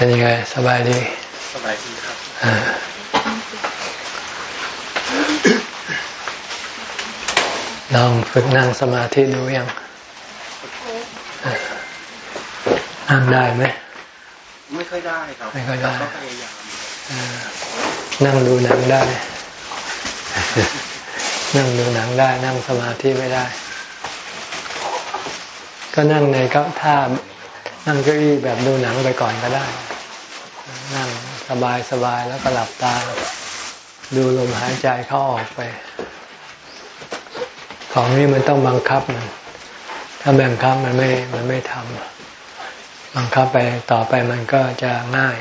เป็นยังไงสบายดี สบายดีครับลองฝึกนั่งสมาธิดูยังนั่งได้ไหมไม่ค่อยได้ครับไม่ค่อยได้พยายามนั่งดูหนังได้ นั่งดูหนังได้ นั่งสมาธิไม่ได้ ก็นั่งในก็ท่า นั่งเก้าอี้แบบดูหนังไปก่อนก็ได้ นั่งสบายสบายแล้วก็หลับตา ดูลมหายใจเข้าออกไป ของนี้มันต้องบังคับมัน ถ้าแบ่งคับมันไม่ มันไม่ทำบังคับไปต่อไปมันก็จะง่าย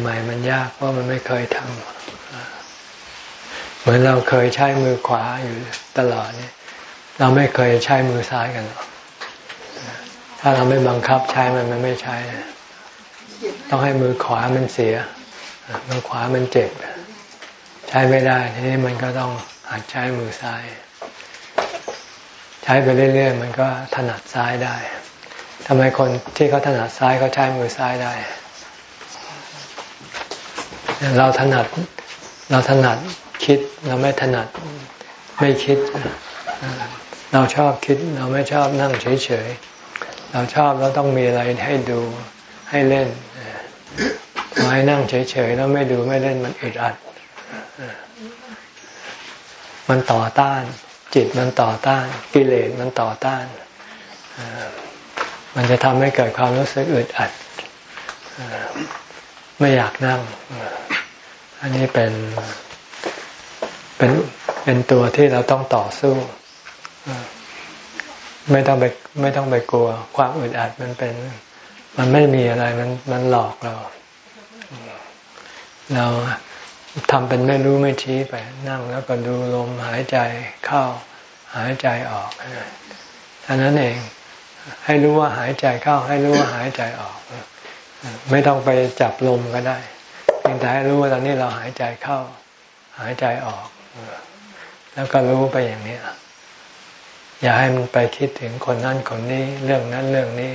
ใหม่ ๆ มันยากเพราะมันไม่เคยทำเหมือนเราเคยใช้มือขวาอยู่ตลอดเนี่ย เราไม่เคยใช้มือซ้ายกันหรอกาเราไม่บังคับใช้มันมันไม่ใช้ ต้องให้มือขวามันเสีย มือขวามันเจ็บ ใช้ไม่ได้ทีนี้มันก็ต้องหัดใช้มือซ้าย ใช้ไปเรื่อยๆมันก็ถนัดซ้ายได้ทำไมคนที่เขาถนัดซ้ายเขาใช้มือซ้ายได้ เราถนัดเราถนัดคิดเราไม่ถนัดไม่คิด เราชอบคิด เราไม่ชอบนั่งเฉยๆ เราชอบแล้วต้องมีอะไรให้ดูให้เล่นมาให้นั่งเฉยๆแล้วไม่ดูไม่เล่นมันอึดอัด มันต่อต้าน จิตมันต่อต้าน กิเลสมันต่อต้าน มันจะทำให้เกิดความรู้สึกอึดอัด ไม่อยากนั่ง อันนี้เป็นเป็นเป็นตัวที่เราต้องต่อสู้ ไม่ต้องไปไม่ต้องไปกลัว ความอึดอัดมันเป็น มันไม่มีอะไรมันมันหลอกเรา เราทำเป็นไม่รู้ไม่ชี้ไป นั่งแล้วก็ดูลมหายใจเข้าหายใจออกท่านั้นเองให้รู้ว่าหายใจเข้า ให้รู้ว่าหายใจออก ไม่ต้องไปจับลมก็ได้เพียงแต่ให้รู้ว่าตอนนี้เราหายใจเข้า หายใจออก แล้วก็รู้ไปอย่างนี้ อย่าให้มันไปคิดถึงคนนั้นคนนี้ เรื่องนั้นเรื่องนี้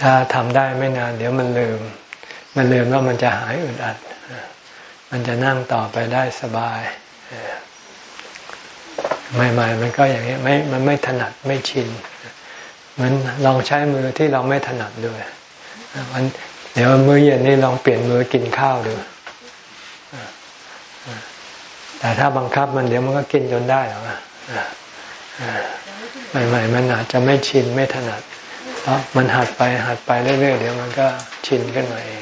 ถ้าทำได้ไม่นาน เดี๋ยวมันลืม มันลืมแล้วมันจะหายอึดอัด มันจะนั่งต่อไปได้สบายใหม่ ๆ มันก็อย่างนี้ไม่มันไม่ถนัดไม่ชินเหมือนลองใช้มือที่เราไม่ถนัดด้วยมันเดี๋ยวมื้อเย็นนี่ลองเปลี่ยนมือกินข้าวดูแต่ถ้าบังคับมันเดี๋ยวมันก็กินจนได้หรอก ใหม่ๆมันอาจจะไม่ชินไม่ถนัดเพราะมันหัดไปหัดไปเรื่อยๆเดี๋ยวมันก็ชินขึ้นมาเอง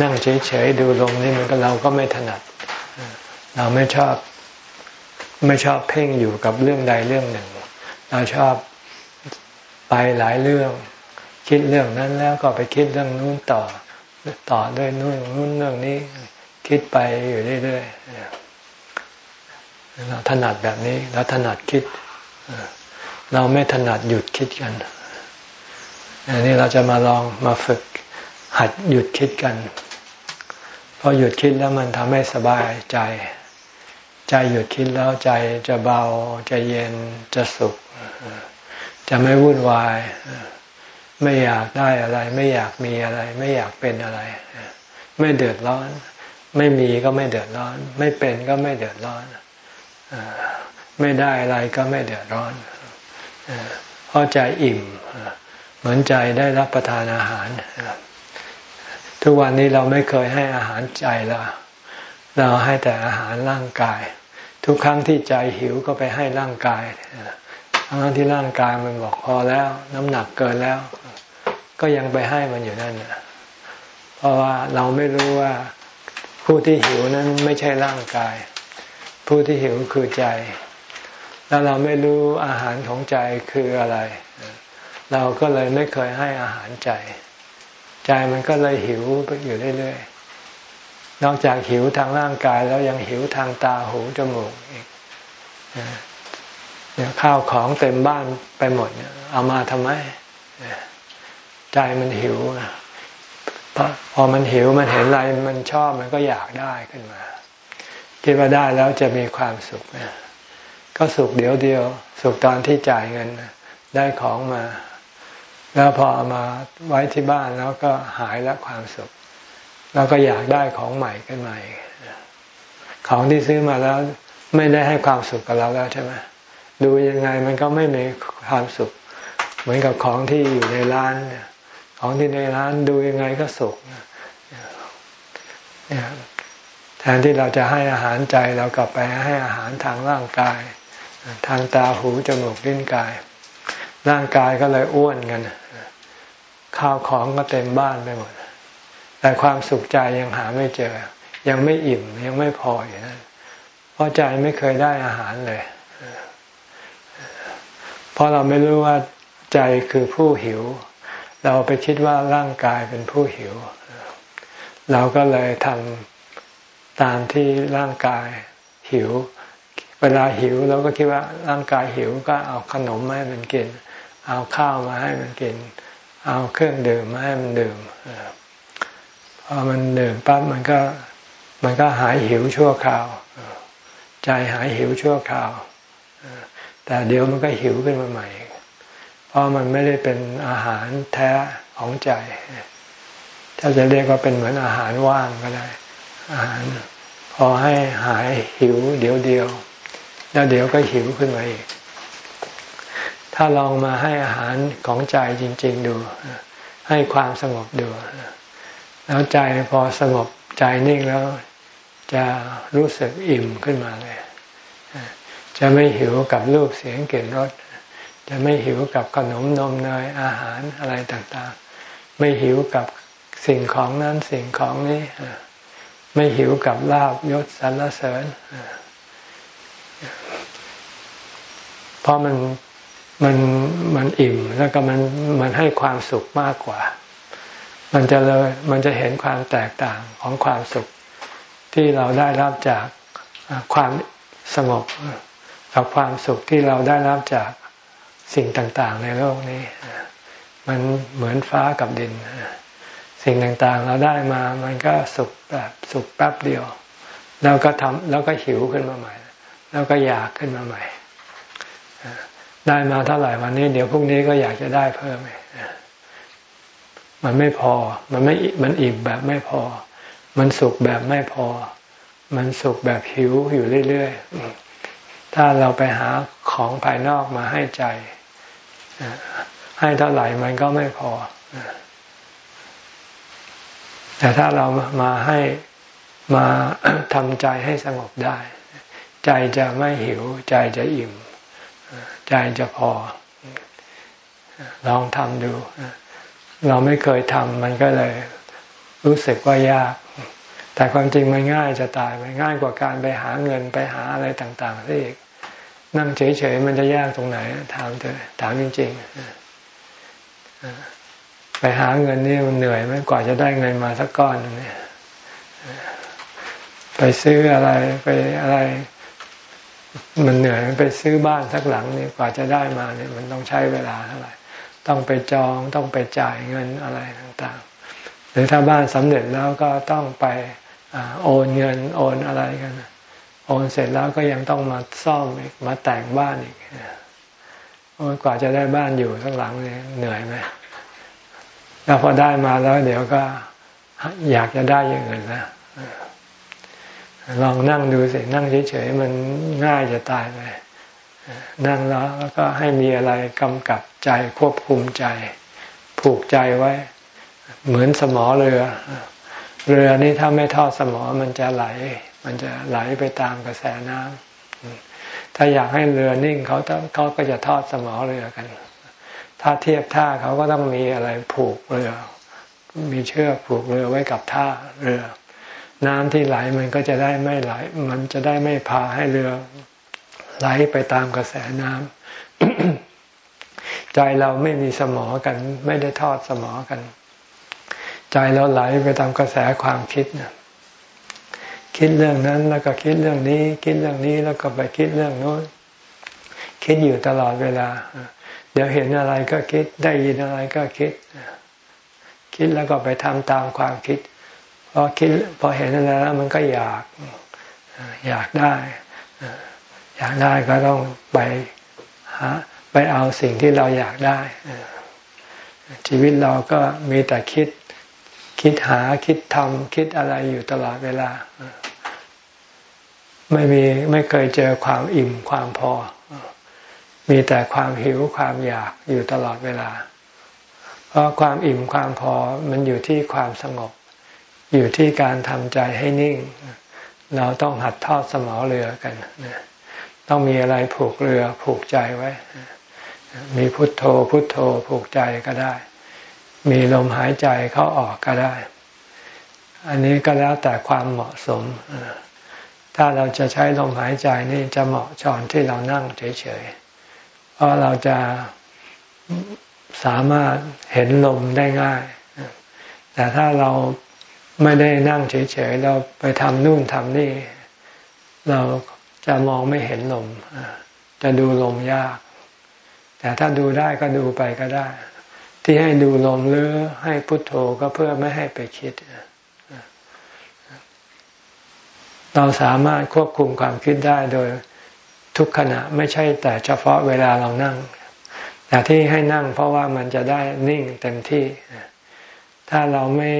นั่งเฉยๆดูลมนี่มันก็เราก็ไม่ถนัด เราไม่ชอบ ไม่ชอบเพ่งอยู่กับเรื่องใดเรื่องหนึ่ง เราชอบไปหลายเรื่อง คิดเรื่องนั้นแล้วก็ไปคิดเรื่องนู้นต่อ ต่อด้วยนู้นนู้นเรื่องนี้ คิดไปอยู่เรื่อยๆ เราถนัดแบบนี้เราถนัดคิด เราไม่ถนัดหยุดคิดกันอันนี้เราจะมาลองมาฝึกหัดหยุดคิดกันพราะหยุดคิดแล้วมันทำให้สบายใจ ใจหยุดคิดแล้วใจจะเบาจะเย็นจะสุข จะไม่วุ่นวาย ไม่อยากได้อะไร ไม่อยากมีอะไร ไม่อยากเป็นอะไร ไม่เดือดร้อน ไม่มีก็ไม่เดือดร้อน ไม่เป็นก็ไม่เดือดร้อน ไม่ได้อะไรก็ไม่เดือดร้อนเพราะใจอิ่ม เหมือนใจได้รับประทานอาหาร ทุกวันนี้เราไม่เคยให้อาหารใจเราเราให้แต่อาหารร่างกาย ทุกครั้งที่ใจหิวก็ไปให้ร่างกายทั้งที่ร่างกายมันบอกพอแล้ว น้ำหนักเกินแล้ว ก็ยังไปให้มันอยู่นั่นเพราะว่าเราไม่รู้ว่าผู้ที่หิวนั้นไม่ใช่ร่างกาย ผู้ที่หิวคือใจ แล้วเราไม่รู้อาหารของใจคืออะไร เราก็เลยไม่เคยให้อาหารใจ ใจมันก็เลยหิวไปอยู่เรื่อยๆ นอกจากหิวทางร่างกายแล้วยังหิวทางตาหูจมูกอีกเนี่ยข้าวของเต็มบ้านไปหมดเนี่ยเอามาทำไมใจมันหิวพอมันหิวมันเห็นอะไรมันชอบมันก็อยากได้ขึ้นมา คิดว่าได้แล้วจะมีความสุขนะก็สุขเดียวเดียว สุขตอนที่จ่ายเงินได้ของมา แล้วพอเอามาไว้ที่บ้านแล้วก็หายแล้วความสุข แล้วก็อยากได้ของใหม่ขึ้นมาของที่ซื้อมาแล้วไม่ได้ให้ความสุขกับเราแล้วใช่ไหมดูยังไงมันก็ไม่มีความสุข เหมือนกับของที่อยู่ในร้านของที่ในร้านดูยังไงก็สุขเนี่ย แทนที่เราจะให้อาหารใจเรากลับไปให้อาหารทางร่างกาย ทางตาหูจมูกลิ้นกาย ร่างกายก็เลยอ้วนกันข้าวของก็เต็มบ้านไปหมด แต่ความสุขใจยังหาไม่เจอ ยังไม่อิ่มยังไม่พออยู่นั้นเพราะใจไม่เคยได้อาหารเลยเพราะเราไม่รู้ว่าใจคือผู้หิว เราไปคิดว่าร่างกายเป็นผู้หิว เราก็เลยทำ ตามที่ร่างกายหิว เวลาหิวเราก็คิดว่าร่างกายหิวก็เอาขนมมาให้มันกิน เอาข้าวมาให้มันกิน เอาเครื่องดื่มมาให้มันดื่มพอมันดื่มปั๊บมันก็มันก็หายหิวชั่วคราว ใจหายหิวชั่วคราว แต่เดี๋ยวมันก็หิวขึ้นมาใหม่ เพราะมันไม่ได้เป็นอาหารแท้ของใจ ถ้าจะเรียกว่าเป็นเหมือนอาหารว่างก็ได้ อาหาร พอให้หายหิวเดี๋ยวเดียว แล้วเดี๋ยวก็หิวขึ้นมาอีก ถ้าลองมาให้อาหารของใจจริง ๆ ดู ให้ความสงบดู แล้วใจพอสงบใจนิ่งแล้วจะรู้สึกอิ่มขึ้นมาเลย จะไม่หิวกับรูปเสียงกลิ่นรส จะไม่หิวกับขนมนมเนยอาหารอะไรต่างๆ ไม่หิวกับสิ่งของนั้นสิ่งของนี้ ไม่หิวกับลาบยศสรรเสริญเพราะมันมันมันอิ่มแล้วก็มันมันให้ความสุขมากกว่า มันจะเลยมันจะเห็นความแตกต่างของความสุข ที่เราได้รับจากความสงบกับความสุขที่เราได้รับจากสิ่งต่าง ๆ ในโลกนี้ มันเหมือนฟ้ากับดิน สิ่งต่างๆ เราได้มามันก็สุขแบบสุขแป๊บเดียว แล้วก็ทำแล้วก็หิวขึ้นมาใหม่ แล้วก็อยากขึ้นมาใหม่ ได้มาเท่าไหร่วันนี้ เดี๋ยวพรุ่งนี้ก็อยากจะได้เพิ่มมันไม่พอ มันไม่มันอิ่มแบบไม่พอ มันสุขแบบไม่พอ มันสุขแบบหิวอยู่เรื่อยๆถ้าเราไปหาของภายนอกมาให้ใจให้เท่าไหร่มันก็ไม่พอ แต่ถ้าเรามาให้มาทำใจให้สงบได้ ใจจะไม่หิว ใจจะอิ่ม ใจจะพอ ลองทำดู เราไม่เคยทำมันก็เลย รู้สึกว่ายาก แต่ความจริงมันง่ายจะตายมันง่ายกว่าการไปหาเงินไปหาอะไรต่างๆซะอีกนั่งเฉยๆมันจะยากตรงไหน ถามเถอะถามจริงๆ ไปหาเงินนี่มันเหนื่อยไหมกว่าจะได้เงินมาสักก้อนเนี่ยไปซื้ออะไรไปอะไร มันเหนื่อยไปซื้อบ้านสักหลังนี่กว่าจะได้มาเนี่ยมันต้องใช้เวลาเท่าไหร่ต้องไปจองต้องไปจ่ายเงินอะไรต่างๆ หรือถ้าบ้านสำเร็จแล้วก็ต้องไปโอนเงินโอนอะไรกัน โอนเสร็จแล้วก็ยังต้องมาซ่อมอีกมาแต่งบ้านอีกโอ้กว่าจะได้บ้านอยู่ข้างหลังเนี่ยเหนื่อยไหม แล้วพอได้มาแล้ว เดี๋ยวก็อยากจะได้อย่างอื่นนะลองนั่งดูสิ นั่งเฉยๆมันง่ายจะตายไปนั่งแล้วแล้วก็ให้มีอะไรกำกับใจควบคุมใจ ผูกใจไว้ เหมือนสมอเรือ เรือนี้ถ้าไม่ทอดสมอมันจะไหล มันจะไหลไปตามกระแสน้ำถ้าอยากให้เรือนิ่งเขาต้องเขาก็จะทอดสมอเรือกัน ถ้าเทียบท่าเขาก็ต้องมีอะไรผูกเรือ มีเชือกผูกเรือไว้กับท่าเรือ น้ำที่ไหลมันก็จะได้ไม่ไหล มันจะได้ไม่พาให้เรือไหลไปตามกระแสน้ำใจเราไม่มีสมอกัน ไม่ได้ทอดสมอกัน ใจเราไหลไปตามกระแสความคิดนะคิดเรื่องนั้นแล้วก็คิดเรื่องนี้ คิดเรื่องนี้แล้วก็ไปคิดเรื่องโน้นคิดอยู่ตลอดเวลา เดี๋ยวเห็นอะไรก็คิดได้ยินอะไรก็คิด คิดแล้วก็ไปทำตามความคิดพอคิดพอเห็นอะไรแล้วมันก็อยากอยากได้ อยากได้ก็ต้องไปหาไปเอาสิ่งที่เราอยากได้ชีวิตเราก็มีแต่คิด คิดหาคิดทำคิดอะไรอยู่ตลอดเวลา ไม่มีไม่เคยเจอความอิ่มความพอ มีแต่ความหิวความอยากอยู่ตลอดเวลา เพราะความอิ่มความพอมันอยู่ที่ความสงบ อยู่ที่การทำใจให้นิ่ง เราต้องหัดทอดสมอเรือกัน ต้องมีอะไรผูกเรือผูกใจไว้ มีพุทโธพุทโธผูกใจก็ได้ มีลมหายใจเข้าออกก็ได้ อันนี้ก็แล้วแต่ความเหมาะสมถ้าเราจะใช้ลมหายใจนี่จะเหมาะจอนที่เรานั่งเฉยๆ เพราะเราจะสามารถเห็นลมได้ง่าย แต่ถ้าเราไม่ได้นั่งเฉยๆ เราไปทำนู่นทำนี่ เราจะมองไม่เห็นลม จะดูลมยาก แต่ถ้าดูได้ก็ดูไปก็ได้ ที่ให้ดูลมหรือให้พุทโธก็เพื่อไม่ให้ไปคิด เราสามารถควบคุมความคิดได้โดย ทุกขณะไม่ใช่แต่เฉพาะเวลาเรานั่ง แต่ที่ให้นั่งเพราะว่ามันจะได้นิ่งเต็มที่ ถ้าเราไม่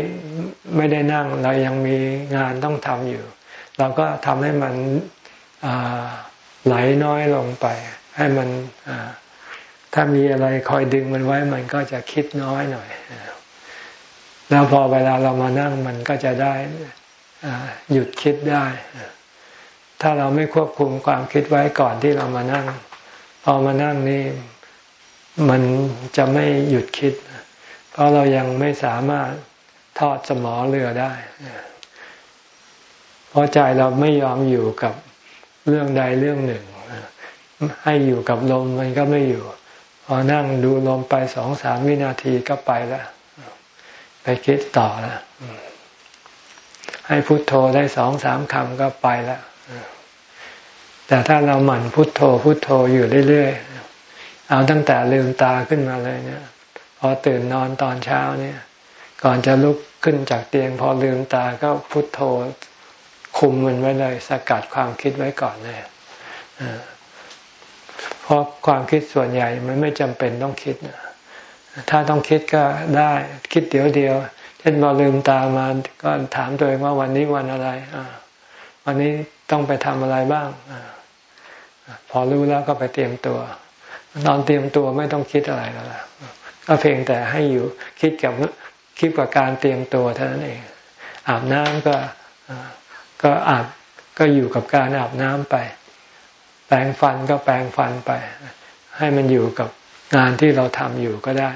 ไม่ได้นั่งเรายังมีงานต้องทำอยู่ เราก็ทำให้มันไหลน้อยลงไป ให้มันถ้ามีอะไรคอยดึงมันไว้มันก็จะคิดน้อยหน่อย แล้วพอเวลาเรามานั่งมันก็จะได้หยุดคิดได้ ถ้าเราไม่ควบคุมความคิดไว้ก่อนที่เรามานั่งพอมานั่งนี่มันจะไม่หยุดคิด เพราะเรายังไม่สามารถทอดสมอเรือได้ เพราะใจเราไม่ยอมอยู่กับเรื่องใดเรื่องหนึ่ง ให้อยู่กับลมมันก็ไม่อยู่ พอนั่งดูลมไปสองสามวินาทีก็ไปแล้วไปคิดต่อแล้วให้พุโทโธได้สองสามคำก็ไปแล้ว แต่ถ้าเราหมั่นพุโทโธพุโทโธอยู่เรื่อยๆ เอาตั้งแต่ลืมตาขึ้นมาเลยเนี่ย พอตื่นนอนตอนเช้าเนี่ย ก่อนจะลุกขึ้นจากเตียง พอลืมตาก็พุโทโธคุมมันไว้เลย สกัดความคิดไว้ก่อนเลยเพราะความคิดส่วนใหญ่มันไม่จำเป็นต้องคิดถ้าต้องคิดก็ได้คิดเดี๋ยวเดียว เช่นพอลืมตามาก็ถามตัวเองว่าวันนี้วันอะไรวันนี้ ต้องไปทำอะไรบ้างอพอรู้แล้วก็ไปเตรียมตัวตอนเตรียมตัวไม่ต้องคิดอะไรแล้วก็เพียงแต่ให้อยู่คิดกับคิดกับการเตรียมตัวเท่านั้นเอง อาบน้ำก็ก็อาบก็อยู่กับการอาบน้ำไป แปรงฟันก็แปรงฟันไป ให้มันอยู่กับงานที่เราทำอยู่ก็ได้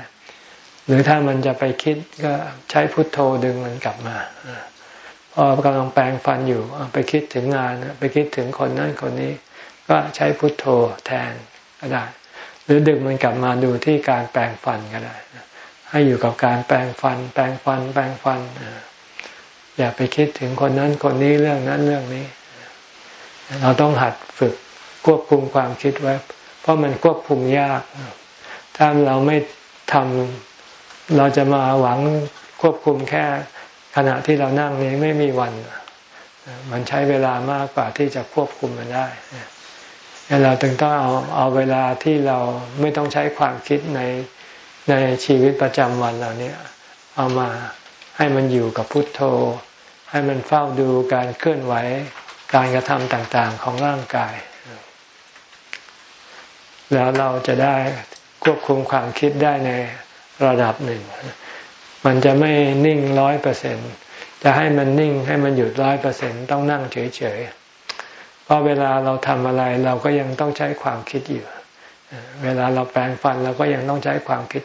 หรือถ้ามันจะไปคิดก็ใช้พุทโธดึงมันกลับมา อกำลังแปรงฟันอยู่ไปคิดถึงงานไปคิดถึงคนนั้นคนนี้ ก็ใช้พุทโธแทนก็ได้ หรือดึงมันกลับมาดูที่การแปรงฟันก็ได้ให้อยู่กับการแปรงฟัน แปรงฟัน แปรงฟัน อย่าไปคิดถึงคนนั้นคนนี้เรื่องนั้นเรื่องนี้ เราต้องหัดฝึกควบคุมความคิดไว้ เพราะมันควบคุมยาก ถ้าเราไม่ทำเราจะมาหวังควบคุมแค่ ขณะที่เรานั่งนี้ไม่มีวัน มันใช้เวลามากกว่าที่จะควบคุมมันได้เราจึงต้องเอาเอาเวลาที่เราไม่ต้องใช้ความคิดในในชีวิตประจำวันเราเนี่ยเอามาให้มันอยู่กับพุทโธ ให้มันเฝ้าดูการเคลื่อนไหวการกระทำต่างๆของร่างกาย แล้วเราจะได้ควบคุมความคิดได้ในระดับหนึ่ง มันจะไม่นิ่งร้อยเปอร์เซ็นจะให้มันนิ่งให้มันหยุดร้อยเปอร์เซ็นต้องนั่งเฉยๆ เพราะเวลาเราทำอะไรเราก็ยังต้องใช้ความคิดอยู่ เวลาเราแปลงฟันเราก็ยังต้องใช้ความคิด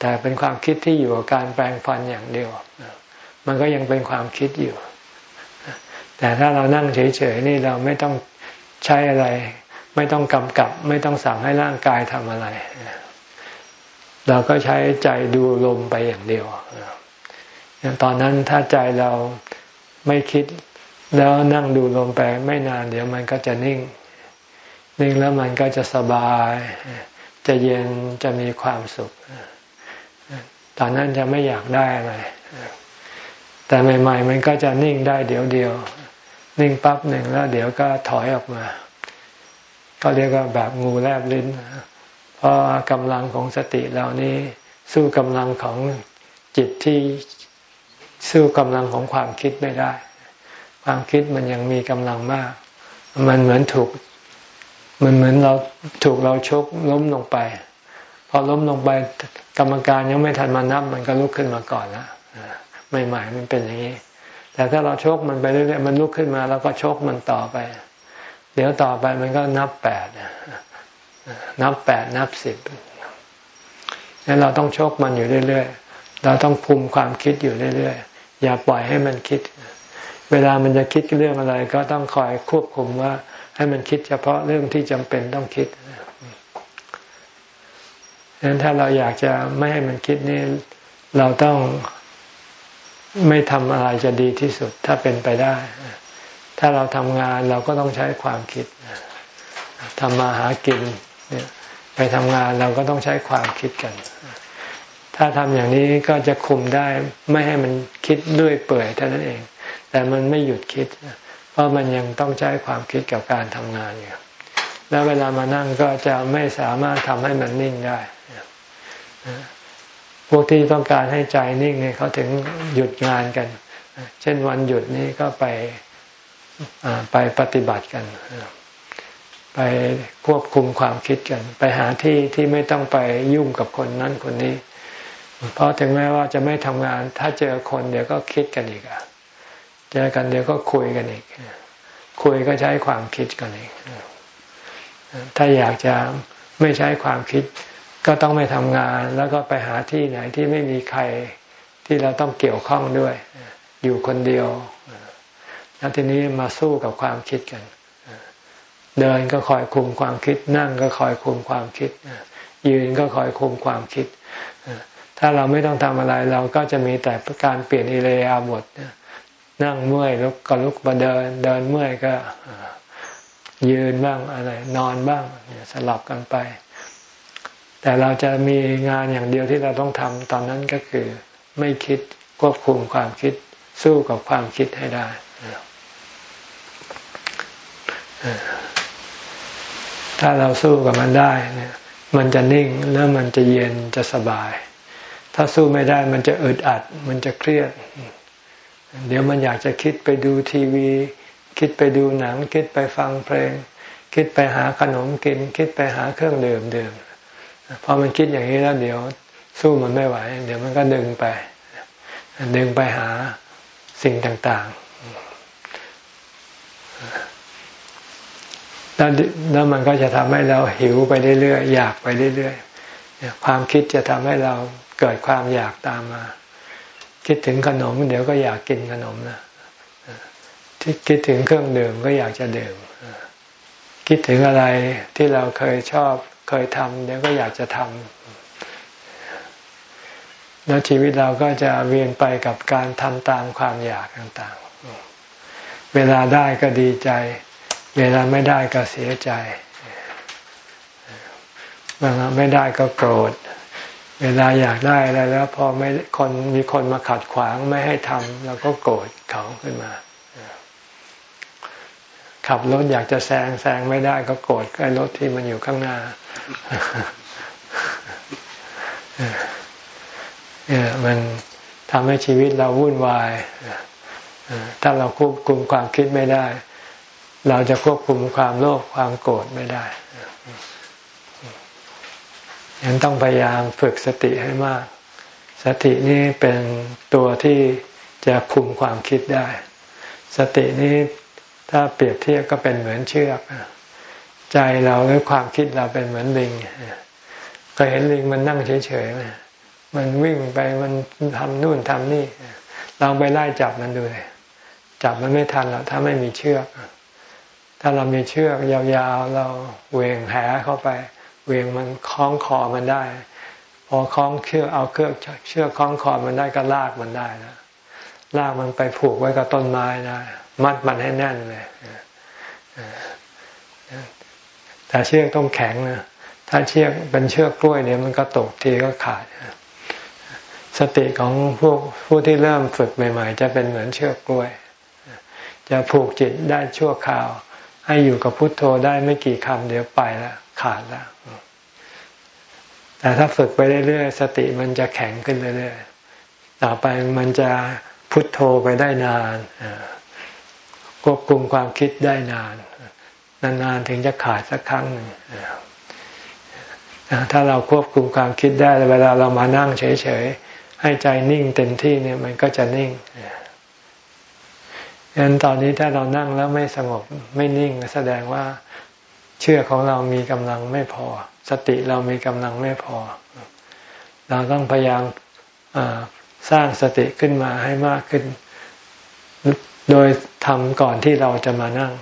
แต่เป็นความคิดที่อยู่กับการแปลงฟันอย่างเดียว มันก็ยังเป็นความคิดอยู่ แต่ถ้าเรานั่งเฉยๆนี่เราไม่ต้องใช้อะไร ไม่ต้องกำกับ ไม่ต้องสั่งให้ร่างกายทำอะไร เราก็ใช้ใจดูลมไปอย่างเดียวตอนนั้นถ้าใจเราไม่คิดแล้วนั่งดูลมไปไม่นาน เดี๋ยวมันก็จะนิ่ง นิ่งแล้วมันก็จะสบาย จะเย็นจะมีความสุข ตอนนั้นจะไม่อยากได้อะไรแต่ใหม่ ๆ มันก็จะนิ่งได้เดี๋ยวเดียว นิ่งปั๊บหนึ่งแล้วเดี๋ยวก็ถอยออกมา ก็เรียกว่าแบบงูแลบลิ้น เพราะกำลังของสติเรานี้สู้กำลังของจิตที่สู้กำลังของความคิดไม่ได้ ความคิดมันยังมีกำลังมาก มันเหมือนถูก มันเหมือนเราถูกเราชกล้มลงไป พอล้มลงไปกรรมการยังไม่ทันมานับมันก็ลุกขึ้นมาก่อนแล้วใหม่ๆมันเป็นอย่างนี้ แต่ถ้าเราชกมันไปเรื่อยๆมันลุกขึ้นมา แล้วก็ชกมันต่อไป เดี๋ยวต่อไปมันก็นับแปด นับแปดนับสิบนั้นเราต้องชกมันอยู่เรื่อยๆ เราต้องคุมความคิดอยู่เรื่อยๆ อย่าปล่อยให้มันคิด เวลามันจะคิดเรื่องอะไร ก็ต้องคอยควบคุมว่า ให้มันคิดเฉพาะเรื่องที่จำเป็นต้องคิดดังนั้นถ้าเราอยากจะไม่ให้มันคิดนี่เราต้องไม่ทำอะไรจะดีที่สุดถ้าเป็นไปได้ ถ้าเราทำงานเราก็ต้องใช้ความคิดทำมาหากิน ไปทำงานเราก็ต้องใช้ความคิดกัน ถ้าทำอย่างนี้ก็จะคุมได้ไม่ให้มันคิดด้วยเปื่อยเท่านั้นเอง แต่มันไม่หยุดคิด เพราะมันยังต้องใช้ความคิดกับการทำงานอยู่ แล้วเวลามานั่งก็จะไม่สามารถทำให้มันนิ่งได้พวกที่ต้องการให้ใจนิ่งเนี่ยเขาถึงหยุดงานกัน เช่นวันหยุดนี้ก็ไปไปปฏิบัติกัน ไปควบคุมความคิดกัน ไปหาที่ที่ไม่ต้องไปยุ่งกับคนนั้นคนนี้ เพราะถึงแม้ว่าจะไม่ทำงาน ถ้าเจอคนเดี๋ยวก็คิดกันอีกอะเจอกันเดี๋ยวก็คุยกันอีก คุยก็ใช้ความคิดกันอีก ถ้าอยากจะไม่ใช้ความคิด ก็ต้องไม่ทำงาน แล้วก็ไปหาที่ไหนที่ไม่มีใครที่เราต้องเกี่ยวข้องด้วย อยู่คนเดียวแล้วทีนี้มาสู้กับความคิดกัน เดินก็คอยคุมความคิด นั่งก็คอยคุมความคิด ยืนก็คอยคุมความคิด ถ้าเราไม่ต้องทำอะไรเราก็จะมีแต่การเปลี่ยนอิเลียาบทนั่งเมื่อยลุกก็ลุกมาเดิน เดินเมื่อยก็ยืนบ้างอะไร นอนบ้างสลับกันไป แต่เราจะมีงานอย่างเดียวที่เราต้องทำตอนนั้นก็คือ ไม่คิดควบคุมความคิดสู้กับความคิดให้ได้ ถ้าเราสู้กับมันได้เนี่ยมันจะนิ่งแล้วมันจะเย็นจะสบาย ถ้าสู้ไม่ได้มันจะอึดอัด มันจะเครียด เดี๋ยวมันอยากจะคิดไปดูทีวี คิดไปดูหนัง คิดไปฟังเพลง คิดไปหาขนมกิน คิดไปหาเครื่องดื่มดื่มพอมันคิดอย่างนี้แล้วเดี๋ยวสู้มันไม่ไหว เดี๋ยวมันก็ดึงไป ดึงไปหาสิ่งต่าง ๆ แล้วแล้วมันก็จะทำให้เราหิวไปเรื่อยๆอยากไปเรื่อยๆความคิดจะทำให้เราเกิดความอยากตามมา คิดถึงขนม เดี๋ยวก็อยากกินขนมนะที่คิดถึงเครื่องดื่มก็อยากจะดื่มคิดถึงอะไรที่เราเคยชอบเคยทำเดี๋ยวก็อยากจะทำแล้วชีวิตเราก็จะเวียนไปกับการทำตามความอยากต่างๆ เวลาได้ก็ดีใจ เวลาไม่ได้ก็เสียใจ เวลาไม่ได้ก็โกรธ เวลาอยากได้อะไรแล้วพอไม่คนมีคนมาขัดขวางไม่ให้ทำเราก็โกรธเขาขึ้นมา ขับรถอยากจะแซงแซงไม่ได้ก็โกรธไอ้รถที่มันอยู่ข้างหน้าเนี่ยมันทำให้ชีวิตเราวุ่นวาย ถ้าเราควบคุมความคิดไม่ได้ เราจะควบคุมความโลภความโกรธไม่ได้ยังต้องพยายามฝึกสติให้มาก สตินี้เป็นตัวที่จะคุมความคิดได้ สตินี้ถ้าเปรียบเทียบก็เป็นเหมือนเชือก ใจเราหรือความคิดเราเป็นเหมือนลิงเคยเห็นลิงมันนั่งเฉยๆไหมมันวิ่งไปมันทำนู่นทำนี่เราไปไล่จับมันดูเลยจับมันไม่ทันหรอกถ้าไม่มีเชือก ถ้าเรามีเชือกยาวๆ เราเวงแหเข้าไป เวงมันคล้องคอมันได้ พอคล้องเชือกเอาเครือกเชือกคล้องคอมันได้ก็ลากมันได้นะลากมันไปผูกไว้กับต้นไม้ได้มัดมันให้แน่นเลยแต่เชือกต้องแข็งนะถ้าเชือกเป็นเชือกกล้วยเนี่ยมันก็ตกทีก็ขาดสติของพวกผู้ที่เริ่มฝึกใหม่ ๆ จะเป็นเหมือนเชือกกล้วย จะผูกจิตได้ชั่วคราว ให้อยู่กับพุทโธได้ไม่กี่คำเดี๋ยวไปแล้วขาดแล้วแต่แต่ถ้าฝึกไปเรื่อยๆสติมันจะแข็งขึ้นเรื่อยๆต่อไปมันจะพุทโธไปได้นานควบคุมความคิดได้นาน นานๆถึงจะขาดสักครั้งหนึ่งถ้าเราควบคุมความคิดได้เวลาเรามานั่งเฉยๆให้ใจนิ่งเต็มที่เนี่ยมันก็จะนิ่ง งั้นตอนนี้ถ้าเรานั่งแล้วไม่สงบไม่นิ่งแสดงว่าเชื่อของเรามีกำลังไม่พอ สติเรามีกำลังไม่พอ เราต้องพยายามสร้างสติขึ้นมาให้มากขึ้น โดยทำก่อนที่เราจะมานั่ง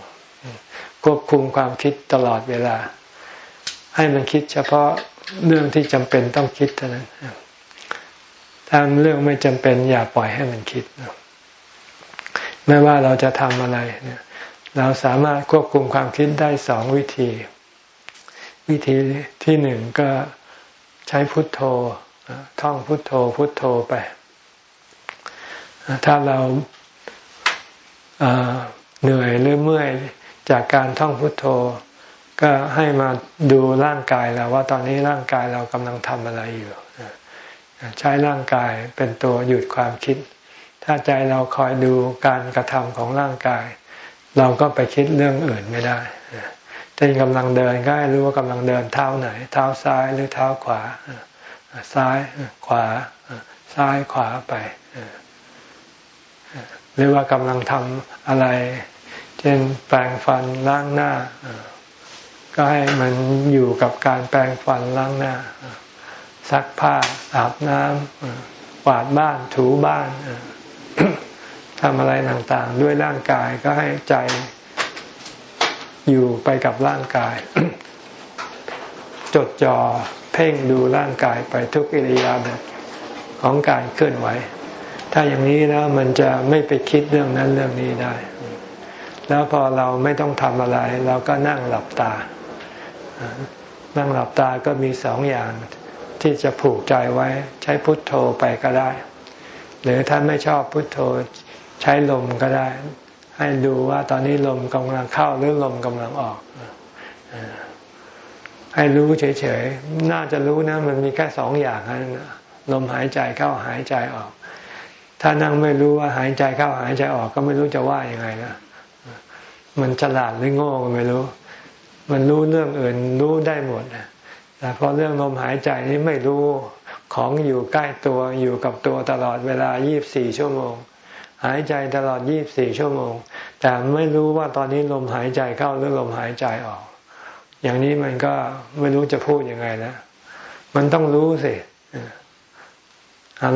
ควบคุมความคิดตลอดเวลา ให้มันคิดเฉพาะเรื่องที่จำเป็นต้องคิดเท่านั้น ถ้าเรื่องไม่จำเป็นอย่าปล่อยให้มันคิด ไม่ว่าเราจะทำอะไรเราสามารถควบคุมความคิดได้สองวิธี วิธีที่หนึ่งก็ใช้พุทโธท่องพุทโธพุทโธไป ถ้าเราเหนื่อยหรือเมื่อยจากการท่องพุทโธ ก็ให้มาดูร่างกายเราว่าตอนนี้ร่างกายเรากำลังทำอะไรอยู่ ใช้ร่างกายเป็นตัวหยุดความคิด ถ้าใจเราคอยดูการกระทำของร่างกาย เราก็ไปคิดเรื่องอื่นไม่ได้เช่นกำลังเดินก็ให้รู้ว่ากำลังเดินเท้าไหน เท้าซ้ายหรือเท้าขวา ซ้ายขวา ซ้ายขวาไปหรือว่ากำลังทำอะไร เช่นแปรงฟันล้างหน้า ก็ให้มันอยู่กับการแปรงฟันล้างหน้า ซักผ้าอาบน้ำกวาดบ้านถูบ้าน ทำอะไรต่างๆ ด้วยร่างกายก็ให้ใจอยู่ไปกับร่างกาย จดจ่อเพ่งดูร่างกายไปทุกอิริยาบถของการเคลื่อนไหว ถ้าอย่างนี้แล้วมันจะไม่ไปคิดเรื่องนั้นเรื่องนี้ได้ แล้วพอเราไม่ต้องทำอะไร เราก็นั่งหลับตา นั่งหลับตาก็มีสองอย่างที่จะผูกใจไว้ใช้พุทโธไปก็ได้ หรือถ้าไม่ชอบพุทโธใช้ลมก็ได้ ให้ดูว่าตอนนี้ลมกำลังเข้าหรือลมกำลังออก ให้รู้เฉยๆ น่าจะรู้นะมันมีแค่สองอย่างนั้นลมหายใจเข้าหายใจออก ถ้านั่งไม่รู้ว่าหายใจเข้าหายใจออกก็ไม่รู้จะว่ายังไงนะมันฉลาดหรือโง่ก็ไม่รู้ มันรู้เรื่องอื่นรู้ได้หมดแต่พอเรื่องลมหายใจนี้ไม่รู้ ของอยู่ใกล้ตัวอยู่กับตัวตลอดเวลา 24 ชั่วโมง หายใจตลอด 24 ชั่วโมง แต่ไม่รู้ว่าตอนนี้ลมหายใจเข้าหรือลมหายใจออก อย่างนี้มันก็ไม่รู้จะพูดยังไงนะมันต้องรู้สิ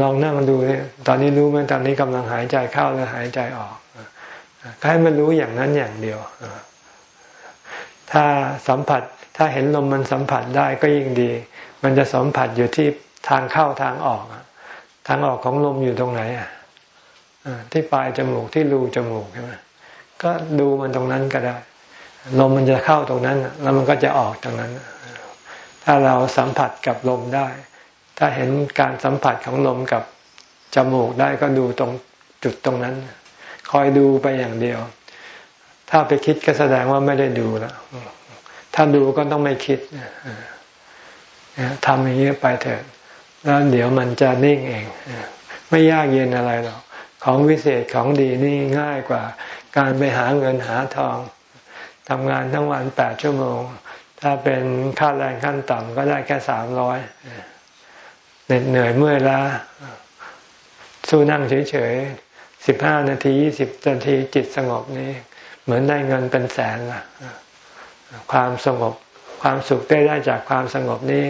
ลองนั่งดูเนี่ยตอนนี้รู้ไหมตอนนี้กำลังหายใจเข้าหรือหายใจออกให้มันรู้อย่างนั้นอย่างเดียวถ้าสัมผัสถ้าเห็นลมมันสัมผัสได้ก็ยิ่งดี มันจะสัมผัสอยู่ที่ ทางเข้าทางออก ทางออกของลมอยู่ตรงไหนอะที่ปลายจมูกที่รูจมูกใช่ไหมก็ดูมันตรงนั้นก็ได้ ลมมันจะเข้าตรงนั้น แล้วมันก็จะออกตรงนั้น ถ้าเราสัมผัสกับลมได้ ถ้าเห็นการสัมผัสของลมกับจมูกได้ก็ดูตรงจุดตรงนั้น คอยดูไปอย่างเดียว ถ้าไปคิดก็แสดงว่าไม่ได้ดูแล้ว ถ้าดูก็ต้องไม่คิดทำอย่างนี้ไปเถิด แล้วเดี๋ยวมันจะนิ่งเอง ไม่ยากเย็นอะไรหรอก ของวิเศษของดีนี่ง่ายกว่า การไปหาเงินหาทองทำงานทั้งวันแปดชั่วโมง ถ้าเป็นค่าแรงขั้นต่ำก็ได้แค่สามร้อยเหน็ดเหนื่อยเมื่อยล้าสู้นั่งเฉยๆสิบห้านาทียี่สิบนาทีจิตสงบนี่เหมือนได้เงินเป็นแสนละความสงบความสุขได้ได้จากความสงบนี้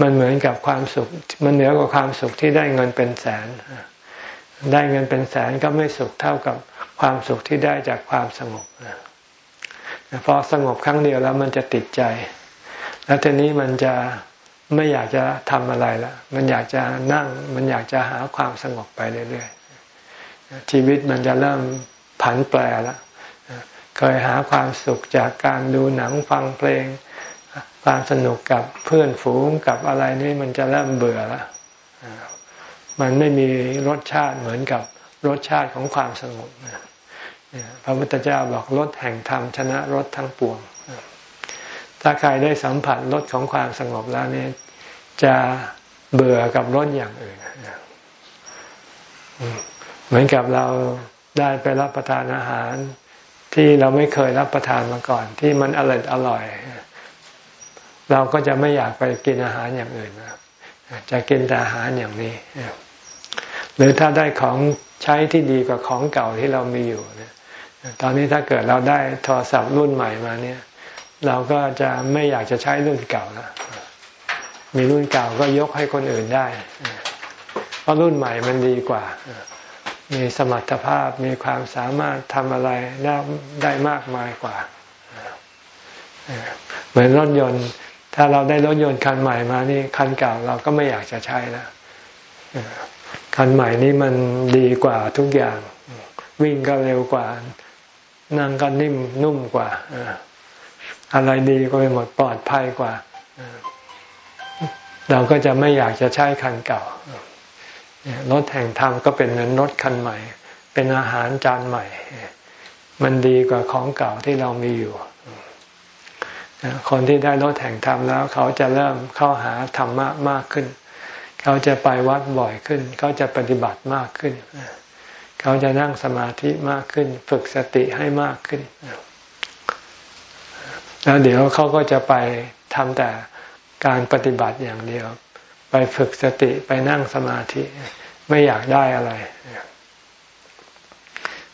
มันเหมือนกับความสุข มันเหนือกว่าความสุขที่ได้เงินเป็นแสน ได้เงินเป็นแสนก็ไม่สุขเท่ากับความสุขที่ได้จากความสงบพอสงบครั้งเดียวแล้วมันจะติดใจ แล้วทีนี้มันจะไม่อยากจะทำอะไรละมันอยากจะนั่ง มันอยากจะหาความสงบไปเรื่อยๆ ชีวิตมันจะเริ่มผันแปรแล้วเคยหาความสุขจากการดูหนังฟังเพลง ความสนุกกับเพื่อนฝูงกับอะไรนี่มันจะเริ่มเบื่อแล้วมันไม่มีรสชาติเหมือนกับรสชาติของความสงบพระพุทธเจ้าบอกรสแห่งธรรมชนะรสทั้งปวง ถ้าใครได้สัมผัสรสของความสงบแล้วเนี่ยจะเบื่อกับรสอย่างอื่นเหมือนกับเราได้ไปรับประทานอาหาร ที่เราไม่เคยรับประทานมาก่อน ที่มันอร่อยอร่อย เราก็จะไม่อยากไปกินอาหารอย่างอื่นจะกินแต่อาหารอย่างนี้ หรือถ้าได้ของใช้ที่ดีกว่าของเก่าที่เรามีอยู่ตอนนี้ถ้าเกิดเราได้โทรศัพท์รุ่นใหม่มาเนี่ย เราก็จะไม่อยากจะใช้รุ่นเก่าแล้วมีรุ่นเก่าก็ยกให้คนอื่นได้ เพราะรุ่นใหม่มันดีกว่า มีสมรรถภาพมีความสามารถทำอะไรได้มากมายกว่า เหมือนรถยนต์ ถ้าเราได้รถยนต์คันใหม่มานี่คันเก่าเราก็ไม่อยากจะใช้แล้วคันใหม่นี่มันดีกว่าทุกอย่าง วิ่งก็เร็วกว่า นั่งก็นิ่มนุ่มกว่าอะไรดีก็ไปหมดปลอดภัยกว่า เราก็จะไม่อยากจะใช้คันเก่ารถแห่งธรรมก็เป็นเหมือนรถคันใหม่ เป็นอาหารจานใหม่ มันดีกว่าของเก่าที่เรามีอยู่ คนที่ได้รถแห่งธรรมแล้ว เขาจะเริ่มเข้าหาธรรมะมากขึ้น เขาจะไปวัดบ่อยขึ้น เขาจะปฏิบัติมากขึ้น เขาจะนั่งสมาธิมากขึ้น ฝึกสติให้มากขึ้น แล้วเดี๋ยวเขาก็จะไปทำแต่การปฏิบัติอย่างเดียว ไปฝึกสติไปนั่งสมาธิไม่อยากได้อะไร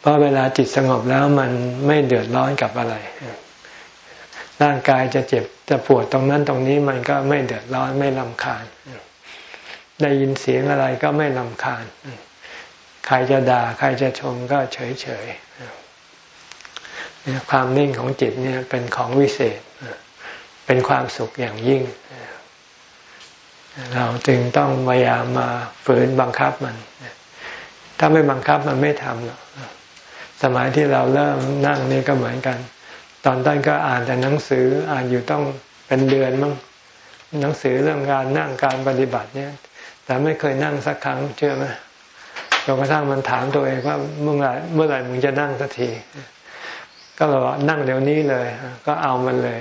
เพราะเวลาจิตสงบแล้วมันไม่เดือดร้อนกับอะไร ร่างกายจะเจ็บจะปวดตรงนั้นตรงนี้มันก็ไม่เดือดร้อนไม่ลำคาญ ได้ยินเสียงอะไรก็ไม่ลำคาญ ใครจะด่าใครจะชมก็เฉยเฉยความนิ่งของจิตเนี่ยเป็นของวิเศษ เป็นความสุขอย่างยิ่ง เราจึงต้องพยายามมาฝืนบังคับมัน ถ้าไม่บังคับมันไม่ทำหรอกสมัยที่เราเริ่มนั่งนี่ก็เหมือนกัน ตอนต้นก็อ่านแต่หนังสืออ่านอยู่ต้องเป็นเดือนมั้งหนังสือเรื่องการนั่งการปฏิบัติเนี่ย แต่ไม่เคยนั่งสักครั้งเชื่อไหมจนกระทั่งมันถามตัวเองว่าเมื่อไหร่เมื่อไหร่มึงจะนั่งสักที ก็เรานั่งเดี๋ยวนี้เลย ก็เอามันเลย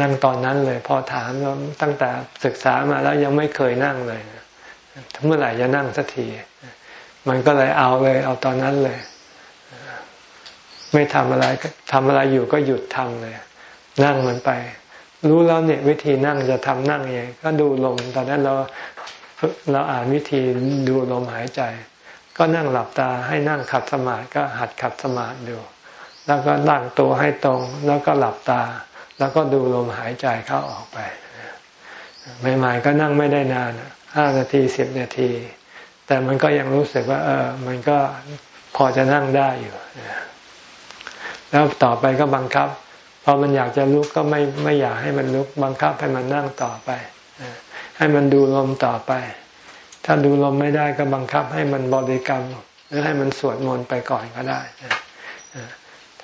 นั่งตอนนั้นเลย พอถามแล้วตั้งแต่ศึกษามาแล้วยังไม่เคยนั่งเลยเมื่อไหร่จะนั่งสักที มันก็เลยเอาเลย เอาตอนนั้นเลย ไม่ทำอะไรทำอะไรอยู่ก็หยุดทำเลย นั่งมันไป รู้แล้วเนี่ยวิธีนั่งจะทำนั่งยังไงก็ดูลมตอนนั้นเราเราอ่านวิธีดูลมหายใจ ก็นั่งหลับตาให้นั่งขัดสมาธิก็หัดขัดสมาธิดู แล้วก็นั่งตัวให้ตรง แล้วก็หลับตา แล้วก็ดูลมหายใจเข้าออกไปใหม่ๆก็นั่งไม่ได้นานห้านาทีสิบนาที แต่มันก็ยังรู้สึกว่า เออ มันก็พอจะนั่งได้อยู่ แล้วต่อไปก็บังคับพอมันอยากจะลุกก็ไม่ไม่อยากให้มันลุก บังคับให้มันนั่งต่อไป ให้มันดูลมต่อไป ถ้าดูลมไม่ได้ก็บังคับให้มันบริกรรม หรือให้มันสวดมนต์ไปก่อนก็ได้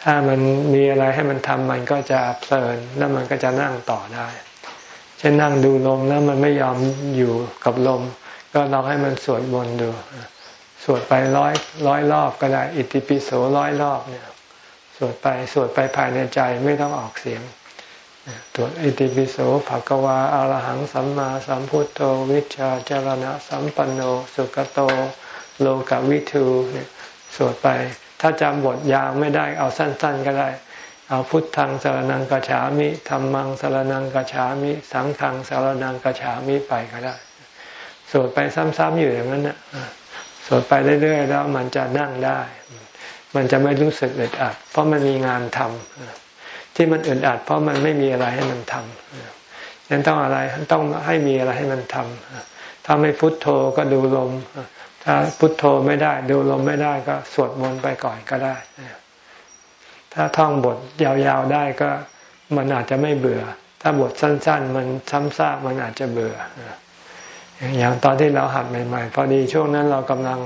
ถ้ามันมีอะไรให้มันทำมันก็จะเพลินแล้วมันก็จะนั่งต่อได้ เช่นนั่งดูลมแล้วมันไม่ยอมอยู่กับลม ก็ลองให้มันสวดมนต์ดู สวดไปร้อยร้อยรอบก็ได้ อิติปิโสร้อยรอบเนี่ย สวดไปสวดไปภายในใจไม่ต้องออกเสียงตัวอิติปิโสภะกวาอารหังสัมมาสัมพุทโธวิชาจารณะ สัมปันโน สุกโต โลกวิทูเนี่ยสวดไป ถ้าจำบทยาวไม่ได้เอาสั้น ๆ ก็ได้ เอาพุทธังสารนังกฉามิธรรมังสารนังกฉามิ สังฆังสารนังกฉามิไปก็ได้ สวดไปซ้ำๆอยู่อย่างนั้นนะสวดไปเรื่อยๆแล้วมันจะนั่งได้ มันจะไม่รู้สึกอึดอัด เพราะมันมีงานทำที่มันอึดอัด เพราะมันไม่มีอะไรให้มันทำยังต้องอะไรต้องให้มีอะไรให้มันทำถ้าไม่พุทโธก็ดูลม ถ้าพุทโธไม่ได้ ดูลมไม่ได้ก็สวดมนต์ไปก่อนก็ได้ ถ้าท่องบทยาวๆได้ก็มันอาจจะไม่เบื่อ ถ้าบทสั้น ๆ มันซ้ำซากมันอาจจะเบื่ออย่างตอนที่เราหัดใหม่ ๆ พอดีช่วงนั้นเรากำลัง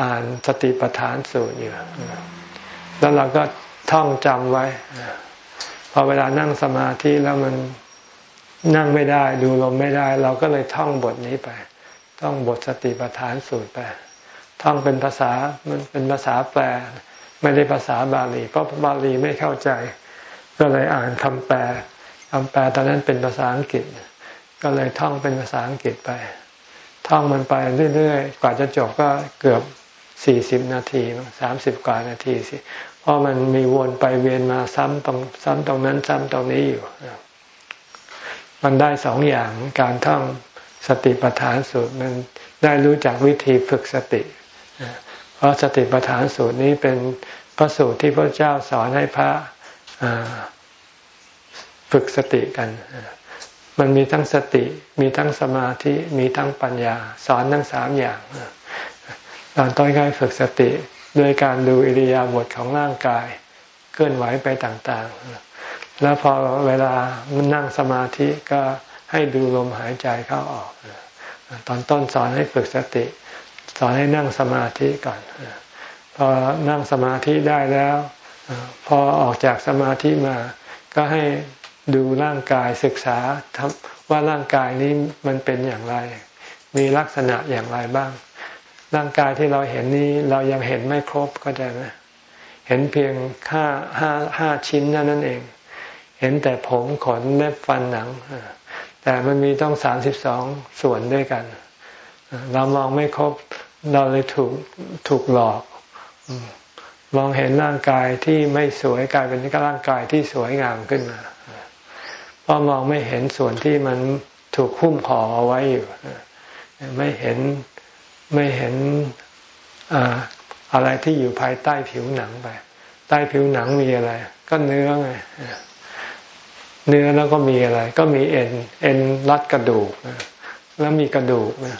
อ่านสติปัฏฐานสูตรอยู่ แล้วเราก็ท่องจำไว้ พอเวลานั่งสมาธิแล้วมันนั่งไม่ได้ ดูลมไม่ได้ เราก็เลยท่องบทนี้ไปต้องบทสติปัฏฐานสูตรไป ท่องเป็นภาษามันเป็นภาษาแปล ไม่ได้ภาษาบาลี เพราะบาลีไม่เข้าใจ ก็เลยอ่านคำแปลคำแปลตอนนั้นเป็นภาษาอังกฤษ ก็เลยท่องเป็นภาษาอังกฤษไป ท่องมันไปเรื่อยๆ กว่าจะจบก็เกือบสี่สิบนาทีสามสิบกว่านาทีสิ เพราะมันมีวนไปเวียนมาซ้ำตรงซ้ำตรงนั้นซ้ำตรงนี้อยู่ มันได้สองอย่างการท่องสติปัฏฐานสูตรมันได้รู้จักวิธีฝึกสติ เพราะสติปัฏฐานสูตรนี้เป็นพระสูตรที่พระเจ้าสอนให้พระฝึกสติกัน มันมีทั้งสติ มีทั้งสมาธิ มีทั้งปัญญา สอนทั้งสามอย่าง ตอนต้นการฝึกสติด้วยการดูอิริยาบถของร่างกาย เคลื่อนไหวไปต่างๆ แล้วพอเวลามันนั่งสมาธิก็ให้ดูลมหายใจเข้าออก ตอนต้นสอนให้ฝึกสติ สอนให้นั่งสมาธิก่อน พอนั่งสมาธิได้แล้ว พอออกจากสมาธิมา ก็ให้ ดูร่างกายศึกษาว่าร่างกายนี้มันเป็นอย่างไร มีลักษณะอย่างไรบ้าง ร่างกายที่เราเห็นนี้เรายังเห็นไม่ครบก็ได้ไหมเห็นเพียงห้าห้าห้าชิ้นนั่นเอง เห็นแต่ผมขนเล็บฟันหนัง แต่มันมีต้องสามสิบสองส่วนด้วยกัน เรามองไม่ครบเราเลยถูกถูกหลอกมองเห็นร่างกายที่ไม่สวยกลายเป็นร่างกายที่สวยงามขึ้นมา ราะมองไม่เห็นส่วนที่มันถูกหุ้มห่อเอาไว้อยู่ ไม่เห็นไม่เห็นอะไรที่อยู่ภายใต้ผิวหนังไป ใต้ผิวหนังมีอะไร ก็เนื้อไงเนื้อแล้วก็มีอะไร ก็มีเอ็นเอ็นรัดกระดูกแล้วมีกระดูกนะ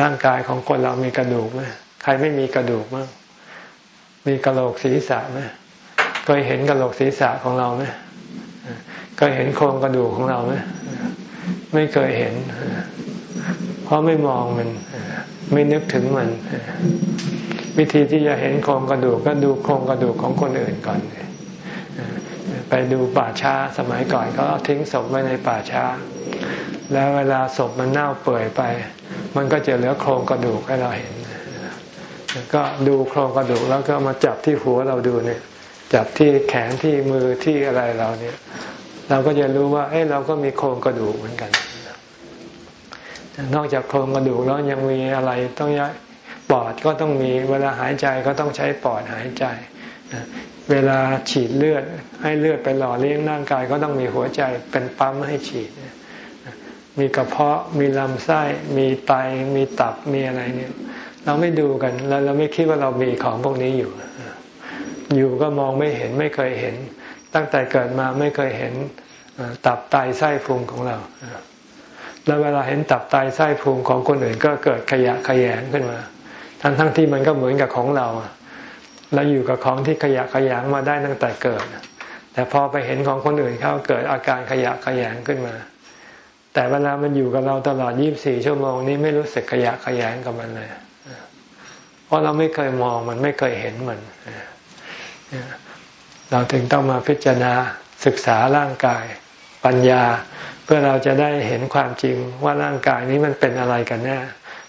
ร่างกายของคนเรามีกระดูกไหมใครไม่มีกระดูกมั้งมีกระโหลกศีรษะไหมเคยเห็นกระโหลกศีรษะของเราไหม เคยเห็นโครงกระดูกของเราไหมไม่เคยเห็น เพราะไม่มองมัน ไม่นึกถึงมัน วิธีที่จะเห็นโครงกระดูกก็ดูโครงกระดูกของคนอื่นก่อนไปดูป่าช้าสมัยก่อนเขาทิ้งศพไว้ในป่าช้า แล้วเวลาศพมันเน่าเปื่อยไป มันก็จะเหลือโครงกระดูกให้เราเห็น ก็ดูโครงกระดูกแล้วก็มาจับที่หัวเราดูเนี่ย จับที่แขนที่มือที่อะไรเราเนี่ย เราก็จะรู้ว่าเอ้เราก็มีโครงกระดูกเหมือนกัน นอกจากโครงกระดูกแล้วยังมีอะไรต้องย้ายปอดก็ต้องมีเวลาหายใจก็ต้องใช้ปอดหายใจ เวลาฉีดเลือดให้เลือดไปหล่อเลี้ยงร่างกายก็ต้องมีหัวใจเป็นปั๊มให้ฉีด มีกระเพาะมีลำไส้ มีไตมีตับมีอะไรเนี่ยเราไม่ดูกันแล้วเราไม่คิดว่าเรามีของพวกนี้อยู่ อยู่ก็มองไม่เห็นไม่เคยเห็น ตั้งแต่เกิดมาไม่เคยเห็นตับไตไส้พุงของเรา แล้วเวลาเห็นตับไตไส้พุงของคนอื่นก็เกิดขยะขยงขึ้นมา ทั้งทั้งที่มันก็เหมือนกับของเรา เราอยู่กับของที่ขยะขยงมาได้ตั้งแต่เกิด แต่พอไปเห็นของคนอื่นเขาเกิดอาการขยะขยงขึ้นมา แต่เวลามันอยู่กับเราตลอด 24 ชั่วโมงนี้ไม่รู้สึกขยะขยงกับมันเลย เพราะเราไม่เคยมองมันไม่เคยเห็นมัน เราถึงต้องมาพิจารณาศึกษาร่างกายปัญญา เพื่อเราจะได้เห็นความจริงว่าร่างกายนี้มันเป็นอะไรกันแน่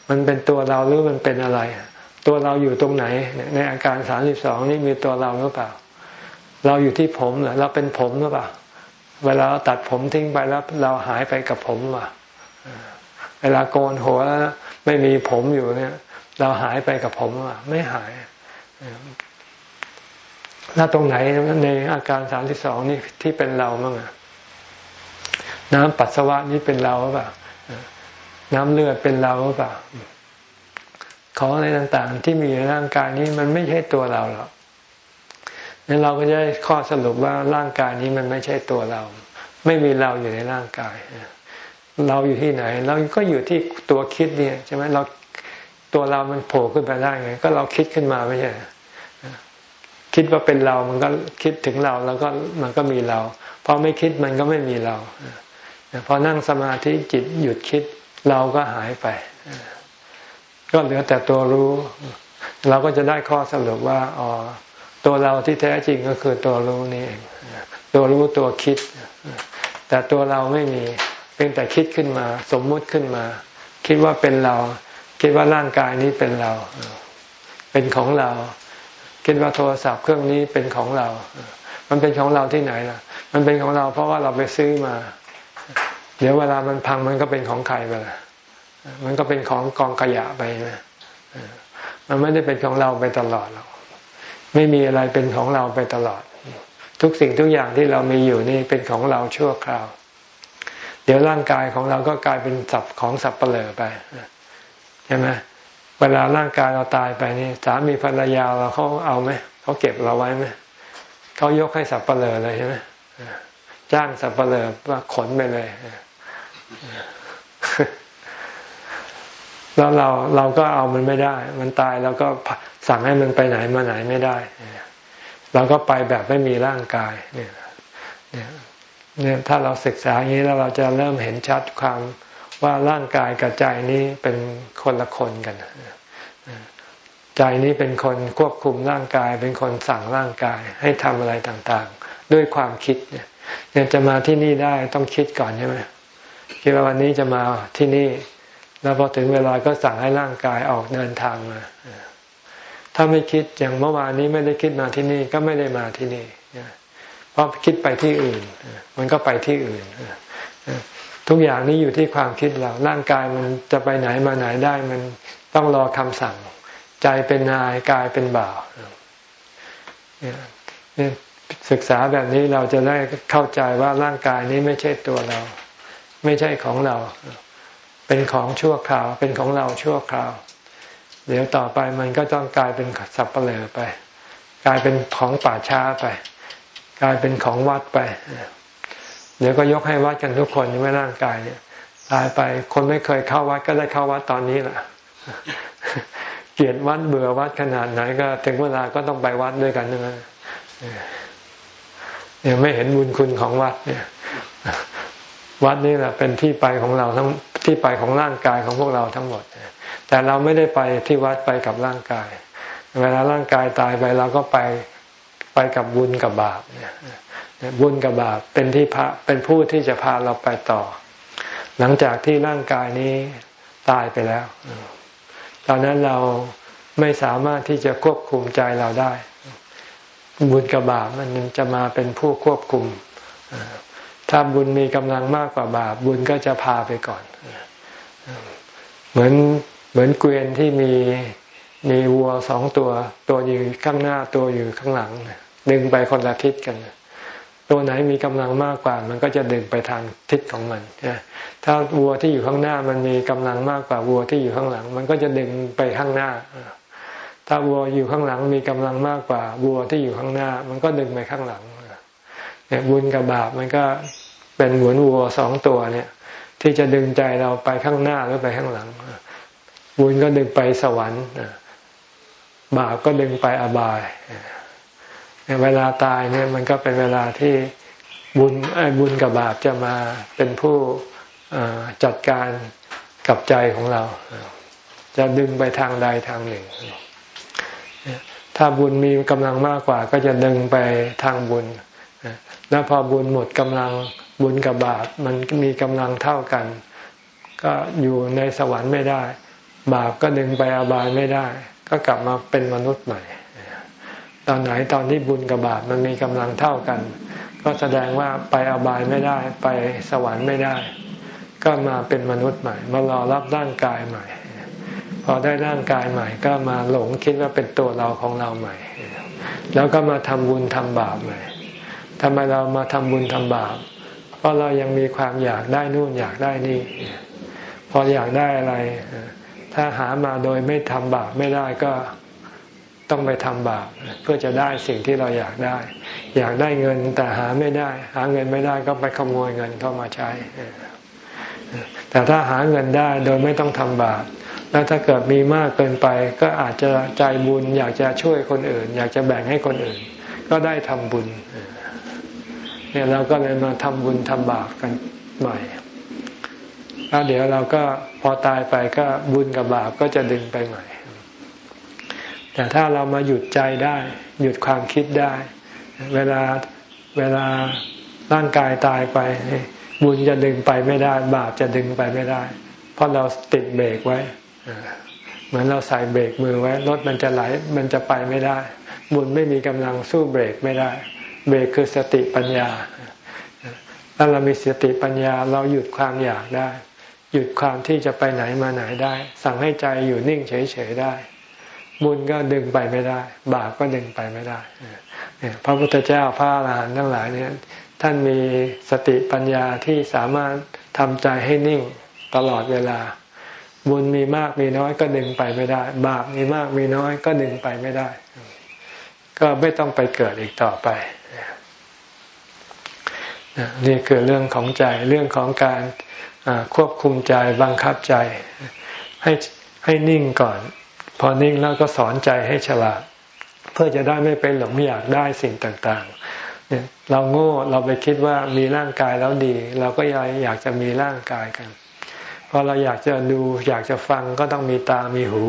มันเป็นตัวเราหรือมันเป็นอะไร ตัวเราอยู่ตรงไหน ในอาการสามสิบสองนี่มีตัวเราหรือเปล่า เราอยู่ที่ผมเหรอเราเป็นผมหรือเปล่า เวลาเราตัดผมทิ้งไปแล้วเราหายไปกับผมว่ะเวลาโกนหัวแล้วไม่มีผมอยู่เนี่ย เราหายไปกับผมว่ะไม่หาย แล้วตรงไหนในอาการสามสิบสองนี่ที่เป็นเราบ้างอะน้ำปัสสาวะนี่เป็นเราเปล่าน้ำเลือดเป็นเราเปล่าของอะไรต่างๆ ที่มีในร่างกายนี้มันไม่ใช่ตัวเราหรอกนั้นเราก็จะได้ข้อสรุปว่าร่างกายนี้มันไม่ใช่ตัวเรา ไม่มีเราอยู่ในร่างกาย เราอยู่ที่ไหน เราก็อยู่ที่ตัวคิดเนี่ยใช่ไหมเราตัวเรามันโผล่ขึ้นไปได้ไง ก็เราคิดขึ้นมาไม่ใช่ คิดว่าเป็นเรา มันก็คิดถึงเราแล้วก็มันก็มีเรา พอไม่คิดมันก็ไม่มีเรา พอนั่งสมาธิจิตหยุดคิดเราก็หายไป ก็เหลือแต่ตัวรู้ เราก็จะได้ข้อสรุปว่าอ๋อตัวเราที่แท้จริงก็คือตัวรู้นี่เองตัวรู้ตัวคิด แต่ตัวเราไม่มีเพียงแต่คิดขึ้นมา สมมุติขึ้นมา คิดว่าเป็นเรา คิดว่าร่างกายนี้เป็นเรา เป็นของเรา คิดว่าโทรศัพท์เครื่องนี้เป็นของเรา มันเป็นของเราที่ไหนล่ะ มันเป็นของเราเพราะว่าเราไปซื้อมา เดี๋ยวเวลามันพังมันก็เป็นของใครไปล่ะ มันก็เป็นของกองขยะไปนะมันไม่ได้เป็นของเราไปตลอดหรอก ไม่มีอะไรเป็นของเราไปตลอด ทุกสิ่งทุกอย่างที่เรามีอยู่นี่เป็นของเราชั่วคราว เดี๋ยวร่างกายของเราก็กลายเป็นสับของสับเปลือไปใช่ไหม เวลาร่างกายเราตายไปนี่สามีภรรยาเราเขาเอาไหมเขาเก็บเราไว้ไหมเขายกให้สับเปลือเลยใช่ไหมจ้างสับเปลือว่าขนไปเลยแล้วเราเราก็เอามันไม่ได้ มันตายเราก็สั่งให้มันไปไหนมาไหนไม่ได้เราก็ไปแบบไม่มีร่างกายเนี่ยเนี่ยถ้าเราศึกษาอย่างนี้แล้วเราจะเริ่มเห็นชัดความว่าร่างกายกับใจนี้เป็นคนละคนกัน ใจนี้เป็นคนควบคุมร่างกาย เป็นคนสั่งร่างกายให้ทำอะไรต่างๆ ด้วยความคิดเนี่ยจะมาที่นี่ได้ต้องคิดก่อนใช่ไหมคิดว่าวันนี้จะมาที่นี่ แล้วพอถึงเวลาก็สั่งให้ร่างกายออกเดินทางมาถ้าไม่คิดอย่างเมื่อวานนี้ไม่ได้คิดมาที่นี่ก็ไม่ได้มาที่นี่เพราะคิดไปที่อื่น มันก็ไปที่อื่นทุกอย่างนี้อยู่ที่ความคิดเราร่างกายมันจะไปไหนมาไหนได้ มันต้องรอคำสั่ง ใจเป็นนายกายเป็นบ่าวศึกษาแบบนี้เราจะได้เข้าใจว่าร่างกายนี้ไม่ใช่ตัวเรา ไม่ใช่ของเรา เป็นของชั่วคราว เป็นของเราชั่วคราว เดี๋ยวต่อไปมันก็ต้องกลายเป็นสับเปลือไป กลายเป็นของป่าช้าไป กลายเป็นของวัดไป เดี๋ยวก็ยกให้วัดกันทุกคนไม่ร่างกายเนี่ยตายไปคนไม่เคยเข้าวัดก็ได้เข้าวัดตอนนี้แหละ เกลียดวัดเบื่อวัดขนาดไหนก็ ถึงเวลาก็ต้องไปวัดด้วยกันนะเนี่ยไม่เห็นบุญคุณของวัดเนี่ย วัดนี่แหละเป็นที่ไปของเราทั้งที่ไปของร่างกายของพวกเราทั้งหมด แต่เราไม่ได้ไปที่วัดไปกับร่างกาย เวลาร่างกายตายไปเราก็ไปไปกับบุญกับบาปเนี่ยบุญกับบาปเป็นที่พระเป็นผู้ที่จะพาเราไปต่อ หลังจากที่ร่างกายนี้ตายไปแล้ว อนนั้นเราไม่สามารถที่จะควบคุมใจเราได้ บุญกับบาปมันจะมาเป็นผู้ควบคุม ถ้าบุญมีกำลังมากกว่าบาป บุญก็จะพาไปก่อน เหมือนเหมือนเกวียนที่มีมีวัวสองตัว ตัวอยู่ข้างหน้าตัวอยู่ข้างหลังดึงไปคนละทิศกัน ตัวไหนมีกำลังมากกว่า มันก็จะดึงไปทางทิศของมันถ้าวัวที่อยู่ข้างหน้ามันมีกำลังมากกว่าวัวที่อยู่ข้างหลัง มันก็จะดึงไปข้างหน้าถ้าวัวอยู่ข้างหลังมีกำลังมากกว่าวัวที่อยู่ข้างหน้า มันก็ดึงไปข้างหลังเนี่ยบุญกับบาปมันก็เป็นเหมือนวัวสองตัวเนี่ย ที่จะดึงใจเราไปข้างหน้าหรือไปข้างหลังบุญก็ดึงไปสวรรค์บาปก็ดึงไปอบาย เวลาตายเนี่ยมันก็เป็นเวลาที่บุญไอ้บุญกับบาปจะมาเป็นผู้จัดการกับใจของเรา จะดึงไปทางใดทางหนึ่ง ถ้าบุญมีกำลังมากกว่า ก็จะดึงไปทางบุญแล้วพอบุญหมดกำลังบุญกับบาปมันมีกำลังเท่ากัน ก็อยู่ในสวรรค์ไม่ได้ บาปก็ดึงไปอาบายไม่ได้ ก็กลับมาเป็นมนุษย์ใหม่ ตอนไหนตอนที่บุญกับบาปมันมีกำลังเท่ากัน ก็แสดงว่าไปอบายไม่ได้ ไปสวรรค์ไม่ได้ ก็มาเป็นมนุษย์ใหม่มารอรับร่างกายใหม่ พอได้ร่างกายใหม่ ก็มาหลงคิดว่าเป็นตัวเราของเราใหม่ แล้วก็มาทำบุญทำบาปใหม่ทำไมเรามาทำบุญทำบาป เพราะเรายังมีความอยากได้นู่นอยากได้นี่ พออยากได้อะไร ถ้าหามาโดยไม่ทำบาปไม่ได้ก็ ต้องไปทำบาปเพื่อจะได้สิ่งที่เราอยากได้ อยากได้เงินแต่หาไม่ได้ หาเงินไม่ได้ก็ไปขโมยเงินเข้ามาใช้ แต่ถ้าหาเงินได้โดยไม่ต้องทำบาปแล้วถ้าเกิดมีมากเกินไป ก็อาจจะใจบุญ อยากจะช่วยคนอื่น อยากจะแบ่งให้คนอื่น ก็ได้ทำบุญเนี่ยเราก็เลยมาทำบุญทำบาปกันใหม่แล้วเดี๋ยวเราก็พอตายไปก็บุญกับบาปก็จะดึงไปใหม่ แต่ถ้าเรามาหยุดใจได้ หยุดความคิดได้ เวลาเวลาร่างกายตายไป บุญจะดึงไปไม่ได้ บาปจะดึงไปไม่ได้ เพราะเราติดเบรกไว้เหมือนเราใส่เบรกมือไว้รถมันจะไหลมันจะไปไม่ได้ บุญไม่มีกำลังสู้เบรกไม่ได้ เบรกคือสติปัญญาถ้าเรามีสติปัญญาเราหยุดความอยากได้ หยุดความที่จะไปไหนมาไหนได้ สั่งให้ใจอยู่นิ่งเฉยๆได้ บุญก็ดึงไปไม่ได้ บาปก็ดึงไปไม่ได้เนี่ยพระพุทธเจ้าพระอรหันต์ทั้งหลายเนี่ยท่านมีสติปัญญาที่สามารถทำใจให้นิ่งตลอดเวลา บุญมีมากมีน้อยก็ดึงไปไม่ได้ บาปมีมากมีน้อยก็ดึงไปไม่ได้ ก็ไม่ต้องไปเกิดอีกต่อไปนี่คือเรื่องของใจเรื่องของการควบคุมใจบังคับใจ ให้ให้นิ่งก่อน พอนิ่งแล้วก็สอนใจให้ฉลาด เพื่อจะได้ไม่ไปหลงอยากได้สิ่งต่างๆเนี่ยเราโง่เราไปคิดว่ามีร่างกายแล้วดี เราก็ยากอยากจะมีร่างกายกันพอเราอยากจะดูอยากจะฟังก็ต้องมีตามีหู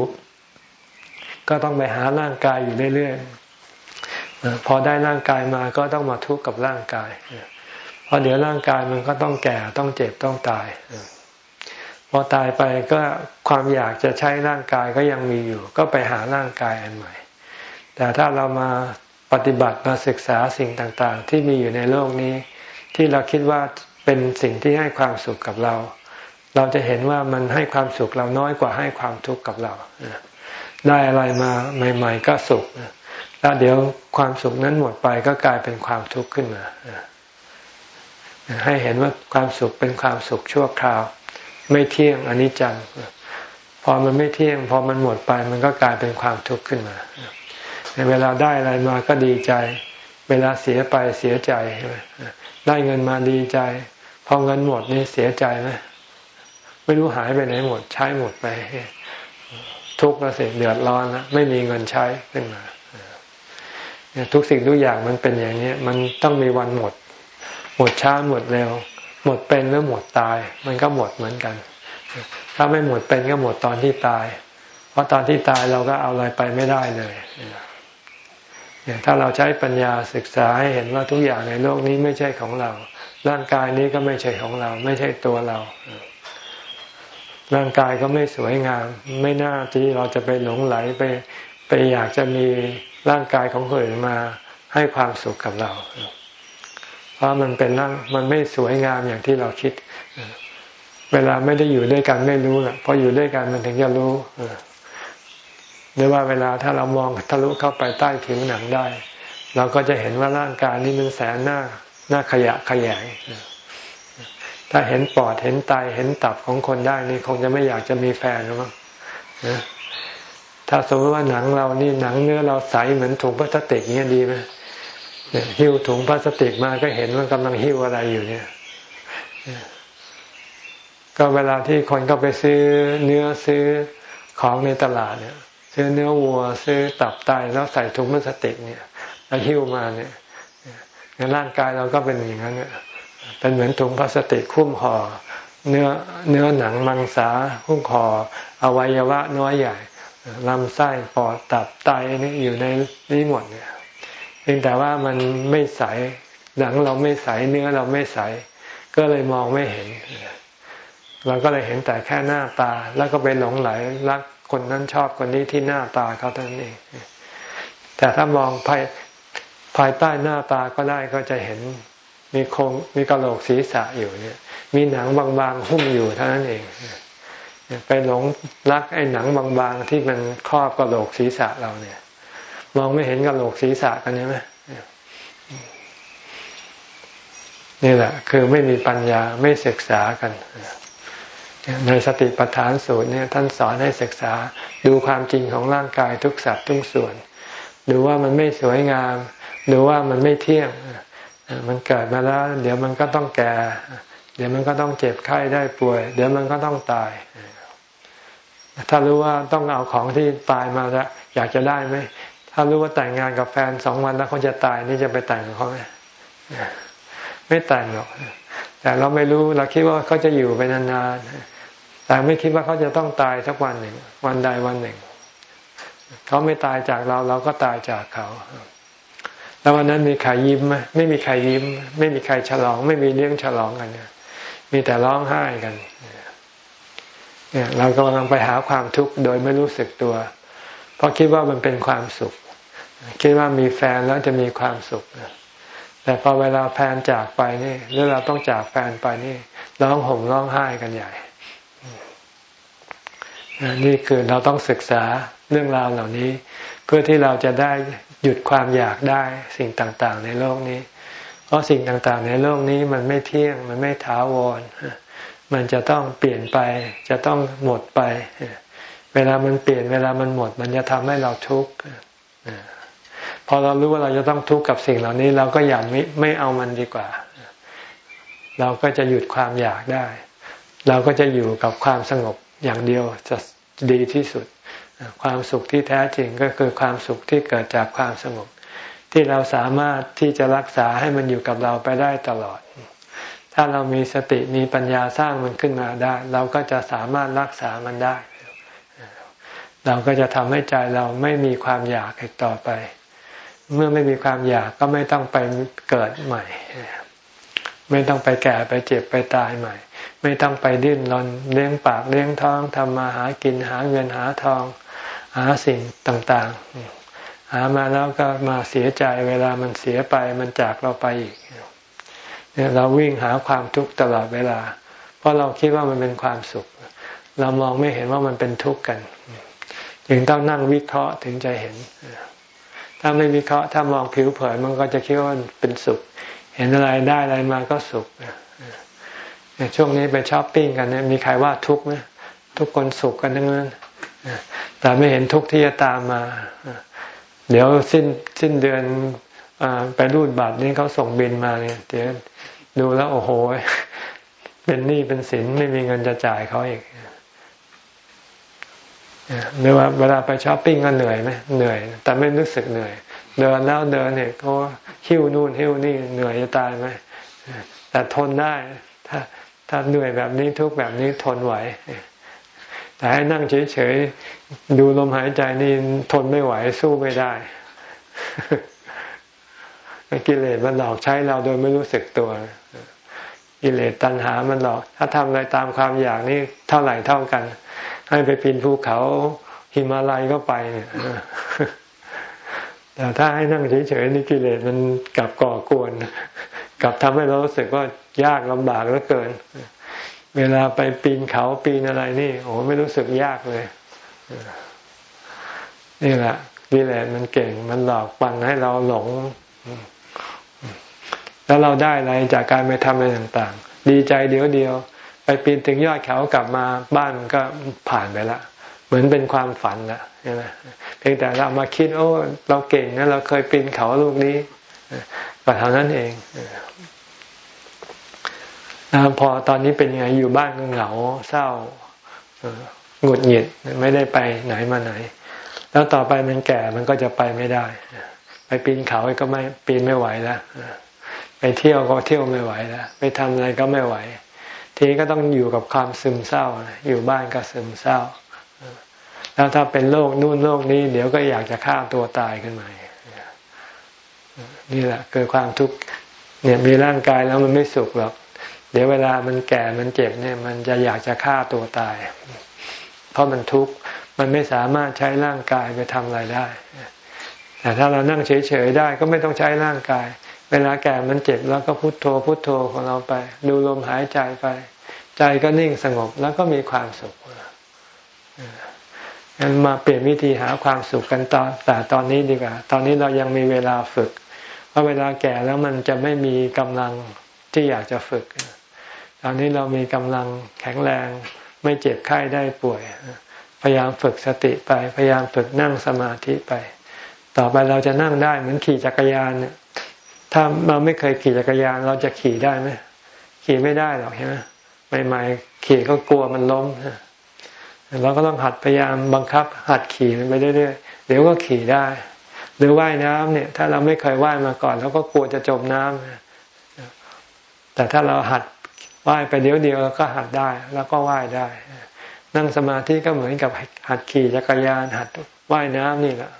ก็ต้องไปหาร่างกายอยู่เรื่อยๆพอได้ร่างกายมาก็ต้องมาทุกข์กับร่างกายเพอเดี๋ยวร่างกายมันก็ต้องแก่ต้องเจ็บต้องตาย พอตายไปก็ความอยากจะใช้ร่างกายก็ยังมีอยู่ ก็ไปหาร่างกายอันใหม่ แต่ถ้าเรามาปฏิบัติมาศึกษาสิ่งต่างๆ ที่มีอยู่ในโลกนี้ ที่เราคิดว่าเป็นสิ่งที่ให้ความสุขกับเรา เราจะเห็นว่ามันให้ความสุขเราน้อยกว่าให้ความทุกข์กับเรา ได้อะไรมาใหม่ ๆ ก็สุขแล้วเดี๋ยวความสุขนั้นหมดไปก็กลายเป็นความทุกข์ขึ้นมาให้เห็นว่าความสุขเป็นความสุขชั่วคราว ไม่เที่ยงอนิจจัง พอมันไม่เที่ยง พอมันหมดไปมันก็กลายเป็นความทุกข์ขึ้นมาในเวลาได้อะไรมาก็ดีใจ เวลาเสียไปเสียใจ ได้เงินมาดีใจ พอเงินหมดนี่เสียใจไหมไม่รู้หายไปไหนหมด ใช้หมดไป ทุกข์แล้วเสียเดือดร้อนแล้วไม่มีเงินใช้ขึ้นมาทุกสิ่งทุกอย่างมันเป็นอย่างนี้มันต้องมีวันหมด หมดช้าหมดเร็ว หมดเป็นหรือหมดตาย มันก็หมดเหมือนกัน ถ้าไม่หมดเป็นก็หมดตอนที่ตาย เพราะตอนที่ตายเราก็เอาอะไรไปไม่ได้เลยเนี่ยถ้าเราใช้ปัญญาศึกษาให้เห็นว่าทุกอย่างในโลกนี้ไม่ใช่ของเรา ร่างกายนี้ก็ไม่ใช่ของเรา ไม่ใช่ตัวเรา ร่างกายก็ไม่สวยงาม ไม่น่าที่เราจะไปหลงไหลไปไปอยากจะมีร่างกายของคนอื่นมาให้ความสุขกับเรา ราะมันเป็นร่างมันไม่สวยงามอย่างที่เราคิด เวลาไม่ได้อยู่ด้วยกันไม่รู้แหละพออยู่ด้วยกันมันถึงจะรู้หรือว่าเวลาถ้าเรามองทะลุเข้าไปใต้ผิวหนังได้ เราก็จะเห็นว่าร่างกายนี้มันแสนหน้าหน้าขยะขยายถ้าเห็นปอดเห็นไตเห็นตับของคนได้นี่คงจะไม่อยากจะมีแฟนหรือมั้งถ้าสมมติว่าหนังเรานี่หนังเนื้อเราใสเหมือนถุงพลาสติกเงี้ยดีไหม หิ้วถุงพลาสติกมาก็เห็นว่ากำลังหิ้วอะไรอยู่เนี่ย ก็เวลาที่คนก็ไปซื้อเนื้อซื้อของในตลาดเนี่ย ซื้อเนื้อวัว ซื้อตับไตแล้วใส่ถุงพลาสติกเนี่ยแล้วหิ้วมาเนี่ยในร่างกายเราก็เป็นอย่างนั้นเนี่ยเป็นเหมือนถุงพลาสติกคุ้มห่อเนื้อเนื้อหนังมังสาคุ้มห่ออวัยวะน้อยใหญ่ลำไส้ปอดตับไตนี่อยู่ในนี้หมดเนี่ย เพียงแต่ว่ามันไม่ใสหนังเราไม่ใสเนื้อเราไม่ใส ก็เลยมองไม่เห็น เราก็เลยเห็นแต่แค่หน้าตา แล้วก็ไปหลงไหลรักคนนั้นชอบคนนี้ที่หน้าตาเขาเท่านั้นเองแต่ถ้ามองภายภายใต้หน้าตาก็ได้ก็จะเห็นมีโครงมีกระโหลกศีรษะอยู่เนี่ย มีหนังบางๆหุ้มอยู่เท่านั้นเองไปหลงรักไอ้หนังบางๆที่มันครอบกระโหลกศีรษะเราเนี่ย มองไม่เห็นกระโหลกศีรษะกันใช่ไหมนี่แหละ คือไม่มีปัญญาไม่ศึกษากันในสติปัฏฐานสูตรเนี่ย ท่านสอนให้ศึกษา ดูความจริงของร่างกายทุกสัตว์ทุกส่วน ดูว่ามันไม่สวยงาม ดูว่ามันไม่เที่ยง มันเกิดมาแล้ว เดี๋ยวมันก็ต้องแก่ เดี๋ยวมันก็ต้องเจ็บไข้ได้ป่วย เดี๋ยวมันก็ต้องตาย ถ้ารู้ว่าต้องเอาของที่ตายมาแล้วอยากจะได้ไหม ถ้ารู้ว่าแต่งงานกับแฟนสองวันแล้วเขาจะตายนี่จะไปแต่งกับเขาไหมไม่แต่งหรอก แต่เราไม่รู้เราคิดว่าเขาจะอยู่ไปนานๆแต่ไม่คิดว่าเขาจะต้องตายสักวันหนึ่ง วันใดวันหนึ่ง เขาไม่ตายจากเราเราก็ตายจากเขาแล้ววันนั้นมีใครยิ้มไหมไม่มีใครยิ้ม ไม่มีใครฉลอง ไม่มีเลี้ยงฉลองกันเนี่ยมีแต่ร้องไห้กันเนี่ยเรากำลังไปหาความทุกข์โดยไม่รู้สึกตัว เพราะคิดว่ามันเป็นความสุข คิดว่ามีแฟนแล้วจะมีความสุข แต่พอเวลาแฟนจากไปนี่หรือเราต้องจากแฟนไปนี่ร้องห่มร้องไห้กันใหญ่ นี่คือเราต้องศึกษาเรื่องราวเหล่านี้ เพื่อที่เราจะได้หยุดความอยากได้สิ่งต่าง ๆ ในโลกนี้ เพราะสิ่งต่างๆ ในโลกนี้มันไม่เที่ยงมันไม่ถาวร มันจะต้องเปลี่ยนไป จะต้องหมดไป เวลามันเปลี่ยนเวลามันหมด มันจะทำให้เราทุกข์ อเรารู้ว่าเราจะต้องทุกข์กับสิ่งเหล่านี้ เราก็อย่าไม่ไม่เอามันดีกว่า เราก็จะหยุดความอยากได้ เราก็จะอยู่กับความสงบอย่างเดียวจะดีที่สุด ความสุขที่แท้จริงก็คือความสุขที่เกิดจากความสงบ ที่เราสามารถที่จะรักษาให้มันอยู่กับเราไปได้ตลอด ถ้าเรามีสติมีปัญญาสร้างมันขึ้นมาได้ เราก็จะสามารถรักษามันได้ เราก็จะทำให้ใจเราไม่มีความอยากอีกต่อไป เมื่อไม่มีความอยากก็ไม่ต้องไปเกิดใหม่ ไม่ต้องไปแก่ไปเจ็บไปตายใหม่ ไม่ต้องไปดิ้นรนเลี้ยงปากเลี้ยงท้องทำมาหากินหาเงินหาทอง หาสิ่งต่างๆ หามาแล้วก็มาเสียใจเวลามันเสียไปมันจากเราไปอีกเราวิ่งหาความทุกข์ตลอดเวลา เพราะเราคิดว่ามันเป็นความสุข เรามองไม่เห็นว่ามันเป็นทุกข์กัน จึงต้องนั่งวิเคราะห์ถึงจะเห็น ถ้าไม่วิเคราะห์ถ้ามองผิวเผินมันก็จะคิดว่าเป็นสุข เห็นอะไรได้อะไรมาก็สุขช่วงนี้ไปช้อปปิ้งกันเนี่ยมีใครว่าทุกข์ไหมทุกคนสุขกันทั้งนั้นแต่ไม่เห็นทุกข์ที่จะตามมา เดี๋ยวสิ้นสิ้นเดือนอไปรูดบัตรนี่เขาส่งบินมาเนี่ยเดี๋ยวดูแล้วโอ้โห เป็นหนี้เป็นสินไม่มีเงินจะจ่ายเขาอีก หรือว่าเวลาไปช้อปปิ้งก็เหนื่อยไหมเหนื่อย แต่ไม่รู้สึกเหนื่อย เดินแล้วเดินเนี่ยก็หิ้วนู่นหิ้วนี่เหนื่อยจะตายไหมแต่ทนได้ ถ้าถ้าเหนื่อยแบบนี้ทุกแบบนี้ทนไหว แต่ให้นั่งเฉยๆดูลมหายใจนี่ทนไม่ไหวสู้ไม่ได้กิเลสมันหลอกใช้เราโดยไม่รู้สึกตัว กิเลสตัณหามันหลอก ถ้าทำอะไรตามความอยากนี่เท่าไหร่เท่ากัน ให้ไปปีนภูเขาหิมาลัยก็ไปเนี่ยแต่ถ้าให้นั่งเฉยๆนี่กิเลสมันกลับก่อกวน กลับทำให้เรารู้สึกว่ายากลำบากเหลือเกิน เวลาไปปีนเขาปีนอะไรนี่ โอ้ไม่รู้สึกยากเลยนี่แหละกิเลสมันเก่งมันหลอกปั่นให้เราหลง แล้วเราได้อะไรจากการไปทำอะไรต่าง ๆ ดีใจเดียวเดียว ไปปีนถึงยอดเขากลับมาบ้านก็ผ่านไปละ เหมือนเป็นความฝันละใช่ไหมเพียงแต่เรามาคิดโอ้เราเก่งนะเราเคยปีนเขาลูกนี้ก็เท่านั้นเองพอตอนนี้เป็นยังไงอยู่บ้านก็เหงาเศร้าหงุดหงิดไม่ได้ไปไหนมาไหน แล้วต่อไปมันแก่มันก็จะไปไม่ได้ ไปปีนเขาก็ไม่ปีนไม่ไหวแล้วไปเที่ยวก็เที่ยวไม่ไหวแล้วไปทำอะไรก็ไม่ไหว ทีก็ต้องอยู่กับความซึมเศร้า อยู่บ้านก็ซึมเศร้า แล้วถ้าเป็นโรคนู่นโรคนี้เดี๋ยวก็อยากจะฆ่าตัวตายขึ้นมานี่แหละเกิดความทุกข์เนี่ยมีร่างกายแล้วมันไม่สุขหรอกเดี๋ยวเวลามันแก่มันเจ็บเนี่ย มันจะอยากจะฆ่าตัวตาย เพราะมันทุกข์มันไม่สามารถใช้ร่างกายไปทำอะไรได้แต่ถ้าเรานั่งเฉยๆได้ก็ไม่ต้องใช้ร่างกาย เวลาแก่มันเจ็บแล้วก็พุโทโธพุโทโธของเราไป ดูลมหายใจไป ใจก็นิ่งสงบแล้วก็มีความสุขงั้นมาเปลี่ยนวิธีหาความสุขกันตอนแต่ตอนนี้ดีกว่า ตอนนี้เรายังมีเวลาฝึก เพราะเวลาแก่แล้วมันจะไม่มีกำลังที่อยากจะฝึก ตอนนี้เรามีกำลังแข็งแรง ไม่เจ็บไข้ได้ป่วย พยายามฝึกสติไป พยายามฝึกนั่งสมาธิไป ต่อไปเราจะนั่งได้เหมือนขี่จักรยานเนี่ย ถ้าเราไม่เคยขี่จักรยาน เราจะขี่ได้ไหมขี่ไม่ได้หรอกใช่ไหมใหม่ๆขี่ก็กลัวมันล้มเราก็ต้องหัดพยายามบังคับ หัดขี่มันไปเรื่อยๆเดี๋ยวก็ขี่ได้ หรือว่ายน้ำเนี่ย ถ้าเราไม่เคยว่ายมาก่อนเราก็กลัวจะจมน้ำแต่ถ้าเราหัดว่ายไปเดี๋ยวเดียวก็หัดได้ แล้วก็ว่ายได้ นั่งสมาธิก็เหมือนกับหัดขี่จักรยาน หัดว่ายน้ำนี่แหละ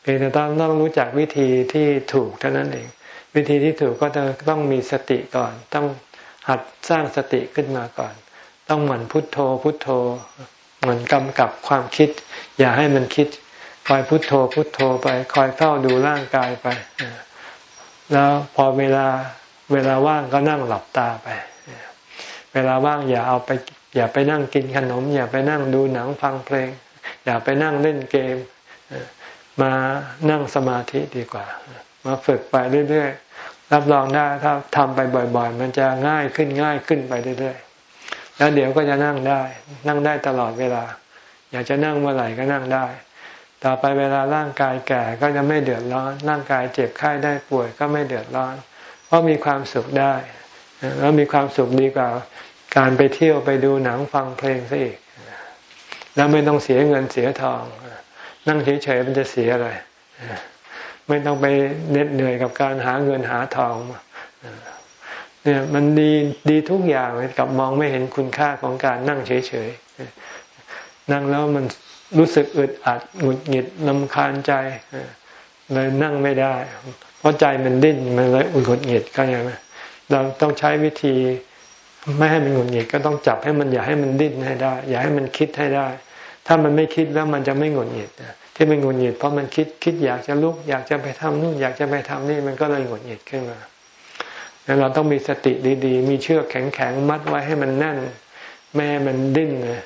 เพียงแต่ต้องต้องรู้จักวิธีที่ถูกเท่านั้นเอง วิธีที่ถูกก็จะต้องมีสติก่อน ต้องหัดสร้างสติขึ้นมาก่อน ต้องหมั่นพุทโธพุทโธเหมือนกำกับความคิด อย่าให้มันคิดคอยพุทโธพุทโธไป คอยเฝ้าดูร่างกายไป แล้วพอเวลาเวลาว่างก็นั่งหลับตาไป เวลาว่างอย่าเอาไป อย่าไปนั่งกินขนม อย่าไปนั่งดูหนังฟังเพลง อย่าไปนั่งเล่นเกม มานั่งสมาธิดีกว่า มาฝึกไปเรื่อยๆ รับรองได้ถ้าทำไปบ่อย ๆ มันจะง่ายขึ้นง่ายขึ้นไปเรื่อยๆ แล้วเดี๋ยวก็จะนั่งได้ นั่งได้ตลอดเวลา อยากจะนั่งเมื่อไหร่ก็นั่งได้ ต่อไปเวลาร่างกายแก่ก็จะไม่เดือดร้อน ร่างกายเจ็บไข้ได้ป่วยก็ไม่เดือดร้อน เพราะมีความสุขได้ แล้วมีความสุขดีกว่าการไปเที่ยวไปดูหนังฟังเพลงซะอีก แล้วไม่ต้องเสียเงินเสียทอง นั่งเฉยๆมันจะเสียอะไร ไม่ต้องไปเหน็ดเหนื่อยกับการหาเงินหาทองเนี่ยมันดีดีทุกอย่างเลยกับมองไม่เห็นคุณค่าของการนั่งเฉยๆนั่งแล้วมันรู้สึกอึดอัดหงุดหงิดลำคาญใจเลยนั่งไม่ได้ เพราะใจมันดิ้นมันเลยอุดหงุดหงิดก็ยังเราต้องใช้วิธี ไม่ให้มันหงุดหงิดก็ต้องจับให้มันอย่าให้มันดิ้นให้ได้ อย่าให้มันคิดให้ได้ ถ้ามันไม่คิดแล้วมันจะไม่หงุดหงิดที่มันหงุดหงิดเพราะมันคิดคิดอยากจะลุก อยากจะไปทำนู่นอยากจะไปทำนี่มันก็เลยหงุดหงิดขึ้นมาแล้วเราต้องมีสติดีๆ มีเชือกแข็งๆมัดไว้ให้มันแน่นไม่ให้มันดิ้นนะ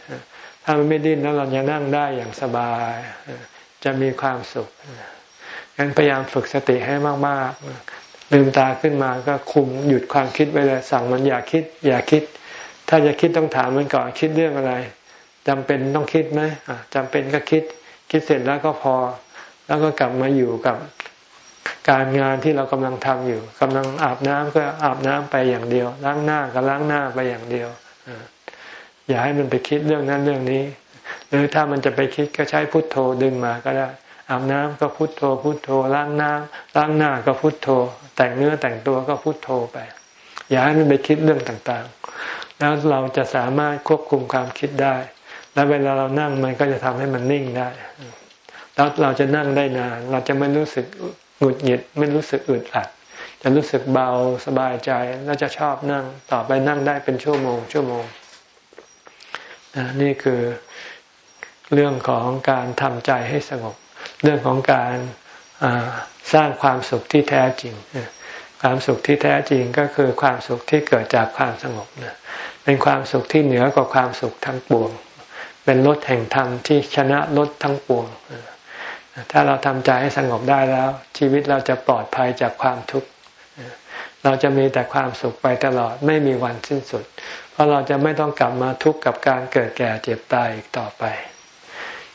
ถ้ามันไม่ดิ้นแล้วเราจะนั่งได้อย่างสบาย จะมีความสุขงั้นพยายามฝึกสติให้มากๆลืมตาขึ้นมาก็คุมหยุดความคิดไว้เลยสั่งมันอย่าคิด อย่าคิด ถ้าจะคิดต้องถามมันก่อนคิดเรื่องอะไร จำเป็นต้องคิดไหมจำเป็นก็คิด คิดเสร็จแล้วก็พอ แล้วก็กลับมาอยู่กับการงานที่เรากำลังทำอยู่กำลังอาบน้ำก็อาบน้ำไปอย่างเดียว ล้างหน้าก็ล้างหน้าไปอย่างเดียวอย่าให้มันไปคิดเรื่องนั้นเรื่องนี้ หรือถ้ามันจะไปคิดก็ใช้พุทโธดึงมาก็ได้อาบน้ำก็พุทโธ พุทโธล้างน้ำล้างหน้าก็พุทโธ แต่งเนื้อแต่งตัวก็พุทโธไป อย่าให้มันไปคิดเรื่องต่างๆ แล้วเราจะสามารถควบคุมความคิดได้ แล้วเวลาเรานั่งมันก็จะทำให้มันนิ่งได้ แล้วเราจะนั่งได้นาน เราจะไม่รู้สึกหงุดหงิด ไม่รู้สึกอึดอัด จะรู้สึกเบาสบายใจ แล้วจะชอบนั่ง ต่อไปนั่งได้เป็นชั่วโมง ชั่วโมง นี่คือเรื่องของการทำใจให้สงบ เรื่องของการสร้างความสุขที่แท้จริง ความสุขที่แท้จริงก็คือความสุขที่เกิดจากความสงบเป็นความสุขที่เหนือกว่าความสุขทั้งปวง เป็นรถแห่งธรรมที่ชนะรถทั้งปวง ถ้าเราทำใจให้สงบได้แล้ว ชีวิตเราจะปลอดภัยจากความทุกข์ เราจะมีแต่ความสุขไปตลอดไม่มีวันสิ้นสุด เพราะเราจะไม่ต้องกลับมาทุกข์กับการเกิดแก่เจ็บตายอีกต่อไป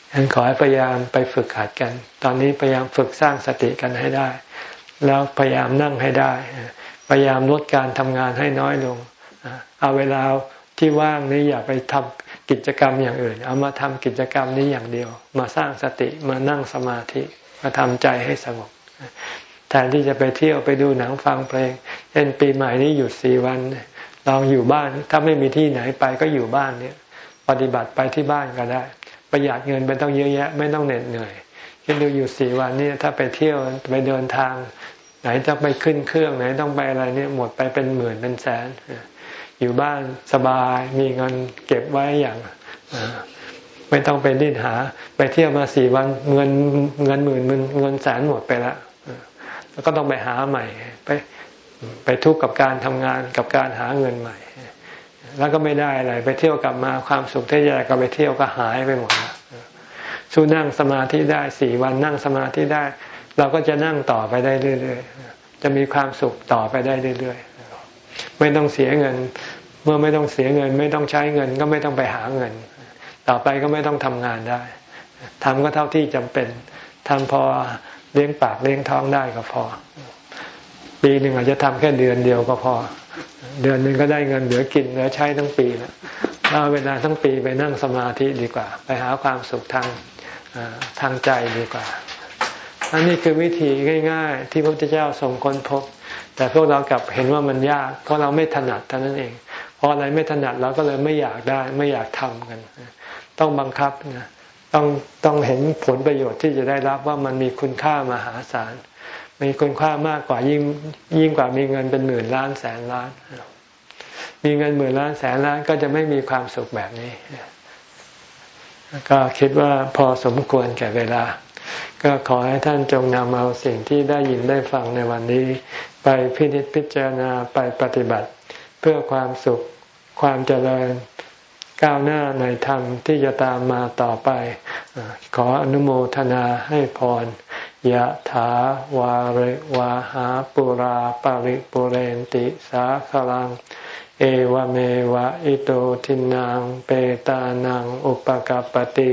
ฉะนั้นขอให้พยายามไปฝึกหัดกัน ตอนนี้พยายามฝึกสร้างสติกันให้ได้ แล้วพยายามนั่งให้ได้ พยายามลดการทำงานให้น้อยลง เอาเวลาที่ว่างนี้อย่าไปทำ กิจกรรมอย่างอื่น เอามาทำกิจกรรมนี้อย่างเดียว มาสร้างสติมานั่งสมาธิมาทำใจให้สงบแทนที่จะไปเที่ยวไปดูหนังฟังเพลงเช่นปีใหม่นี้หยุดสี่วันเราอยู่บ้าน ถ้าไม่มีที่ไหนไปก็อยู่บ้านเนี่ย ปฏิบัติไปที่บ้านก็ได้ ประหยัดเงินไปต้องเยอะแยะ ไม่ต้องเหน็ดเหนื่อยคิดดูอยู่สี่วันนี่ถ้าไปเที่ยวไปเดินทาง ไหนต้องไปขึ้นเครื่องไหนต้องไปอะไรเนี่ยหมดไปเป็นหมื่นเป็นแสน อยู่บ้านสบาย มีเงินเก็บไว้อย่างไม่ต้องไปดิ้นหา ไปเที่ยวมาสี่วันเงินเงินหมื่นเงินแสนหมดไปแล้วแล้วก็ต้องไปหาใหม่ ไปไปทุกข์กับการทำงานกับการหาเงินใหม่ แล้วก็ไม่ได้อะไรไปเที่ยวกลับมาความสุขที่จะก็ไปเที่ยวก็หายไปหมดสู้นั่งสมาธิได้สี่วันนั่งสมาธิได้ เราก็จะนั่งต่อไปได้เรื่อยๆจะมีความสุขต่อไปได้เรื่อยๆ ไม่ต้องเสียเงิน เมื่อไม่ต้องเสียเงิน ไม่ต้องใช้เงิน ก็ไม่ต้องไปหาเงิน ต่อไปก็ไม่ต้องทำงานได้ทำก็เท่าที่จำเป็นทำพอเลี้ยงปากเลี้ยงท้องได้ก็พอ ปีหนึ่งอาจจะทำแค่เดือนเดียวก็พอ เดือนหนึ่งก็ได้เงินเหลือกินเหลือใช้ทั้งปีแล้วเอาเวลาทั้งปีไปนั่งสมาธิดีกว่า ไปหาความสุขทางทางใจดีกว่าอันนี้คือวิธีง่าย ๆ ที่พระพุทธเจ้าทรงค้นพบ แต่พวกเรากลับเห็นว่ามันยากเพราะเราไม่ถนัดเท่านั้นเองเพราะอะไรไม่ถนัดเราก็เลยไม่อยากได้ไม่อยากทำกัน ต้องบังคับนะต้องต้องเห็นผลประโยชน์ที่จะได้รับว่ามันมีคุณค่ามหาศาลมีคุณค่ามากกว่ายิ่งยิ่งกว่ามีเงินเป็นหมื่นล้านแสนล้าน มีเงินหมื่นล้านแสนล้านก็จะไม่มีความสุขแบบนี้ ก็คิดว่าพอสมควรแก่เวลา ก็ขอให้ท่านจงนำเอาสิ่งที่ได้ยินได้ฟังในวันนี้ ไปพิจิตพิจารณาไปปฏิบัติ เพื่อความสุขความเจริญก้าวหน้าในธรรมที่จะตามมาต่อไป ขออนุโมทนาให้พรยะถาวาริวาหาปุราปาริปุเรนติสาคลัง เอวเมวะอิโตทินังเปตานังอุปกปติ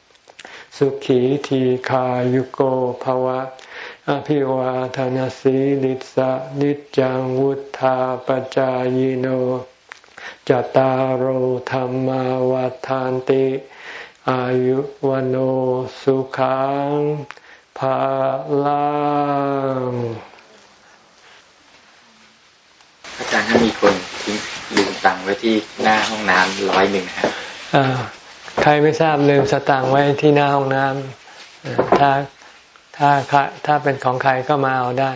สุขีทีขายุโกภวะ อภิวาทานสีลิสะนิจังวุธาปจายโนจตารโหธรรมวาทานติ อายุวันโอสุขังภาลังอาจารย์ถ้ามีคนทิ้งลืมตังไว้ที่หน้าห้องน้ำร้อยหนึ่งครับ ใครไม่ทราบลืมสตังค์ไว้ที่หน้าห้องน้ำถ้าถ้าถ้าเป็นของใครก็มาเอาได้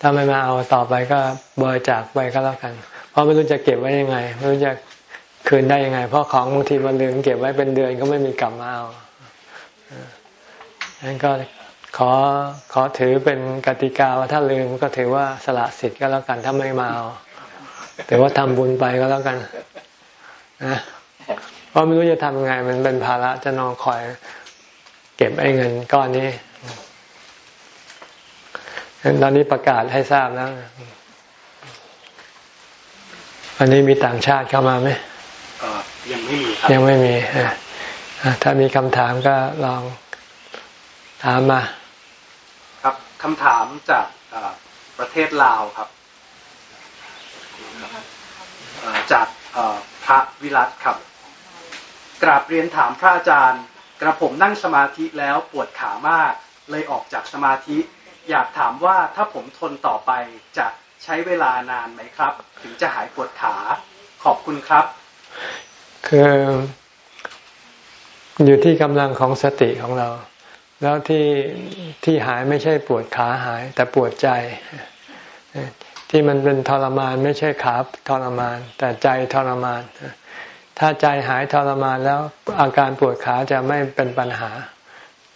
ถ้าไม่มาเอาต่อไปก็บริจาคไปก็แล้วกัน เพราะไม่รู้จะเก็บไว้ยังไงไม่รู้จะคืนได้ยังไง เพราะของบางทีมันลืมเก็บไว้เป็นเดือนก็ไม่มีกลับมาเอาดังนั้นก็ขอขอถือเป็นกติกาว่าถ้าลืมก็ถือว่าสละสิทธิ์ก็แล้วกันถ้าไม่มาเอาแต่ว่าทำบุญไปก็แล้วกันนะ ราะไม่รู้จะทำยังไงมันเป็นภาระจะนอนคอยเก็บไอ้เงินก้อนนี้ตอนนี้ประกาศให้ทราบแล้ววันนี้มีต่างชาติเข้ามาไหมยังไม่มีครับยังไม่มีถ้ามีคำถามก็ลองถามมา ครับคำถามจากประเทศลาวครับ จากพระวิรัตครับ กราบเรียนถามพระอาจารย์ กระผมนั่งสมาธิแล้วปวดขามาก เลยออกจากสมาธิ อยากถามว่าถ้าผมทนต่อไปจะใช้เวลานานไหมครับ ถึงจะหายปวดขาขอบคุณครับ คืออยู่ที่กำลังของสติของเรา แล้วที่ที่หายไม่ใช่ปวดขาหาย แต่ปวดใจ ที่มันเป็นทรมานไม่ใช่ขาทรมาน แต่ใจทรมาน ถ้าใจหายทรมานแล้วอาการปวดขาจะไม่เป็นปัญหา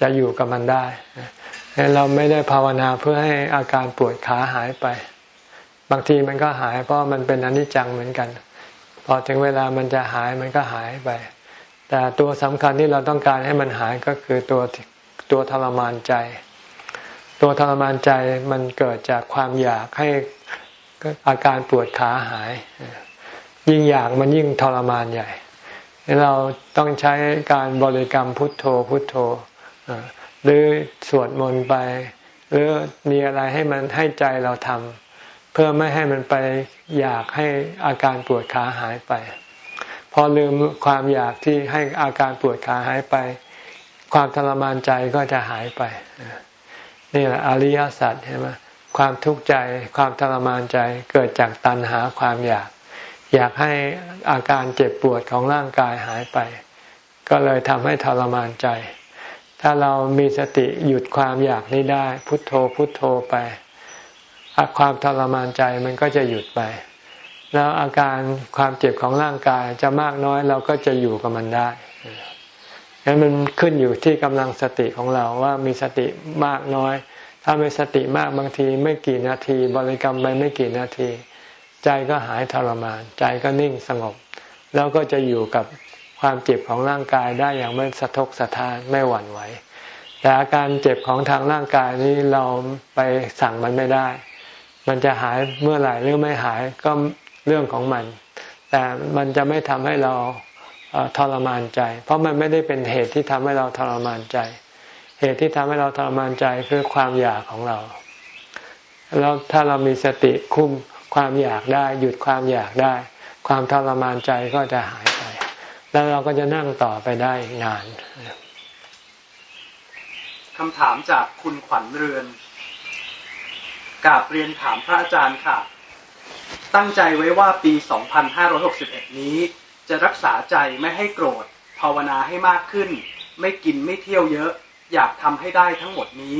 จะอยู่กับมันได้เราไม่ได้ภาวนาเพื่อให้อาการปวดขาหายไป บางทีมันก็หายเพราะมันเป็นอนิจจังเหมือนกัน พอถึงเวลามันจะหายมันก็หายไป แต่ตัวสำคัญที่เราต้องการให้มันหายก็คือตัวตัวทรมานใจ ตัวทรมานใจมันเกิดจากความอยากให้อาการปวดขาหาย ยิ่งอยากมันยิ่งทรมานใหญ่ เราต้องใช้การบริกรรมพุทโธพุทโธหรือสวดมนต์ไป หรือมีอะไรให้มันให้ใจเราทำเพื่อไม่ให้มันไปอยากให้อาการปวดขาหายไป พอลืมความอยากที่ให้อาการปวดขาหายไป ความทรมานใจก็จะหายไป นี่แหละอริยสัจใช่ไหมความทุกข์ใจความทรมานใจเกิดจากตัณหาความอยาก อยากให้อาการเจ็บปวดของร่างกายหายไป ก็เลยทำให้ทรมานใจ ถ้าเรามีสติหยุดความอยากนี้ได้ พุทโธพุทโธไปความทรมานใจมันก็จะหยุดไป แล้วอาการความเจ็บของร่างกายจะมากน้อยเราก็จะอยู่กับมันได้งั้นมันขึ้นอยู่ที่กำลังสติของเราว่ามีสติมากน้อย ถ้าไม่สติมากบางที ไม่กี่นาที บริกรรมไปไม่กี่นาที ใจก็หายทรมาน ใจก็นิ่งสงบ แล้วก็จะอยู่กับความเจ็บของร่างกายได้อย่างไม่สะทกสะท้านไม่หวั่นไหวแต่อาการเจ็บของทางร่างกายนี้เราไปสั่งมันไม่ได้ มันจะหายเมื่อไหร่หรือไม่หายก็เรื่องของมัน แต่มันจะไม่ทำให้เราทรมานใจ เพราะมันไม่ได้เป็นเหตุที่ทำให้เราทรมานใจ เหตุที่ทำให้เราทรมานใจคือความอยากของเรา แล้วถ้าเรามีสติคุม ความอยากได้ หยุดความอยากได้ ความทรมานใจก็จะหายไป แล้วเราก็จะนั่งต่อไปได้นานคำถามจากคุณขวัญเรือนกราบเรียนถามพระอาจารย์ค่ะ ตั้งใจไว้ว่าปี 2561 นี้ จะรักษาใจไม่ให้โกรธ ภาวนาให้มากขึ้น ไม่กินไม่เที่ยวเยอะ อยากทำให้ได้ทั้งหมดนี้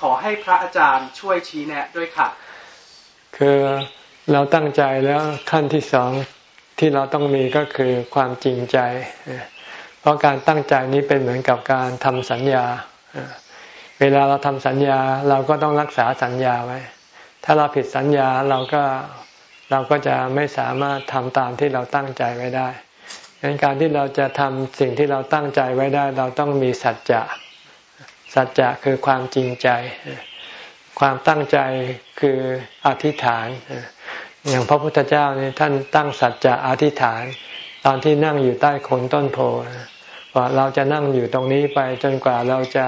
ขอให้พระอาจารย์ช่วยชี้แนะด้วยค่ะ คือ เราตั้งใจแล้วขั้นที่สองที่เราต้องมีก็คือความจริงใจ เพราะการตั้งใจนี้เป็นเหมือนกับการทำสัญญา เวลาเราทำสัญญาเราก็ต้องรักษาสัญญาไว้ ถ้าเราผิดสัญญาเราก็เราก็จะไม่สามารถทำตามที่เราตั้งใจไว้ได้ดังนั้นการที่เราจะทำสิ่งที่เราตั้งใจไว้ได้ เราต้องมีสัจจะสัจจะคือความจริงใจ ความตั้งใจคืออธิษฐาน อย่างพระพุทธเจ้านี่ท่านตั้งสัจจะอธิษฐาน ตอนที่นั่งอยู่ใต้โคนต้นโพว่าเราจะนั่งอยู่ตรงนี้ไปจนกว่าเราจะ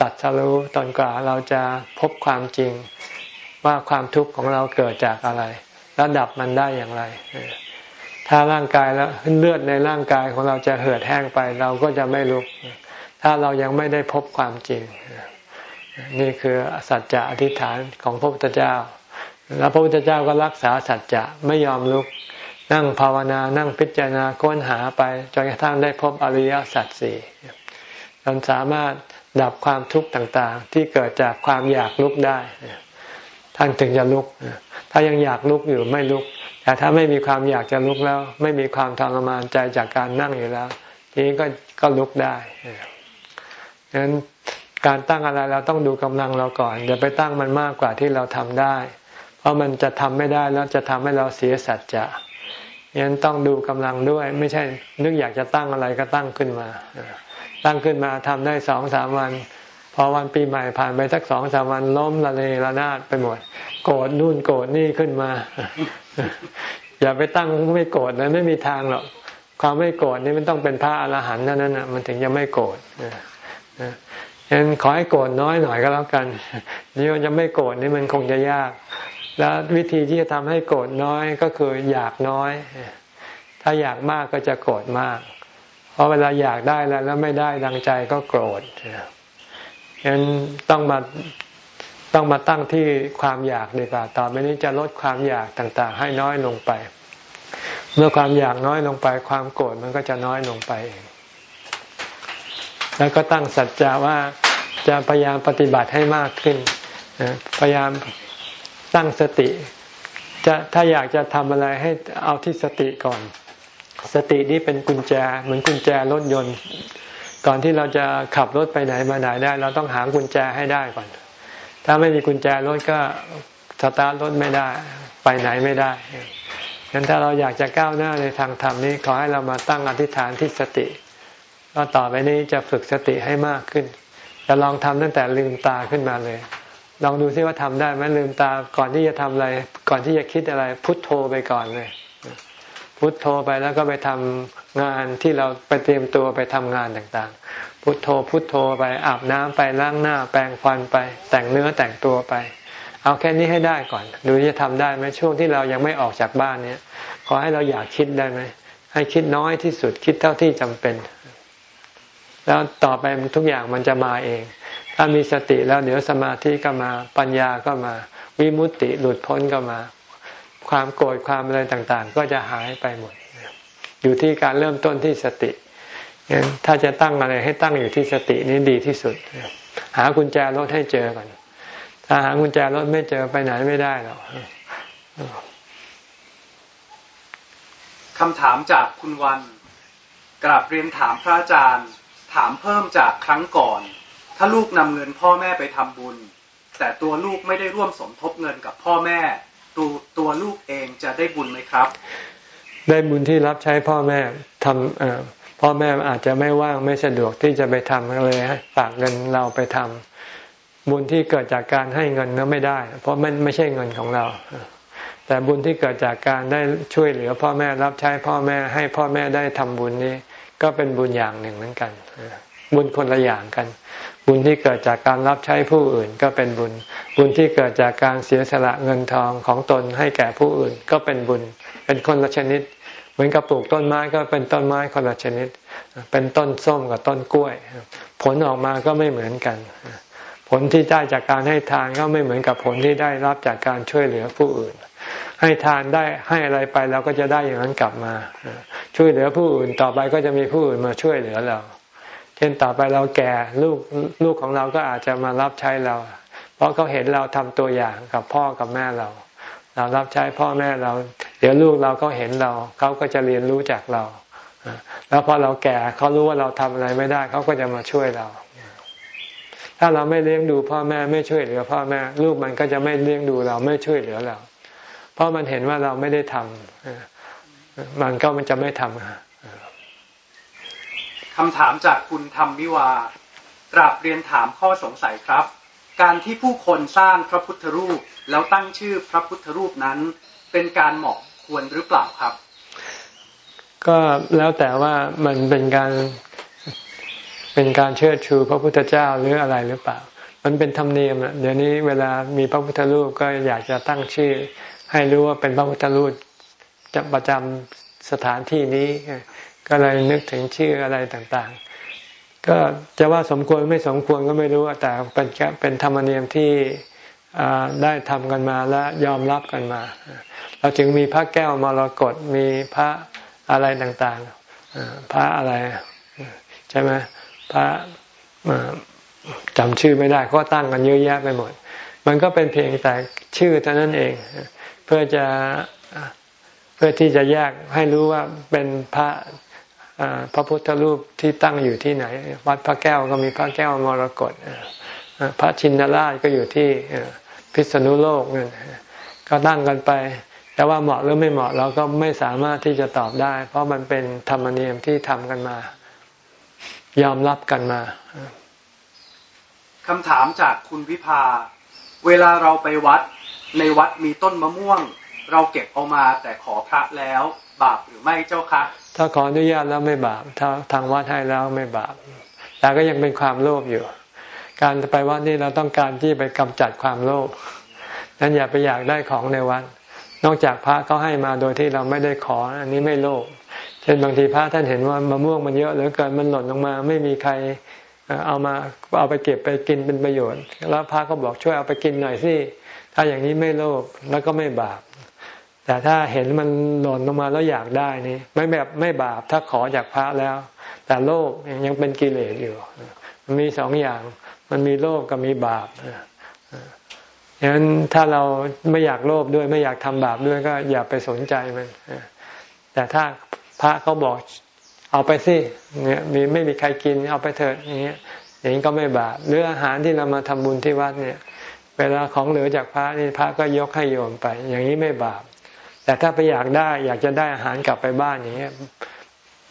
ตัดสรู้ตอนกว่าเราจะพบความจริงว่าความทุกข์ของเราเกิดจากอะไร แล้วดับมันได้อย่างไร ถ้าร่างกายแล้วเลือดในร่างกายของเราจะเหือดแห้งไป เราก็จะไม่ลุก ถ้าเรายังไม่ได้พบความจริง นี่คือสัจจะอธิษฐานของพระพุทธเจ้า แล้วพระพุทธเจ้าก็รักษาสัจจะไม่ยอมลุกนั่งภาวนานั่งพิจารณาค้นหาไปจนกระทั่งได้พบอริยสัจสี่จนสามารถดับความทุกข์ต่างๆ ที่เกิดจากความอยากลุกได้ ท่านถึงจะลุก ถ้ายังอยากลุกอยู่ไม่ลุก แต่ถ้าไม่มีความอยากจะลุกแล้ว ไม่มีความทรมานใจจากการนั่งอยู่แล้ว ทีนี้ก็ก็ลุกได้ดังนั้นการตั้งอะไรเราต้องดูกำลังเราก่อนอย่าไปตั้งมันมากกว่าที่เราทำได้ ราะมันจะทำไม่ได้แล้วจะทำให้เราเสียสัจจะยังต้องดูกำลังด้วย ไม่ใช่นึกอยากจะตั้งอะไรก็ตั้งขึ้นมา ตั้งขึ้นมาทำได้สองสามวัน พอวันปีใหม่ผ่านไปสักสองสามวันล้มละเลระนาดไปหมด โกรธนู่นโกรธนี่ขึ้นมา อย่าไปตั้งไม่โกรธนะไม่มีทางหรอกความไม่โกรธนี่มันต้องเป็นพระอรหันต์นั้นน่ะมันถึงจะไม่โกรธฉะนั้นขอให้โกรธน้อยหน่อยก็แล้วกัน นี่มันจะไม่โกรธนี่มันคงจะยาก แล้ววิธีที่จะทำให้โกรธน้อยก็คืออยากน้อย ถ้าอยากมากก็จะโกรธมาก เพราะเวลาอยากได้แล้วแล้วไม่ได้ดังใจก็โกรธฉะนั้นต้องมาต้องมาตั้งที่ความอยากดีกว่าต่อไปนี้จะลดความอยากต่างๆ ให้น้อยลงไป เมื่อความอยากน้อยลงไป ความโกรธมันก็จะน้อยลงไปเองแล้วก็ตั้งสัจจะว่าจะพยายามปฏิบัติให้มากขึ้นพยายาม ตั้งสติจะถ้าอยากจะทำอะไรให้เอาที่สติก่อน สตินี้เป็นกุญแจเหมือนกุญแจรถยนต์ ก่อนที่เราจะขับรถไปไหนมาไหนได้ เราต้องหากุญแจให้ได้ก่อน ถ้าไม่มีกุญแจรถก็สตาร์ทรถไม่ได้ ไปไหนไม่ได้งั้นถ้าเราอยากจะก้าวหน้าในทางธรรมนี้ขอให้เรามาตั้งอธิษฐานที่สติก็ต่อไปนี้จะฝึกสติให้มากขึ้น จะลองทำตั้งแต่ลืมตาขึ้นมาเลย ลองดูซิว่าทำได้ไหมลืมตาก่อนที่จะทำอะไร ก่อนที่จะคิดอะไร พุทโธไปก่อนเลย พุทโธไปแล้วก็ไปทำงานที่เราไปเตรียมตัวไปทำงานต่างๆ พุทโธพุทโธไปอาบน้ำไปล้างหน้า แปรงฟันไป แต่งเนื้อแต่งตัวไป เอาแค่นี้ให้ได้ก่อน ดูจะทำได้ไหมช่วงที่เรายังไม่ออกจากบ้านเนี้ยขอให้เราอยากคิดได้ไหมให้คิดน้อยที่สุดคิดเท่าที่จำเป็น แล้วต่อไปทุกอย่างมันจะมาเอง ถ้ามีสติแล้วเดี๋ยวสมาธิก็มาปัญญาก็มา วิมุตติหลุดพ้นก็มา ความโกรธความอะไรต่างๆ ก็จะหายไปหมด อยู่ที่การเริ่มต้นที่สติงั้นถ้าจะตั้งอะไรให้ตั้งอยู่ที่สตินี้ดีที่สุด หากุญแจรถให้เจอก่อนถ้าหากุญแจรถไม่เจอไปไหนไม่ได้หรอกคำถามจากคุณวันกราบเรียนถามพระอาจารย์ ถามเพิ่มจากครั้งก่อน ถ้าลูกนำเงินพ่อแม่ไปทำบุญ แต่ตัวลูกไม่ได้ร่วมสมทบเงินกับพ่อแม่ ตัวตัวลูกเองจะได้บุญไหมครับ ได้บุญที่รับใช้พ่อแม่ทำพ่อแม่อาจจะไม่ว่างไม่สะดวกที่จะไปทำเลยฝากเงินเราไปทำบุญที่เกิดจากการให้เงินนั้นไม่ได้ เพราะมันไม่ใช่เงินของเรา แต่บุญที่เกิดจากการได้ช่วยเหลือพ่อแม่รับใช้พ่อแม่ให้พ่อแม่ได้ทำบุญนี้ ก็เป็นบุญอย่างหนึ่งเหมือนกัน บุญคนละอย่างกัน บุญที่เกิดจากการรับใช้ผู้อื่นก็เป็นบุญ บุญที่เกิดจากการเสียสละเงินทองของตนให้แก่ผู้อื่นก็เป็นบุญ เป็นคนละชนิด เหมือนกับปลูกต้นไม้ก็เป็นต้นไม้คนละชนิด เป็นต้นส้มกับต้นกล้วย ผลออกมาก็ไม่เหมือนกัน ผลที่ได้จากการให้ทานก็ไม่เหมือนกับผลที่ได้รับจากการช่วยเหลือผู้อื่นให้ทานได้ให้อะไรไปเราก็จะได้อย่างนั้นกลับมา ช่วยเหลือผู้อื่นต่อไปก็จะมีผู้อื่นมาช่วยเหลือเรา เช่นต่อไปเราแก่ลูกลูกของเราก็อาจจะมารับใช้เรา เพราะเขาเห็นเราทำตัวอย่างกับพ่อกับแม่เรา เรารับใช้พ่อแม่เรา เดี๋ยวลูกเราก็เห็นเราเขาก็จะเรียนรู้จากเราแล้วพอเราแก่เขารู้ว่าเราทำอะไรไม่ได้เขาก็จะมาช่วยเรา ถ้าเราไม่เลี้ยงดูพ่อแม่ไม่ช่วยเหลือพ่อแม่ลูกมันก็จะไม่เลี้ยงดูเราไม่ช่วยเหลือเรา เพราะมันเห็นว่าเราไม่ได้ทำมันก็มันจะไม่ทำ คำถามจากคุณธรรมวิวากราบเรียนถามข้อสงสัยครับ การที่ผู้คนสร้างพระพุทธรูป แล้วตั้งชื่อพระพุทธรูปนั้น เป็นการเหมาะควรหรือเปล่าครับ ก็แล้วแต่ว่ามันเป็นการเป็นการเชิดชูพระพุทธเจ้าหรืออะไรหรือเปล่า มันเป็นธรรมเนียมเดี๋ยวนี้เวลามีพระพุทธรูปก็อยากจะตั้งชื่อ ให้รู้ว่าเป็นพระพุทธรูปจะประจำสถานที่นี้ ก็เลยนึกถึงชื่ออะไรต่างๆ ก็จะว่าสมควรไม่สมควรก็ไม่รู้แต่เป็นเป็นธรรมเนียมที่ได้ทำกันมาและยอมรับกันมา เราจึงมีพระแก้วมรกตมีพระอะไรต่างๆพระอะไรใช่ไหมพระจำชื่อไม่ได้ก็ตั้งกันเยอะแยะไปหมด มันก็เป็นเพียงแต่ชื่อเท่านั้นเอง เพื่อจะเพื่อที่จะแยกให้รู้ว่าเป็นพระ พระพุทธรูปที่ตั้งอยู่ที่ไหน วัดพระแก้วก็มีพระแก้วมรกตพระชินราชก็อยู่ที่พิษณุโลกนั่นก็ตั้งกันไป แต่ว่าเหมาะหรือไม่เหมาะเราก็ไม่สามารถที่จะตอบได้ เพราะมันเป็นธรรมเนียมที่ทำกันมา ยอมรับกันมาคำถามจากคุณวิภา เวลาเราไปวัดในวัดมีต้นมะม่วง เราเก็บเอามาแต่ขอพระแล้วบาปหรือไม่เจ้าคะ ถ้าขออนุญาตแล้วไม่บาป ถ้าทางวัดให้แล้วไม่บาป แต่ก็ยังเป็นความโลภอยู่ การไปวัดนี่เราต้องการที่ไปกำจัดความโลภนั้นอย่าไปอยากได้ของในวัด นอกจากพระเขาให้มาโดยที่เราไม่ได้ขอ อันนี้ไม่โลภ เช่นบางทีพระท่านเห็นว่ามะม่วงมันเยอะเหลือเกินมันหล่นลงมา ไม่มีใครเอามาเอาไปเก็บไปกินเป็นประโยชน์ แล้วพระก็บอกช่วยเอาไปกินหน่อยสิ ถ้าอย่างนี้ไม่โลภแล้วก็ไม่บาป แต่ถ้าเห็นมันหล่นลงมาแล้วอยากได้นี่ไม่แบบไม่บาปถ้าขอจากพระแล้ว แต่โลภยังเป็นกิเลสอยู่ มันมีสองอย่างมันมีโลภกับมีบาปฉะนั้นถ้าเราไม่อยากโลภด้วยไม่อยากทำบาปด้วยก็อย่าไปสนใจมัน แต่ถ้าพระเขาบอกเอาไปสิเนี่ยมีไม่มีใครกินเอาไปเถิดอย่างเงี้ยอย่างนี้ก็ไม่บาปหรืออาหารที่เรามาทำบุญที่วัดเนี่ย เวลาของเหลือจากพระนี่พระก็ยกให้โยมไป อย่างนี้ไม่บาป แต่ถ้าไปอยากได้อยากจะได้อาหารกลับไปบ้านอย่างเงี้ย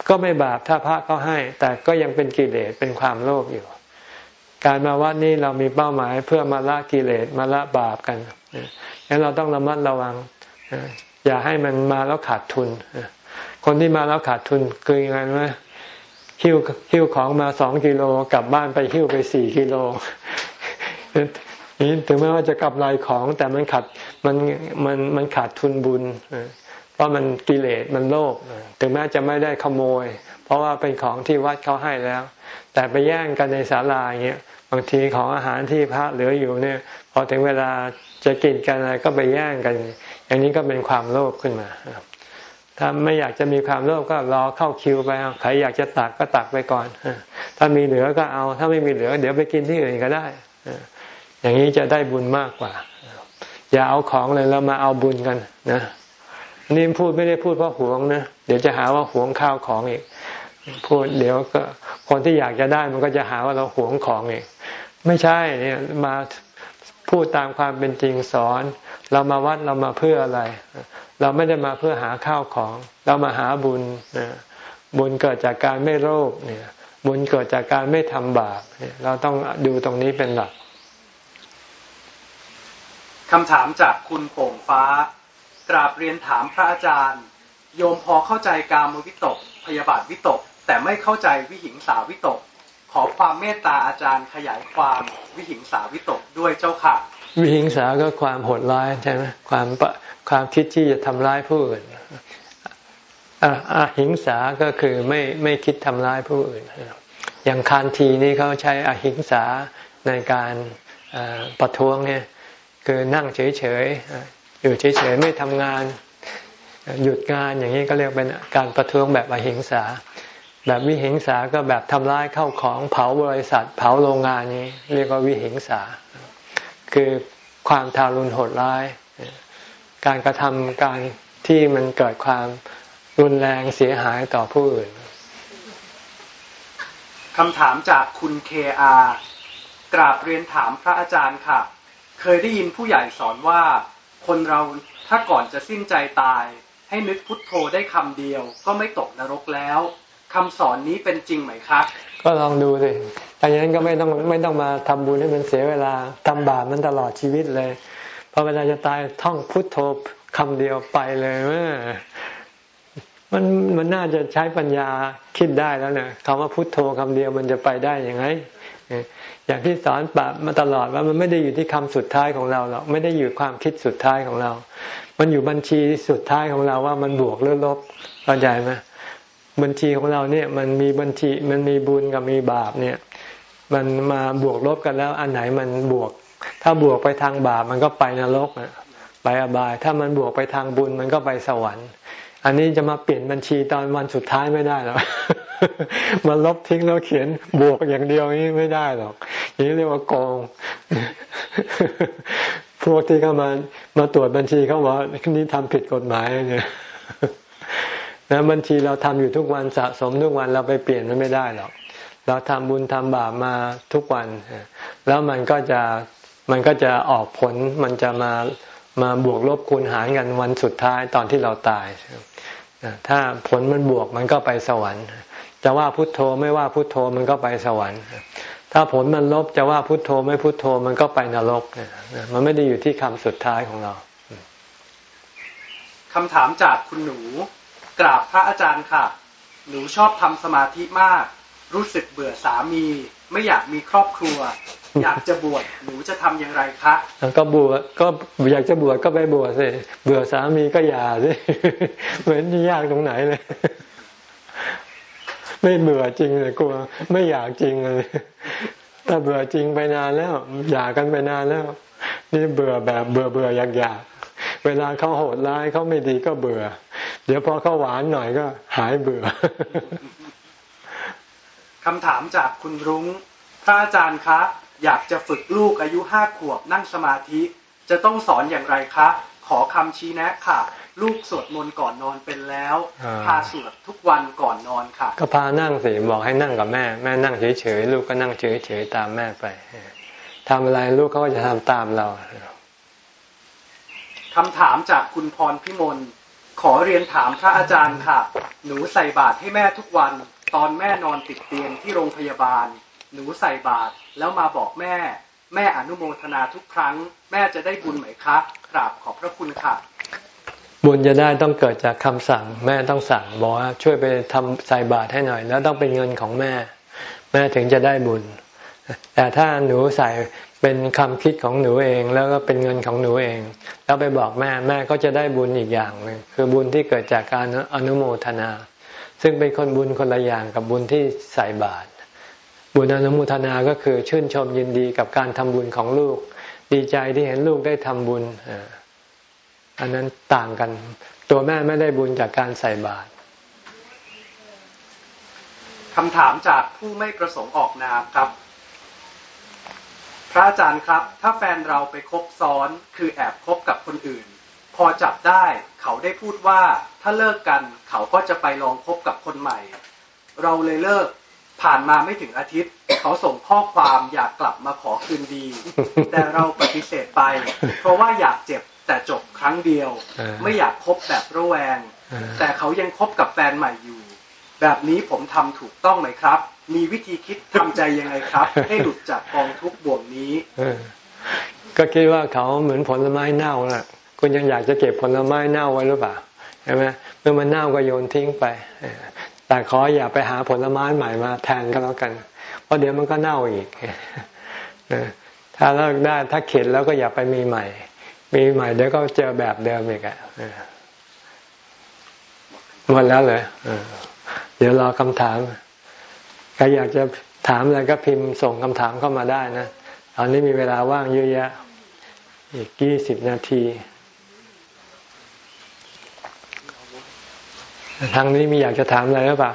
ก็ไม่บาปถ้าพระก็ให้ แต่ก็ยังเป็นกิเลสเป็นความโลภอยู่ การมาวัดนี้เรามีเป้าหมายเพื่อมาละกิเลสมาละบาปกันงั้นเราต้องระมัดระวัง อย่าให้มันมาแล้วขาดทุน คนที่มาแล้วขาดทุนคือยังไงไหมหิ้วหิ้วของมาสองกิโลกลับบ้านไปหิ้วไปสี่กิโล นี่ถึงแม้ว่าจะกลับลของแต่มันขาดมันมันมันขาดทุนบุญเพราะมันกิเลสมันโลภถึงแม้จะไม่ได้ขโมย เพราะว่าเป็นของที่วัดเขาให้แล้ว แต่ไปแย่งกันในศาลาอย่างเงี้ยบางทีของอาหารที่พระเหลืออยู่เนี่ยพอถึงเวลาจะกินกันอะไรก็ไปแย่งกัน อย่างนี้ก็เป็นความโลภขึ้นมาถ้าไม่อยากจะมีความโลภก็รอเข้าคิวไปใครอยากจะตักก็ตักไปก่อนถ้ามีเหลือก็เอา ถ้าไม่มีเหลือ เดี๋ยวไปกินที่อื่นก็ได้ อย่างนี้จะได้บุญมากกว่า อย่าเอาของเลยแล้วมาเอาบุญกันนะนี่พูดไม่ได้พูดเพราะหวงนะเดี๋ยวจะหาว่าหวงข้าวของอีก พูดเดี๋ยวก็คนที่อยากจะได้มันก็จะหาว่าเราหวงของเองไม่ใช่เนี่ยมาพูดตามความเป็นจริงสอน เรามาวัดเรามาเพื่ออะไร เราไม่ได้มาเพื่อหาข้าวของ เรามาหาบุญบุญเกิดจากการไม่โลภเนี่ยบุญเกิดจากการไม่ทำบาปเนี่ยเราต้องดูตรงนี้เป็นหลัก คำถามจากคุณโป่งฟ้า กราบเรียนถามพระอาจารย์ โยมพอเข้าใจกามวิตก พยาบาทวิตก แต่ไม่เข้าใจวิหิงสาวิตก ขอความเมตตาอาจารย์ขยายความวิหิงสาวิตกด้วยเจ้าค่ะ วิหิงสาก็ความโหดร้ายใช่ไหมความความคิดที่จะทำร้ายผู้อื่นอาหิงสาก็คือไม่ไม่คิดทำร้ายผู้อื่น อย่างคานทีนี่เขาใช้อหิงสาในการประท้วงเนี่ย คือนั่งเฉยๆอยู่เฉยๆไม่ทำงาน หยุดงานอย่างนี้ก็เรียกเป็นการประท้วงแบบอหิงสา แบบวิหิงสาก็แบบทำร้ายเข้าของเผาบริษัท เผาโรงงานนี้ เรียกว่าวิหิงสา คือความทารุณโหดร้าย การกระทำการที่มันเกิดความรุนแรงเสียหายต่อผู้อื่นคำถามจากคุณเคอากราบเรียนถามพระอาจารย์ค่ะ เคยได้ยินผู้ใหญ่สอนว่า คนเราถ้าก่อนจะสิ้นใจตาย ให้นึกพุทโธได้คำเดียว ก็ไม่ตกนรกแล้วคำสอนนี้เป็นจริงไหมครับ ก็ลองดูสิอย่างนั้นก็ไม่ต้องไม่ต้องมาทำบุญให้มันเสียเวลาทำบาปมันตลอดชีวิตเลยพอเวลาจะตายท่องพุทโธคำเดียวไปเลยมันมันน่าจะใช้ปัญญาคิดได้แล้วเนี่ยคำว่าพุทโธคำเดียวมันจะไปได้ยังไง อย่างที่สอนปะมาตลอดว่ามันไม่ได้อยู่ที่คำสุดท้ายของเราหรอกไม่ได้อยู่ความคิดสุดท้ายของเรา มันอยู่บัญชีสุดท้ายของเราว่ามันบวกหรือลบเข้าใจไหมบัญชีของเราเนี่ยมันมีบัญชีมันมีบุญกับมีบาปเนี่ย มันมาบวกลบกันแล้วอันไหนมันบวก ถ้าบวกไปทางบาปมันก็ไปนรกไปอบาย ถ้ามันบวกไปทางบุญมันก็ไปสวรรค์ อันนี้จะมาเปลี่ยนบัญชีตอนวันสุดท้ายไม่ได้หรอกมาลบทิ้งแล้วเขียนบวกอย่างเดียวนี้ไม่ได้หรอกนี่เรียกว่าโกงพวกที่เข้ามามาตรวจบัญชีเขาบอกนี่ทำผิดกฎหมายเนี่ยนะบัญชีเราทำอยู่ทุกวันสะสมทุกวันเราไปเปลี่ยนมันไม่ได้หรอก เราทำบุญทำบาปมาทุกวัน แล้วมันก็จะมันก็จะออกผลมันจะมามาบวกลบคูณหารกันวันสุดท้ายตอนที่เราตาย ถ้าผลมันบวกมันก็ไปสวรรค์ จะว่าพุทโธไม่ว่าพุทโธมันก็ไปสวรรค์ ถ้าผลมันลบจะว่าพุทโธไม่พุทโธมันก็ไปนรกมันไม่ได้อยู่ที่คำสุดท้ายของเราคำถามจากคุณหนู กราบพระอาจารย์ค่ะ หนูชอบทำสมาธิมาก รู้สึกเบื่อสามี ไม่อยากมีครอบครัว อยากจะบวชหนูจะทำอย่างไรคะก็บวชก็อยากจะบวชก็ไปบวชสิเบื่อสามีก็อย่าสิเหมือนที่ยากตรงไหนเลยไม่เบื่อจริงเลยกลัวไม่อยากจริงเลยถ้าเบื่อจริงไปนานแล้ว อยากกันไปนานแล้ว นี่เบื่อแบบเบื่อเบื่ออยากอยากเวลาเขาโหดร้ายเขาไม่ดีก็เบื่อ เดี๋ยวพอเขาหวานหน่อยก็หายเบื่อคำถามจากคุณรุ้งพระอาจารย์คะ อยากจะฝึกลูกอายุห้าขวบนั่งสมาธิ จะต้องสอนอย่างไรคะ ขอคำชี้แนะค่ะ ลูกสวดมนต์ก่อนนอนเป็นแล้วพาสวดทุกวันก่อนนอนค่ะ ก็พานั่งสิบอกให้นั่งกับแม่ แม่นั่งเฉยๆลูกก็นั่งเฉยๆตามแม่ไปทำอะไรลูกเขาก็จะทำตามเราคำถามจากคุณพรพิมลขอเรียนถามพระอาจารย์ค่ะ หนูใส่บาตรให้แม่ทุกวัน ตอนแม่นอนติดเตียงที่โรงพยาบาล หนูใส่บาตรแล้วมาบอกแม่ แม่อนุโมทนาทุกครั้ง แม่จะได้บุญไหมคะกราบขอบพระคุณค่ะ บุญจะได้ต้องเกิดจากคำสั่ง แม่ต้องสั่งบอกว่าช่วยไปทำใส่บาตรให้หน่อย แล้วต้องเป็นเงินของแม่ แม่ถึงจะได้บุญ แต่ถ้าหนูใส่เป็นคำคิดของหนูเองแล้วก็เป็นเงินของหนูเอง แล้วไปบอกแม่แม่ก็จะได้บุญอีกอย่างหนึ่งคือบุญที่เกิดจากการอนุโมทนา ซึ่งเป็นคนบุญคนละอย่างกับบุญที่ใส่บาตร บุญอนุโมทนาก็คือชื่นชมยินดีกับการทำบุญของลูก ดีใจที่เห็นลูกได้ทำบุญอันนั้นต่างกัน ตัวแม่ไม่ได้บุญจากการใส่บาตรคำถามจากผู้ไม่ประสงค์ออกนามครับ พระอาจารย์ครับ ถ้าแฟนเราไปคบซ้อนคือแอบคบกับคนอื่น พอจับได้เขาได้พูดว่าถ้าเลิกกันเขาก็จะไปลองคบกับคนใหม่ เราเลยเลิก ผ่านมาไม่ถึงอาทิตย์ เขาส่งข้อความอยากกลับมาขอคืนดี แต่เราปฏิเสธไป เพราะว่าอยากเจ็บแต่จบครั้งเดียว ไม่อยากคบแบบระแวง แต่เขายังคบกับแฟนใหม่อยู่ แบบนี้ผมทำถูกต้องไหมครับ มีวิธีคิดทำใจยังไงครับ ให้หลุดจากกองทุกบ่วงนี้ก็คิดว่าเขาเหมือนผลไม้เน่าแหละคุณยังอยากจะเก็บผลไม้เน่าไว้หรือเปล่าใช่ไหมเมื่อมันเน่าก็โยนทิ้งไป แต่ขออย่าไปหาผลไม้ใหม่มาแทนก็แล้วกัน เพราะเดี๋ยวมันก็เน่าอีกถ้าเลิกได้ถ้าเข็ดแล้วก็อย่าไปมีใหม่ มีใหม่เดี๋ยวก็เจอแบบเดิมอีกอะหมดแล้วเลยเดี๋ยวรอคำถามใครอยากจะถามอะไรก็พิมพ์ส่งคำถามเข้ามาได้นะตอนนี้มีเวลาว่างเยอะแยะอีกยี่สิบนาที ทางนี้มีอยากจะถามอะไรหรือเปล่า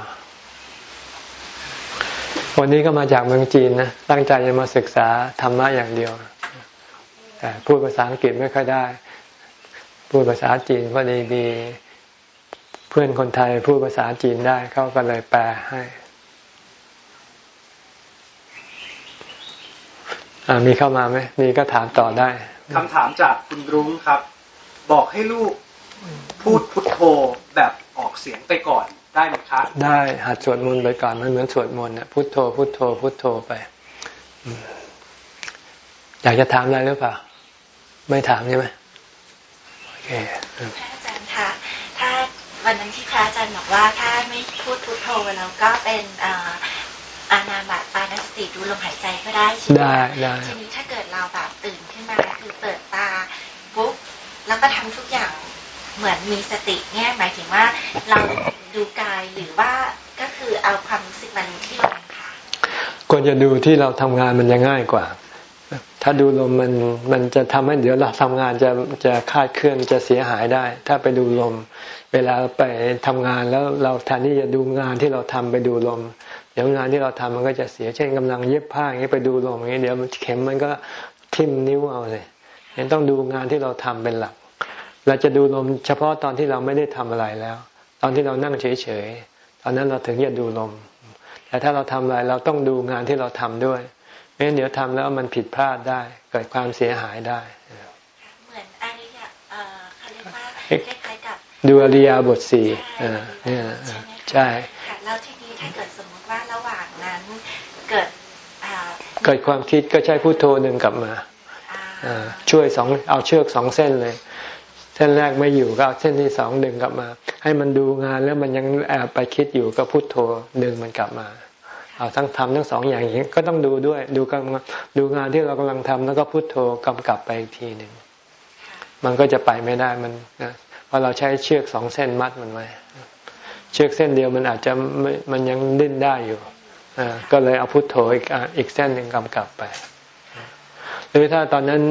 วันนี้ก็มาจากเมืองจีนนะ ตั้งใจจะมาศึกษาธรรมะอย่างเดียว แต่พูดภาษาอังกฤษไม่ค่อยได้ พูดภาษาจีนพอดีมีเพื่อนคนไทยพูดภาษาจีนได้ เขาก็เลยแปลให้มีเข้ามาไหมมีก็ถามต่อได้คำถามจากคุณรุ้งครับ บอกให้ลูก พูดพุทโธแบบออกเสียงไปก่อนได้ไหมครับ ได้หัดสวดมนต์ไปก่อนมันเหมือนสวดมนต์เนี่ยพุทโธพุทโธพุทโธไปอยากจะถามอะไรหรือเปล่า ไม่ถามใช่ไหมโอเคพระอาจารย์คะถ้าวันนั้นที่พระอาจารย์บอกว่าถ้าไม่พูดพุทโธแล้วก็เป็นอานาบาตปานสติดูลมหายใจก็ได้ใช่ไหมได้ได้ทีนี้ถ้าเกิดเราแบบตื่นขึ้นมาคือเปิดตาปุ๊บแล้วก็ทำทุกอย่าง เหมือนมีสติเนี่ยหมายถึงว่าเราดูกายหรือว่าก็คือเอาความรู้สึกมาที่ลมค่ะควรจะดูที่เราทำงานมันจะง่ายกว่า ถ้าดูลมมันมันจะทำให้เดี๋ยวเราทำงานจะจะคาดเคลื่อนจะเสียหายได้ ถ้าไปดูลม เวลาไปทำงานแล้วเราแทนที่จะดูงานที่เราทำไปดูลมเดี๋ยวงานที่เราทำมันก็จะเสียเช่นกำลังเย็บผ้าอย่างนี้ไปดูลมอย่างนี้เดี๋ยวเข็มมันก็ทิ่มนิ้วเอาเลยยังต้องดูงานที่เราทำเป็นหลัก เราจะดูลมเฉพาะตอนที่เราไม่ได้ทำอะไรแล้ว ตอนที่เรานั่งเฉยๆ ตอนนั้นเราถึงจะดูลม แต่ถ้าเราทำอะไรเราต้องดูงานที่เราทำด้วยไม่งั้นเดี๋ยวทำแล้วมันผิดพลาดได้ เกิดความเสียหายได้ เหมือนอันนี้เขาเรียกว่าคล้ายๆกับดูอริยบทสี่เนี่ยใช่แล้วทีนี้ถ้าเกิดสมมติว่าระหว่างนั้นเกิดเกิดความคิดก็ใช้พุโทโธหนึ่งกลับมาช่วยสองเอาเชือกสองเส้นเลย เส้นแรกไม่อยู่ก็เอาเส้นที่สองดึงกลับมา ให้มันดูงานแล้วมันยังแอบไปคิดอยู่ก็พุโทโธดึงมันกลับมา เอาทั้งทำทั้งสองอย่างอย่างนี้ก็ต้องดูด้วยดูกำดูงานที่เรากำลังทำแล้วก็พุโทโธกำกับไปอีกทีหนึ่งมันก็จะไปไม่ได้มันเพราะเราใช้เชือกสองเส้นมัดมันไว้เชือกเส้นเดียวมันอาจจะมันยังดิ้นได้อยู่ก็เลยเอาพุทโธอีกอีกเส้นหนึ่งกำกับไป หรือถ้าตอนนั้น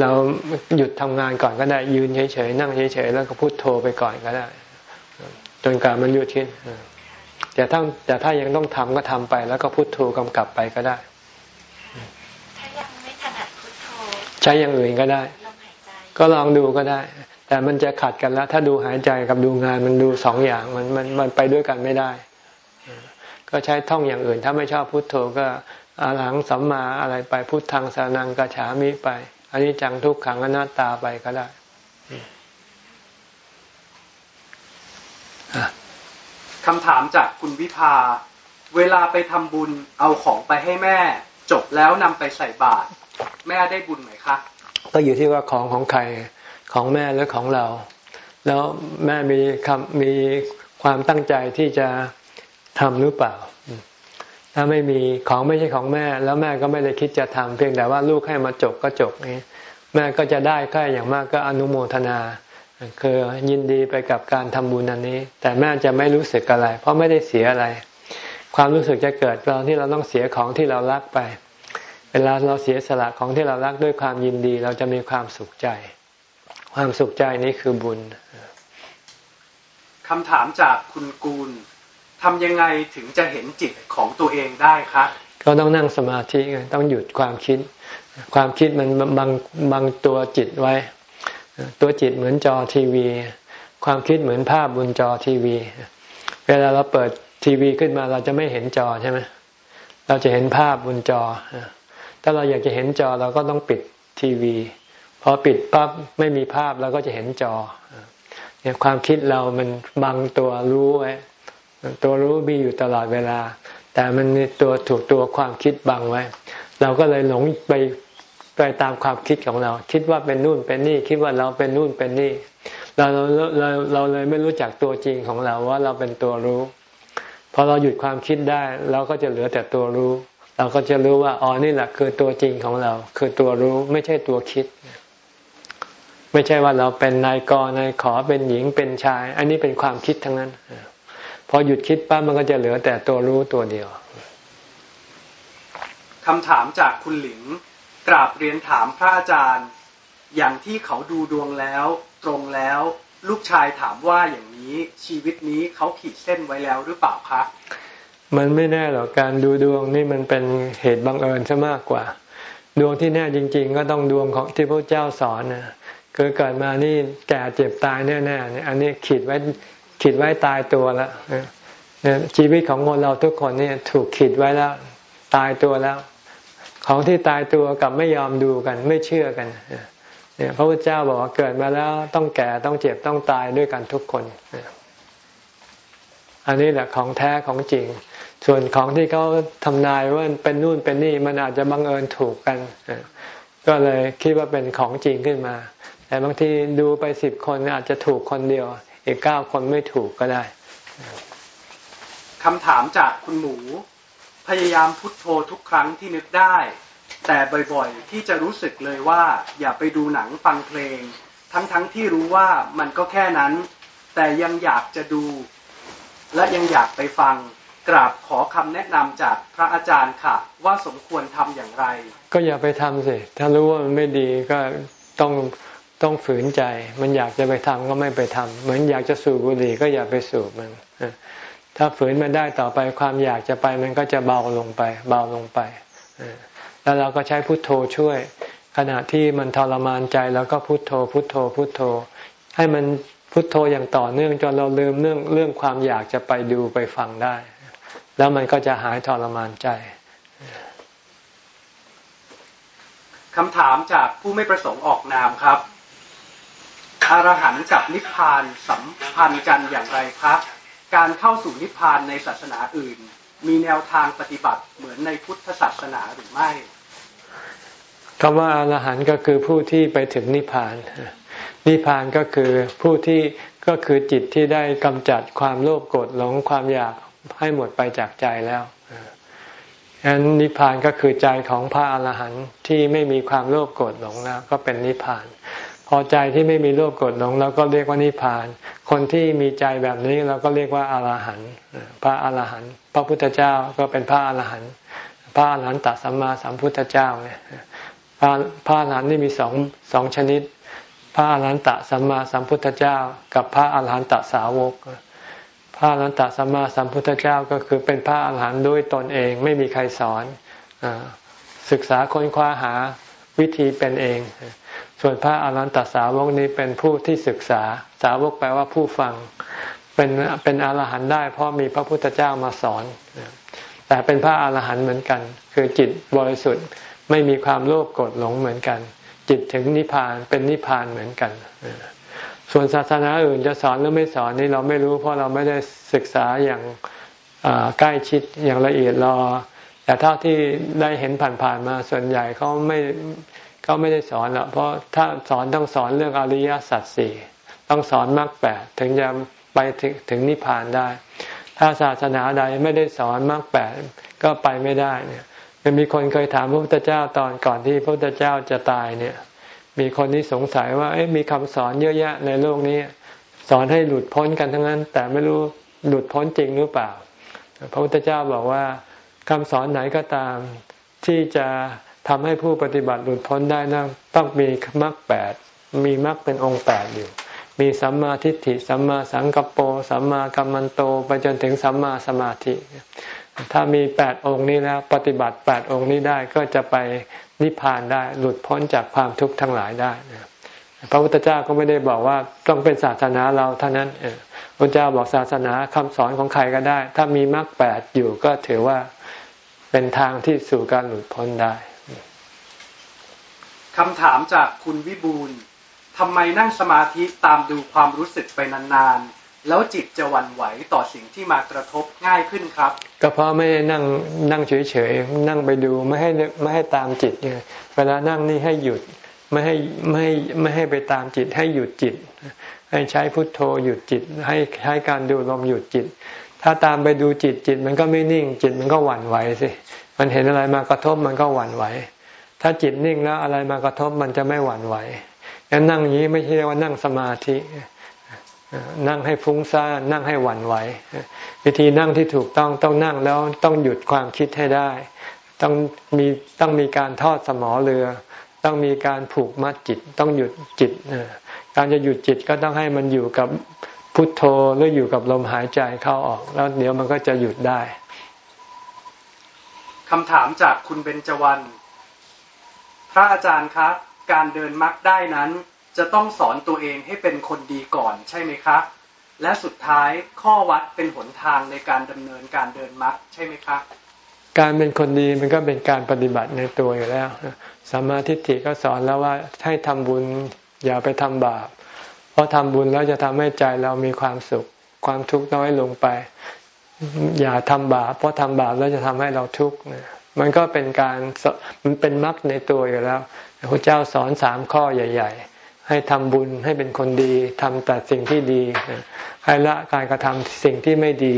เราหยุดทำงานก่อนก็ได้ ยืนเฉยๆนั่งเฉยๆแล้วก็พุโทโธไปก่อนก็ได้ จนกว่ามันหยุดคิดแต่ถ้าแต่ถ้ายังต้องทำก็ทำไป แล้วก็พุโทโธกำกับไปก็ได้ถ้ายังไม่ถนัดพุทโธใช้อย่างอื่นก็ได้ ก็ลองดูก็ได้ แต่มันจะขัดกันแล้ว ถ้าดูหายใจกับดูงานมันดูสองอย่างมันมันมันไปด้วยกันไม่ได้ ก็ใช้ท่องอย่างอื่น ถ้าไม่ชอบพุทโธก็อาหลังสัมมาอะไรไปพุทธังสานังกระฉามิไป อันนี้จังทุกขังอนัตตาไปก็ได้คำถามจากคุณวิภา เวลาไปทำบุญเอาของไปให้แม่ จบแล้วนำไปใส่บาตรแม่ได้บุญไหมคะ ก็อยู่ที่ว่าของของใครของแม่หรือของเรา แล้วแม่มีคำมีความตั้งใจที่จะทำหรือเปล่า ถ้าไม่มีของไม่ใช่ของแม่ แล้วแม่ก็ไม่ได้คิดจะทำเพียงแต่ว่าลูกให้มาจบก็จบนี่แม่ก็จะได้แค่อย่างมากก็อนุโมทนา คือยินดีไปกับการทำบุญอันนี้ แต่แม่จะไม่รู้สึกอะไร เพราะไม่ได้เสียอะไร ความรู้สึกจะเกิดตอนที่เราต้องเสียของที่เรารักไป เวลาเราเสียสละของที่เรารักด้วยความยินดีเราจะมีความสุขใจ ความสุขใจนี้คือบุญคำถามจากคุณกูล ทำยังไงถึงจะเห็นจิตของตัวเองได้ครับก็ต้องนั่งสมาธิต้องหยุดความคิด ความคิดมันบังบังตัวจิตไว้ ตัวจิตเหมือนจอทีวี ความคิดเหมือนภาพบนจอทีวี เวลาเราเปิดทีวีขึ้นมาเราจะไม่เห็นจอใช่ไหมเราจะเห็นภาพบนจอ ถ้าเราอยากจะเห็นจอเราก็ต้องปิดทีวี พอปิดปั๊บไม่มีภาพเราก็จะเห็นจอเนี่ยความคิดเรามันบังตัวรู้ไว้ ตัวรู้มีอยู่ตลอดเวลา แต่มันมีตัวถูกตัวความคิดบังไว้ เราก็เลยหลงไปไปตามความคิดของเรา คิดว่าเป็นนู่นเป็นนี่ คิดว่าเราเป็นนู่นเป็นนี่เราเราเราเราเลยไม่รู้จักตัวจริงของเราว่าเราเป็นตัวรู้พอเราหยุดความคิดได้ เราก็จะเหลือแต่ตัวรู้ เราก็จะรู้ว่าอ๋อนี่แหละคือตัวจริงของเรา คือตัวรู้ไม่ใช่ตัวคิด ไม่ใช่ว่าเราเป็นนายกนายขอเป็นหญิงเป็นชาย อันนี้เป็นความคิดทั้งนั้น พอหยุดคิดปั๊บมันก็จะเหลือแต่ตัวรู้ตัวเดียวคำถามจากคุณหลิงกราบเรียนถามพระอาจารย์ อย่างที่เขาดูดวงแล้ว ตรงแล้ว ลูกชายถามว่าอย่างนี้ชีวิตนี้เขาขีดเส้นไว้แล้วหรือเปล่าคะมันไม่แน่หรอกการดูดวงนี่มันเป็นเหตุบังเอิญซะมากกว่า ดวงที่แน่จริง ๆ ก็ต้องดวงของที่พระเจ้าสอนนะคือเกิดมานี่แก่เจ็บตายแน่ๆเนี่ยอันนี้ขีดไว้ ขีดไว้ตายตัวแล้วชีวิตของคนเราทุกคนนี่ถูกขีดไว้แล้ว ตายตัวแล้ว ของที่ตายตัวกับไม่ยอมดูกัน ไม่เชื่อกันเนี่ยพระพุทธเจ้าบอกว่าเกิดมาแล้วต้องแก่ต้องเจ็บต้องตายด้วยกันทุกคน อันนี้แหละของแท้ของจริง ส่วนของที่เขาทำนายว่าเป็นนู่นเป็นนี่มันอาจจะบังเอิญถูกกัน ก็เลยคิดว่าเป็นของจริงขึ้นมา แต่บางทีดูไปสิบคนอาจจะถูกคนเดียว อีกเก้าคนไม่ถูกก็ได้คำถามจากคุณหมู พยายามพุทโธทุกครั้งที่นึกได้ แต่บ่อยๆ ที่จะรู้สึกเลยว่า อย่าไปดูหนังฟังเพลง ทั้งๆทที่รู้ว่ามันก็แค่นั้น แต่ยังอยากจะดู และยังอยากไปฟังกราบขอคำแนะนำจากพระอาจารย์ค่ะ ว่าสมควรทำอย่างไร ก็อย่าไปทำสิ ถ้ารู้ว่ามันไม่ดีก็ต้อง ต้องฝืนใจ มันอยากจะไปทำก็ไม่ไปทำเหมือนอยากจะสูบบุหรี่ก็อย่าไปสูบมันถ้าฝืนมันได้ต่อไปความอยากจะไปมันก็จะเบาลงไป เบาลงไปแล้วเราก็ใช้พุทโธช่วย ขณะที่มันทรมานใจแล้วก็พุทโธ พุทโธ พุทโธ ให้มันพุทโธอย่างต่อเนื่องจนเราลืมเรื่องเรื่องความอยากจะไปดูไปฟังได้ แล้วมันก็จะหายทรมานใจคำถามจากผู้ไม่ประสงค์ออกนามครับ อรหันต์กับนิพพานสัมพันธ์กันอย่างไรครับ การเข้าสู่นิพพานในศาสนาอื่น มีแนวทางปฏิบัติเหมือนในพุทธศาสนาหรือไม่คำว่าอรหันต์ก็คือผู้ที่ไปถึงนิพพาน นิพพานก็คือผู้ที่ก็คือจิตที่ได้กำจัดความโลภโกรธหลงความอยากให้หมดไปจากใจแล้วฉะนั้นนิพพานก็คือใจของพระอรหันต์ที่ไม่มีความโลภโกรธหลงแล้วก็เป็นนิพพาน พอใจที่ไม่มีโลภกรธหลงเราก็เรียกว่านิพพาน คนที่มีใจแบบนี้เราก็เรียกว่าอรหันต์พระอรหันต์พระพุทธเจ้าก็เป็นพระอรหันต์พระอรหันตสัมมาสัมพุทธเจ้าเนี่ยพระพระอรหันต์นี่มีสองสองชนิด พระอรหันตสัมมาสัมพุทธเจ้า กับพระอรหันตสาวก พระอรหันตสัมมาสัมพุทธเจ้าก็คือเป็นพระอรหันต์ด้วยตนเองไม่มีใครสอนศึกษาค้นคว้าหาวิธีเป็นเอง ส่วนพระอรหันตสาวกนี้เป็นผู้ที่ศึกษา สาวกแปลว่าผู้ฟัง เป็นเป็นอรหันต์ได้เพราะมีพระพุทธเจ้ามาสอน แต่เป็นพระอรหันต์เหมือนกัน คือจิตบริสุทธิ์ไม่มีความโลภโกรธหลงเหมือนกัน จิตถึงนิพพานเป็นนิพพานเหมือนกันส่วนศาสนาอื่นจะสอนหรือไม่สอนนี่เราไม่รู้เพราะเราไม่ได้ศึกษาอย่างใกล้ชิดอย่างละเอียดรอแต่เท่าที่ได้เห็นผ่านๆมาส่วนใหญ่เขาไม่ เขาไม่ได้สอนหรอกเพราะถ้าสอนต้องสอนเรื่องอริยสัจสี่ต้องสอนมรรคแปดถึงจะไปถึงถึงนิพพานได้ ถ้าศาสนาใดไม่ได้สอนมรรคแปดก็ไปไม่ได้เนี่ยมีคนเคยถามพระพุทธเจ้าตอนก่อนที่พระพุทธเจ้าจะตายเนี่ย มีคนที่สงสัยว่าเอ๊ะมีคำสอนเยอะแยะในโลกนี้ สอนให้หลุดพ้นกันทั้งนั้น แต่ไม่รู้หลุดพ้นจริงหรือเปล่า พระพุทธเจ้าบอกว่าคำสอนไหนก็ตามที่จะ ทำให้ผู้ปฏิบัติหลุดพ้นได้นั้นต้องมีมรรคแปดมีมรรคเป็นองค์แปดอยู่ มีสัมมาทิฏฐิสัมมาสังกัปโปสัมมากัมมันโตไปจนถึงสัมมาสมาธิ ถ้ามีแปดองค์นี้แล้วปฏิบัติแปดองค์นี้ได้ก็จะไปนิพพานได้หลุดพ้นจากความทุกข์ทั้งหลายได้พระพุทธเจ้าก็ไม่ได้บอกว่าต้องเป็นศาสนาเราเท่านั้นพระเจ้าบอกศาสนาคำสอนของใครก็ได้ ถ้ามีมรรคแปดอยู่ก็ถือว่าเป็นทางที่สู่การหลุดพ้นได้ คำถามจากคุณวิบูลทำไมนั่งสมาธิตามดูความรู้สึกไปนานๆ แล้วจิตจะหวั่นไหวต่อสิ่งที่มากระทบง่ายขึ้นครับ ก็เพราะไม่ได้นั่งนั่งเฉยๆ นั่งไปดูไม่ให้ไม่ให้ตามจิตไงเวลานั่งนี่ให้หยุดไม่ให้ไม่ให้ไม่ให้ไปตามจิตให้หยุดจิต ให้ใช้พุทโธหยุดจิต ให้ให้การดูลมหยุดจิต ถ้าตามไปดูจิตจิตมันก็ไม่นิ่งจิตมันก็หวั่นไหวสิมันเห็นอะไรมากระทบมันก็หวั่นไหว ถ้าจิตนิ่งแล้วอะไรมากระทบมันจะไม่หวั่นไหวงั้นนั่งอย่างนี้ไม่ใช่ว่านั่งสมาธิ นั่งให้ฟุ้งซ่านนั่งให้หวั่นไหว วิธีนั่งที่ถูกต้องต้องนั่งแล้วต้องหยุดความคิดให้ได้ ต้องมีต้องมีการทอดสมอเรือ ต้องมีการผูกมัดจิต ต้องหยุดจิต การจะหยุดจิตก็ต้องให้มันอยู่กับพุทโธหรืออยู่กับลมหายใจเข้าออก แล้วเดี๋ยวมันก็จะหยุดได้คำถามจากคุณเบญจวรรณ พระอาจารย์ครับ การเดินมรรคได้นั้น จะต้องสอนตัวเองให้เป็นคนดีก่อนใช่ไหมครับ และสุดท้ายข้อวัดเป็นหนทางในการดำเนินการเดินมรรคใช่ไหมครับการเป็นคนดีมันก็เป็นการปฏิบัติในตัวอยู่แล้วสัมมาทิฏฐิก็สอนแล้วว่าให้ทำบุญอย่าไปทำบาป เพราะทำบุญแล้วจะทำให้ใจเรามีความสุข ความทุกข์น้อยลงไป อย่าทำบาปเพราะทำบาปแล้วจะทำให้เราทุกข์ มันก็เป็นการมันเป็นมรรคในตัวอยู่แล้วพระเจ้าสอนสามข้อใหญ่ ๆ ให้ทำบุญให้เป็นคนดีทำแต่สิ่งที่ดี ให้ละการกระทำสิ่งที่ไม่ดี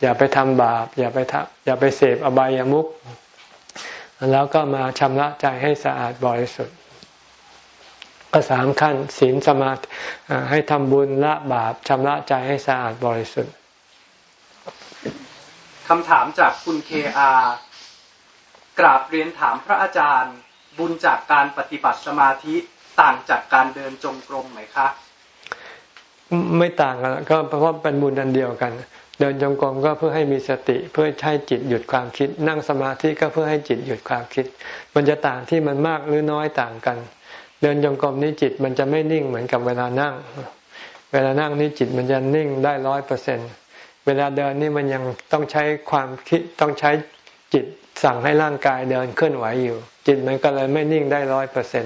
อย่าไปทำบาป อย่าไปทำอย่าไปเสพอบายามุขแล้วก็มาชำระใจให้สะอาดบริสุทธิ์ก็สามขั้นศีลสมาธิให้ทำบุญละบาปชำระใจให้สะอาดบริสุทธิ์คำถามจากคุณเคอา กราบเรียนถามพระอาจารย์ บุญจากการปฏิบัติสมาธิต่างจากการเดินจงกรมไหมคะไม่ต่างกันก็เพราะเป็นบุญอันเดียวกัน เดินจงกรมก็เพื่อให้มีสติเพื่อให้จิตหยุดความคิด นั่งสมาธิก็เพื่อให้จิตหยุดความคิด มันจะต่างที่มันมากหรือน้อยต่างกัน เดินจงกรมนี้จิตมันจะไม่นิ่งเหมือนกับเวลานั่ง เวลานั่งนี่จิตมันจะนิ่งได้ร้อยเปอร์เซ็นเวลาเดินนี่มันยังต้องใช้ความคิดต้องใช้จิต สั่งให้ร่างกายเดินเคลื่อนไหวอยู่ จิตมันก็เลยไม่นิ่งได้ร้อยเปอร์เซ็น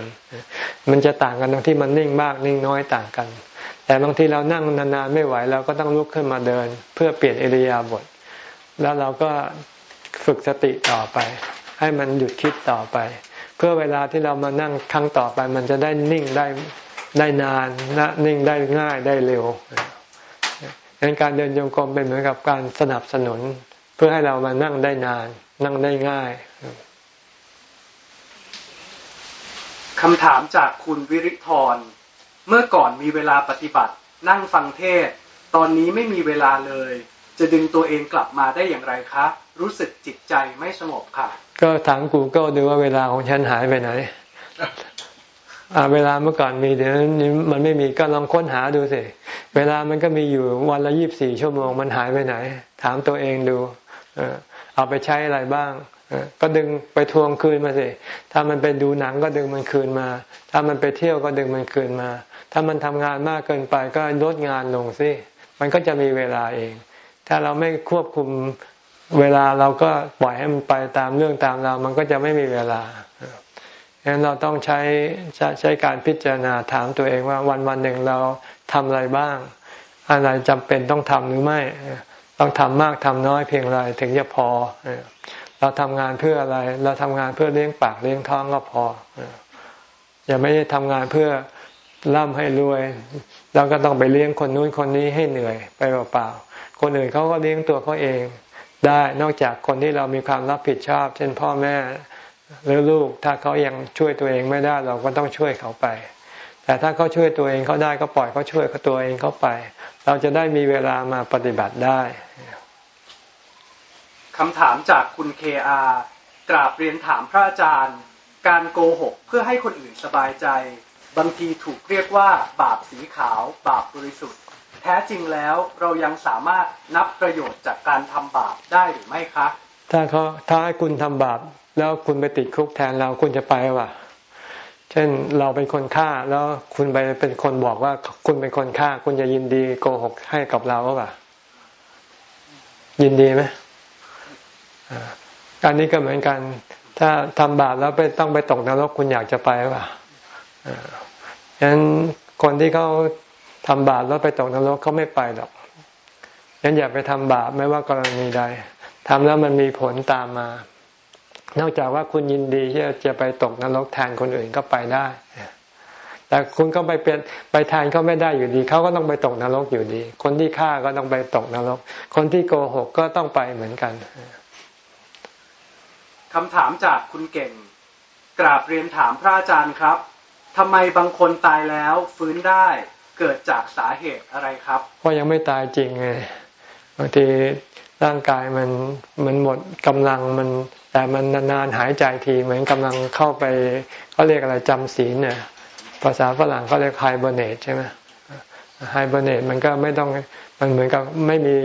มันจะต่างกันตรงที่มันนิ่งมากนิ่งน้อยต่างกัน แต่บางทีเรานั่งนานๆไม่ไหวเราก็ต้องลุกขึ้นมาเดิน เพื่อเปลี่ยนอิริยาบถแล้วเราก็ฝึกสติต่อไป ให้มันหยุดคิดต่อไป เพื่อเวลาที่เรามานั่งครั้งต่อไป มันจะได้นิ่งได้ได้นานนะนิ่งได้ง่ายได้เร็วดังนั้นการเดินโยงกรมเป็นเหมือนกับการสนับสนุน เพื่อให้เรามานั่งได้นาน นั่งได้ง่ายคำถามจากคุณวิริธรเมื่อก่อนมีเวลาปฏิบัติ นั่งฟังเทศ ตอนนี้ไม่มีเวลาเลย จะดึงตัวเองกลับมาได้อย่างไรคะ รู้สึกจิตใจไม่สงบค่ะ ก็ถามกูก็ดูว่าเวลาของฉันหายไปไหนเวลาเมื่อก่อนมีเดี๋ยวนี้มันไม่มีก็ลองค้นหาดูสิเวลามันก็มีอยู่วันละยี่บสี่ชั่วโมงมันหายไปไหน ถามตัวเองดู เอาไปใช้อะไรบ้าง ก็ดึงไปทวงคืนมาสิ ถ้ามันไปดูหนังก็ดึงมันคืนมา ถ้ามันไปเที่ยวก็ดึงมันคืนมา ถ้ามันทำงานมากเกินไปก็ลดงานลงสิ มันก็จะมีเวลาเอง ถ้าเราไม่ควบคุมเวลาเราก็ปล่อยให้มันไปตามเรื่องตามเรา มันก็จะไม่มีเวลาดังนั้นเราต้องใช้ใช้การพิจารณาถามตัวเองว่าวันวันหนึ่งเราทำอะไรบ้าง อะไรจำเป็นต้องทำหรือไม่ ต้องทำมากทำน้อยเพียงไรถึงจะพอ เราทำงานเพื่ออะไร เราทำงานเพื่อเลี้ยงปากเลี้ยงท้องก็พออย่าไม่ได้ทำงานเพื่อร่ำให้รวยเราก็ต้องไปเลี้ยงคนนู้นคนนี้ให้เหนื่อยไปเปล่าๆคนอื่นเขาก็เลี้ยงตัวเขาเอง ได้นอกจากคนที่เรามีความรับผิดชอบ เช่นพ่อแม่หรือลูกถ้าเขายังช่วยตัวเองไม่ได้ เราก็ต้องช่วยเขาไป แต่ถ้าเขาช่วยตัวเองเขาได้ก็ปล่อยเขาช่วยเขาตัวเองเขาไป เราจะได้มีเวลามาปฏิบัติได้คำถามจากคุณเคอากราบเรียนถามพระอาจารย์ การโกหกเพื่อให้คนอื่นสบายใจ บางทีถูกเรียกว่า บาปสีขาว บาปบริสุทธิ์ แท้จริงแล้วเรายังสามารถนับประโยชน์จากการทำบาปได้หรือไม่คะ ถ้าเขาถ้าให้คุณทำบาป แล้วคุณไปติดคุกแทนเราคุณจะไปวะ เช่นเราเป็นคนฆ่าแล้วคุณไปเป็นคนบอกว่าคุณเป็นคนฆ่า คุณจะยินดีโกหกให้กับเราว่ายินดีไหมการนี้ก็เหมือนกัน ถ้าทำบาปแล้วไปต้องไปตกนรกคุณอยากจะไปว่าฉะนั้นคนที่เขาทำบาปแล้วไปตกนรกเขาไม่ไปหรอกฉะนั้นอย่าไปทำบาปไม่ว่ากรณีใดทำแล้วมันมีผลตามมา นอกจากว่าคุณยินดีที่จะไปตกนรกแทนคนอื่นก็ไปได้ แต่คุณก็ไปเป็นไปแทนเขาไม่ได้อยู่ดี เขาก็ต้องไปตกนรกอยู่ดี คนที่ฆ่าก็ต้องไปตกนรก คนที่โกหกก็ต้องไปเหมือนกันคำถามจากคุณเก่ง กราบเรียนถามพระอาจารย์ครับทำไมบางคนตายแล้วฟื้นได้เกิดจากสาเหตุอะไรครับเพราะยังไม่ตายจริงไงบางทีร่างกายมันมันหมดกำลังมัน แต่มันนานๆหายใจทีเหมือนกำลังเข้าไปเขาเรียกอะไรจำศีลเนี่ยภาษาฝรั่งเขาเรียกไฮเบอร์เนตใช่ไหมไฮเบอร์เนตมันก็ไม่ต้องมันเหมือนกับไม่มี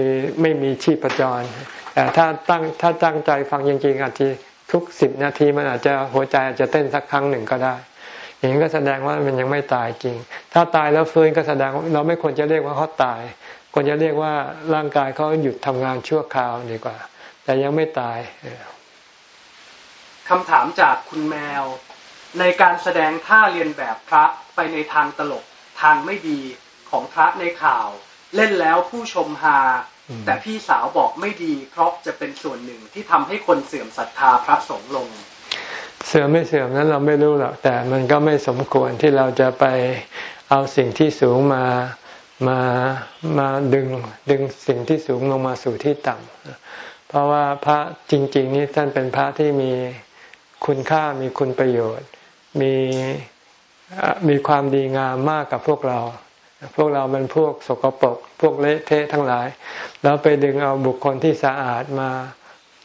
ไม่มีชีพจร แต่ถ้าตั้งถ้าตั้งใจฟังจริงๆอาจจะทุกสิบนาทีมันอาจจะหัวใจอาจจะเต้นสักครั้งหนึ่งก็ได้ อย่างนี้ก็แสดงว่ามันยังไม่ตายจริง ถ้าตายแล้วฟื้นก็แสดงเราไม่ควรจะเรียกว่าเขาตาย ควรจะเรียกว่าร่างกายเขาหยุดทำงานชั่วคราวดีกว่า แต่ยังไม่ตาย คำถามจากคุณแมว ในการแสดงท่าเรียนแบบพระไปในทางตลกทางไม่ดีของพระในข่าว เล่นแล้วผู้ชมฮาแต่พี่สาวบอกไม่ดี เพราะจะเป็นส่วนหนึ่งที่ทำให้คนเสื่อมศรัทธาพระสงฆ์ลง เสื่อมไม่เสื่อมนั้นเราไม่รู้หรอกแต่มันก็ไม่สมควรที่เราจะไปเอาสิ่งที่สูงมามามาดึงดึงสิ่งที่สูงลงมาสู่ที่ต่ำเพราะว่าพระจริง ๆ นี้ท่านเป็นพระที่มี คุณค่ามีคุณประโยชน์ มีมีความดีงามมากกับพวกเรา พวกเราเป็นพวกสกปรกพวกเละเทะทั้งหลาย แล้วไปดึงเอาบุคคลที่สะอาดมา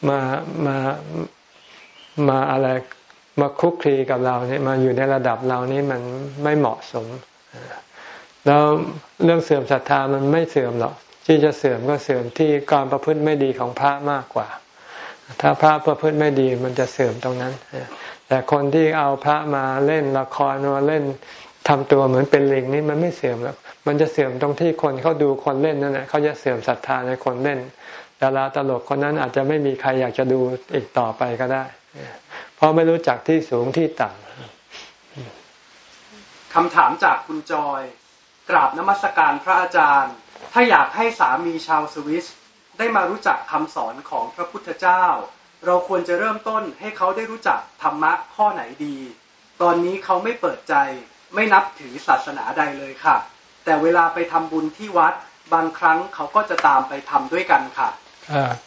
มามามาอะไรมาคุกคีกับเราเนี่ยมาอยู่ในระดับเรานี้มันไม่เหมาะสม แล้วเรื่องเสื่อมศรัทธามันไม่เสื่อมหรอกที่จะเสื่อมก็เสื่อมที่การประพฤติไม่ดีของพระมากกว่า ถ้าพระประพฤติไม่ดีมันจะเสื่อมตรงนั้น แต่คนที่เอาพระมาเล่นละครมาเล่นทำตัวเหมือนเป็นลิงนี่มันไม่เสื่อมหรอกมันจะเสื่อมตรงที่คนเขาดูคนเล่นนั่นแหละเขาจะเสื่อมศรัทธาในคนเล่นดาราตลกคนนั้นอาจจะไม่มีใครอยากจะดูอีกต่อไปก็ได้ เพราะไม่รู้จักที่สูงที่ต่ำคำถามจากคุณจอย กราบนมัสการพระอาจารย์ ถ้าอยากให้สามีชาวสวิส ได้มารู้จักคำสอนของพระพุทธเจ้า เราควรจะเริ่มต้นให้เขาได้รู้จักธรรมะข้อไหนดี ตอนนี้เขาไม่เปิดใจไม่นับถือศาสนาใดเลยค่ะ แต่เวลาไปทำบุญที่วัดบางครั้งเขาก็จะตามไปทำด้วยกันค่ะ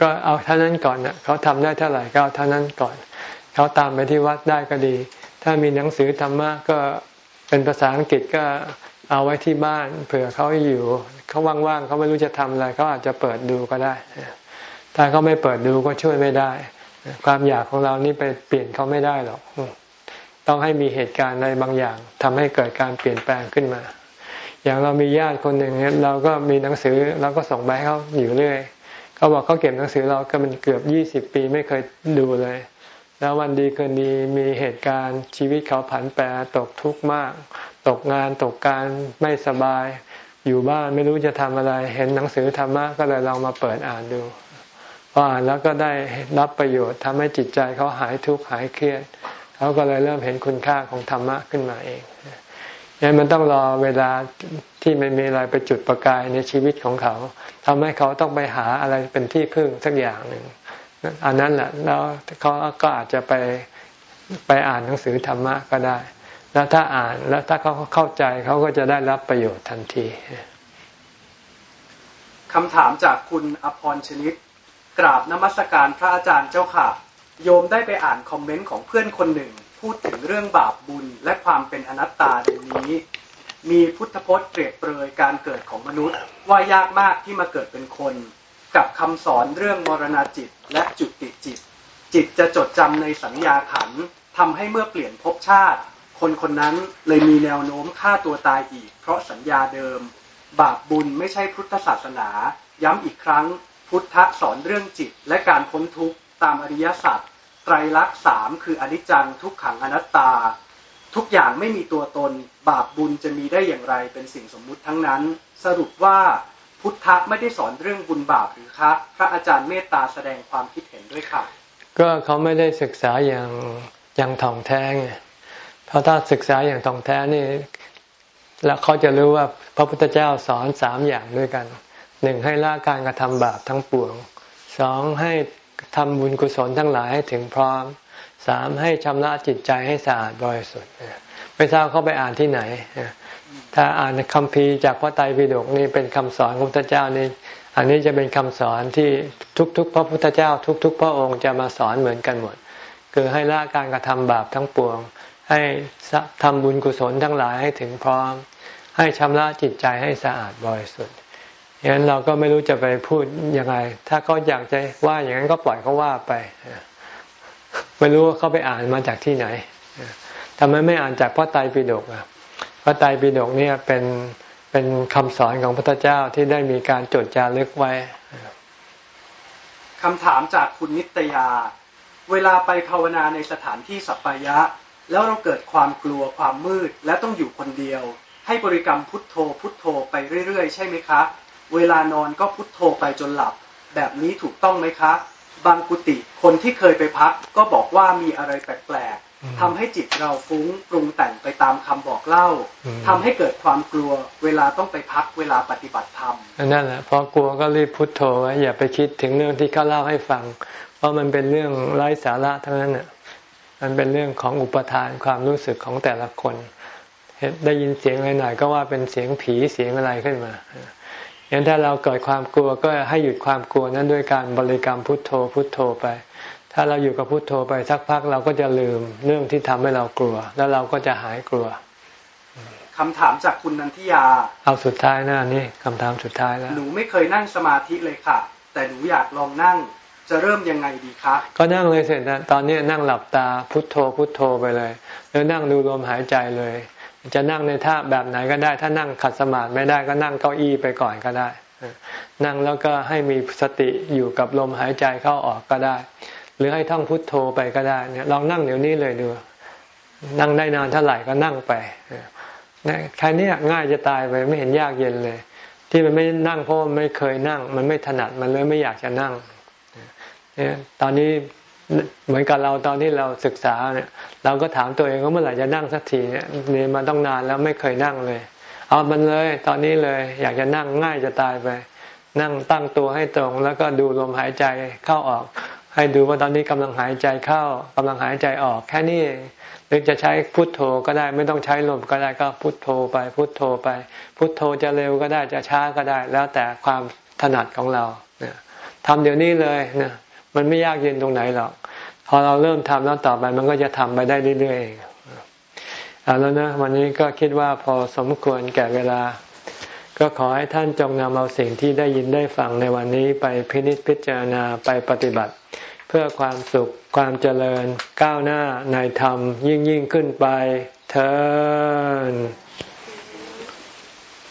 ก็เอาเท่านั้นก่อนเนี่ยเขาทำได้เท่าไหร่ก็เอาเท่านั้นก่อน เขาตามไปที่วัดได้ก็ดี ถ้ามีหนังสือธรรมะก็เป็นภาษาอังกฤษก็ เอาไว้ที่บ้านเผื่อเขาอยู่เขาว่างๆเขาไม่รู้จะทำอะไรเขาอาจจะเปิดดูก็ได้ ถ้าเขาไม่เปิดดูก็ช่วยไม่ได้ ความอยากของเรานี่ไปเปลี่ยนเขาไม่ได้หรอกต้องให้มีเหตุการณ์อะไรบางอย่างทำให้เกิดการเปลี่ยนแปลงขึ้นมา อย่างเรามีญาติคนหนึ่งเนี่ยเราก็มีหนังสือเราก็ส่งไปให้เขาอยู่เรื่อยเขาบอกเขาเก็บหนังสือเราก็มันเกือบยี่สิบปีไม่เคยดูเลย แล้ววันดีคืนดีมีเหตุการณ์ชีวิตเขาผันแปรตกทุกข์มาก ตกงานตกการไม่สบาย อยู่บ้านไม่รู้จะทำอะไร เห็นหนังสือธรรมะก็เลยลองมาเปิดอ่านดูพออ่านแล้วก็ได้รับประโยชน์ทำให้จิตใจเขาหายทุกข์หายเครียดเขาก็เลยเริ่มเห็นคุณค่าของธรรมะขึ้นมาเองยังมันต้องรอเวลาที่ไม่มีอะไรไปจุดประกายในชีวิตของเขาทำให้เขาต้องไปหาอะไรเป็นที่พึ่งสักอย่างหนึ่งอันนั้นแหละแล้วเขาก็อาจจะไปไปอ่านหนังสือธรรมะก็ได้ แล้วถ้าอ่านแล้วถ้าเขาเข้าใจเขาก็จะได้รับประโยชน์ทันทีคำถามจากคุณอภรชนิด กราบนมัสการพระอาจารย์เจ้าค่ะ โยมได้ไปอ่านคอมเมนต์ของเพื่อนคนหนึ่ง พูดถึงเรื่องบาปบุญและความเป็นอนัตตาดังนี้ มีพุทธพจน์เปรียบเปรยการเกิดของมนุษย์ ว่ายากมากที่มาเกิดเป็นคน กับคำสอนเรื่องมรณาจิตและจุติจิต จิตจะจดจำในสัญญาขันทำให้เมื่อเปลี่ยนภพชาติ คนคนนั้นเลยมีแนวโน้มฆ่าตัวตายอีก เพราะสัญญาเดิม บาปบุญไม่ใช่พุทธศาสนา ย้ำอีกครั้ง พุทธสอนเรื่องจิต และการพ้นทุกข์ตามอริยสัจไตรลักษณ์สามคืออนิจจังทุกขังอนัตตา ทุกอย่างไม่มีตัวตน บาปบุญจะมีได้อย่างไรเป็นสิ่งสมมุติทั้งนั้น สรุปว่าพุทธไม่ได้สอนเรื่องบุญบาปหรือครับพระอาจารย์เมตตาแสดงความคิดเห็นด้วยค่ะ ก็เขาไม่ได้ศึกษาอย่างอย่างถ่องแท้ไง เพราะถ้าศึกษาอย่างตรงแท้นี่ แล้วเขาจะรู้ว่าพระพุทธเจ้าสอนสามอย่างด้วยกันหนึ่งให้ละการกระทำบาปทั้งปวงสองให้ทำบุญกุศลทั้งหลายให้ถึงพร้อมสามให้ชำระจิตใจให้สะอาดบริสุทธิ์ไม่ทราบเขาไปอ่านที่ไหน ถ้าอ่านคำพีจากพระไตรปิฎกนี่เป็นคำสอนของพระพุทธเจ้านี่อันนี้จะเป็นคำสอนที่ทุกๆ พระพุทธเจ้า ทุก ๆ พระองค์จะมาสอนเหมือนกันหมด คือให้ละการกระทำบาปทั้งปวง ให้ทำบุญกุศลทั้งหลายให้ถึงพร้อม ให้ชำระจิตใจให้สะอาดบริสุทธิ์อย่างนั้นเราก็ไม่รู้จะไปพูดยังไง ถ้าเขาอยากจะว่าอย่างนั้นก็ปล่อยเขาว่าไป ไม่รู้ว่าเขาไปอ่านมาจากที่ไหนทำไมไม่อ่านจากพระไตรปิฎกอะพระไตรปิฎกเนี่ยเป็นเป็นคำสอนของพระพุทธเจ้าที่ได้มีการจดจารึกไว้คำถามจากคุณนิตยา เวลาไปภาวนาในสถานที่สัปปายะ แล้วเราเกิดความกลัวความมืดและต้องอยู่คนเดียว ให้บริกรรมพุทโธ พุทโธไปเรื่อยๆ ใช่ไหมคะ เวลานอนก็พุทโธไปจนหลับ แบบนี้ถูกต้องไหมคะ บางกุฏิคนที่เคยไปพักก็บอกว่ามีอะไรแปลกๆทำให้จิตเราฟุ้งปรุงแต่งไปตามคำบอกเล่าทำให้เกิดความกลัว เวลาต้องไปพักเวลาปฏิบัติธรรมนั่นแหละพอกลัวก็รีบพุทโธไว้อย่าไปคิดถึงเรื่องที่เขาเล่าให้ฟัง เพราะมันเป็นเรื่องไร้สาระทั้งนั้นน่ะ มันเป็นเรื่องของอุปทานความรู้สึกของแต่ละคนได้ยินเสียงอะไรหน่อยก็ว่าเป็นเสียงผีเสียงอะไรขึ้นมาอย่างถ้าเราเกิดความกลัวก็ให้หยุดความกลัวนั้นด้วยการบริกรรมพุทโธพุทโธไป ถ้าเราอยู่กับพุโทโธไปสักพักเราก็จะลืมเรื่องที่ทำให้เรากลัว แล้วเราก็จะหายกลัวคำถามจากคุณนันทิยา เอาสุดท้ายนะนี่คำถามสุดท้ายแล้ว หนูไม่เคยนั่งสมาธิเลยค่ะ แต่หนูอยากลองนั่ง จะเริ่มยังไงดีคะก็นั่งเลยเสร็จนะตอนนี้นั่งหลับตาพุทโธพุทโธไปเลยแล้วนั่งดูลมหายใจเลย จะนั่งในท่าแบบไหนก็ได้ ถ้านั่งขัดสมาธิไม่ได้ก็นั่งเก้าอี้ไปก่อนก็ได้ นั่งแล้วก็ให้มีสติอยู่กับลมหายใจเข้าออกก็ได้ หรือให้ท่องพุทโธไปก็ได้เนี่ยลองนั่งเดี๋ยวนี้เลยดู นั่งได้นานเท่าไหร่ก็นั่งไปแค่นี้ง่ายจะตายไปไม่เห็นยากเย็นเลย ที่มันไม่นั่งเพราะมันไม่เคยนั่ง มันไม่ถนัดมันเลยไม่อยากจะนั่ง ตอนนี้เหมือนกับเราตอนที่เราศึกษาเนี่ย เราก็ถามตัวเองว่าเมื่อไหร่จะนั่งสักทีเนี่ยเรียนมาต้องนานแล้วไม่เคยนั่งเลย เอามันเลย ตอนนี้เลย อยากจะนั่งง่ายจะตายไป นั่งตั้งตัวให้ตรง แล้วก็ดูลมหายใจเข้าออก ให้ดูว่าตอนนี้กำลังหายใจเข้ากำลังหายใจออก แค่นี้หรือจะใช้พุทโธก็ได้ ไม่ต้องใช้ลมก็ได้ก็พุทโธไป พุทโธไป พุทโธจะเร็วก็ได้จะช้าก็ได้ แล้วแต่ความถนัดของเราเนี่ยทำเดี๋ยวนี้เลยนี่ย มันไม่ยากเย็นตรงไหนหรอก พอเราเริ่มทำแล้วต่อไปมันก็จะทำไปได้เรื่อยๆเองเอาแล้วนะวันนี้ก็คิดว่าพอสมควรแก่เวลา ก็ขอให้ท่านจงนำเอาสิ่งที่ได้ยินได้ฟังในวันนี้ไปพินิจพิจารณาไปปฏิบัติ เพื่อความสุขความเจริญก้าวหน้าในธรรมยิ่งยิ่งขึ้นไปเธอ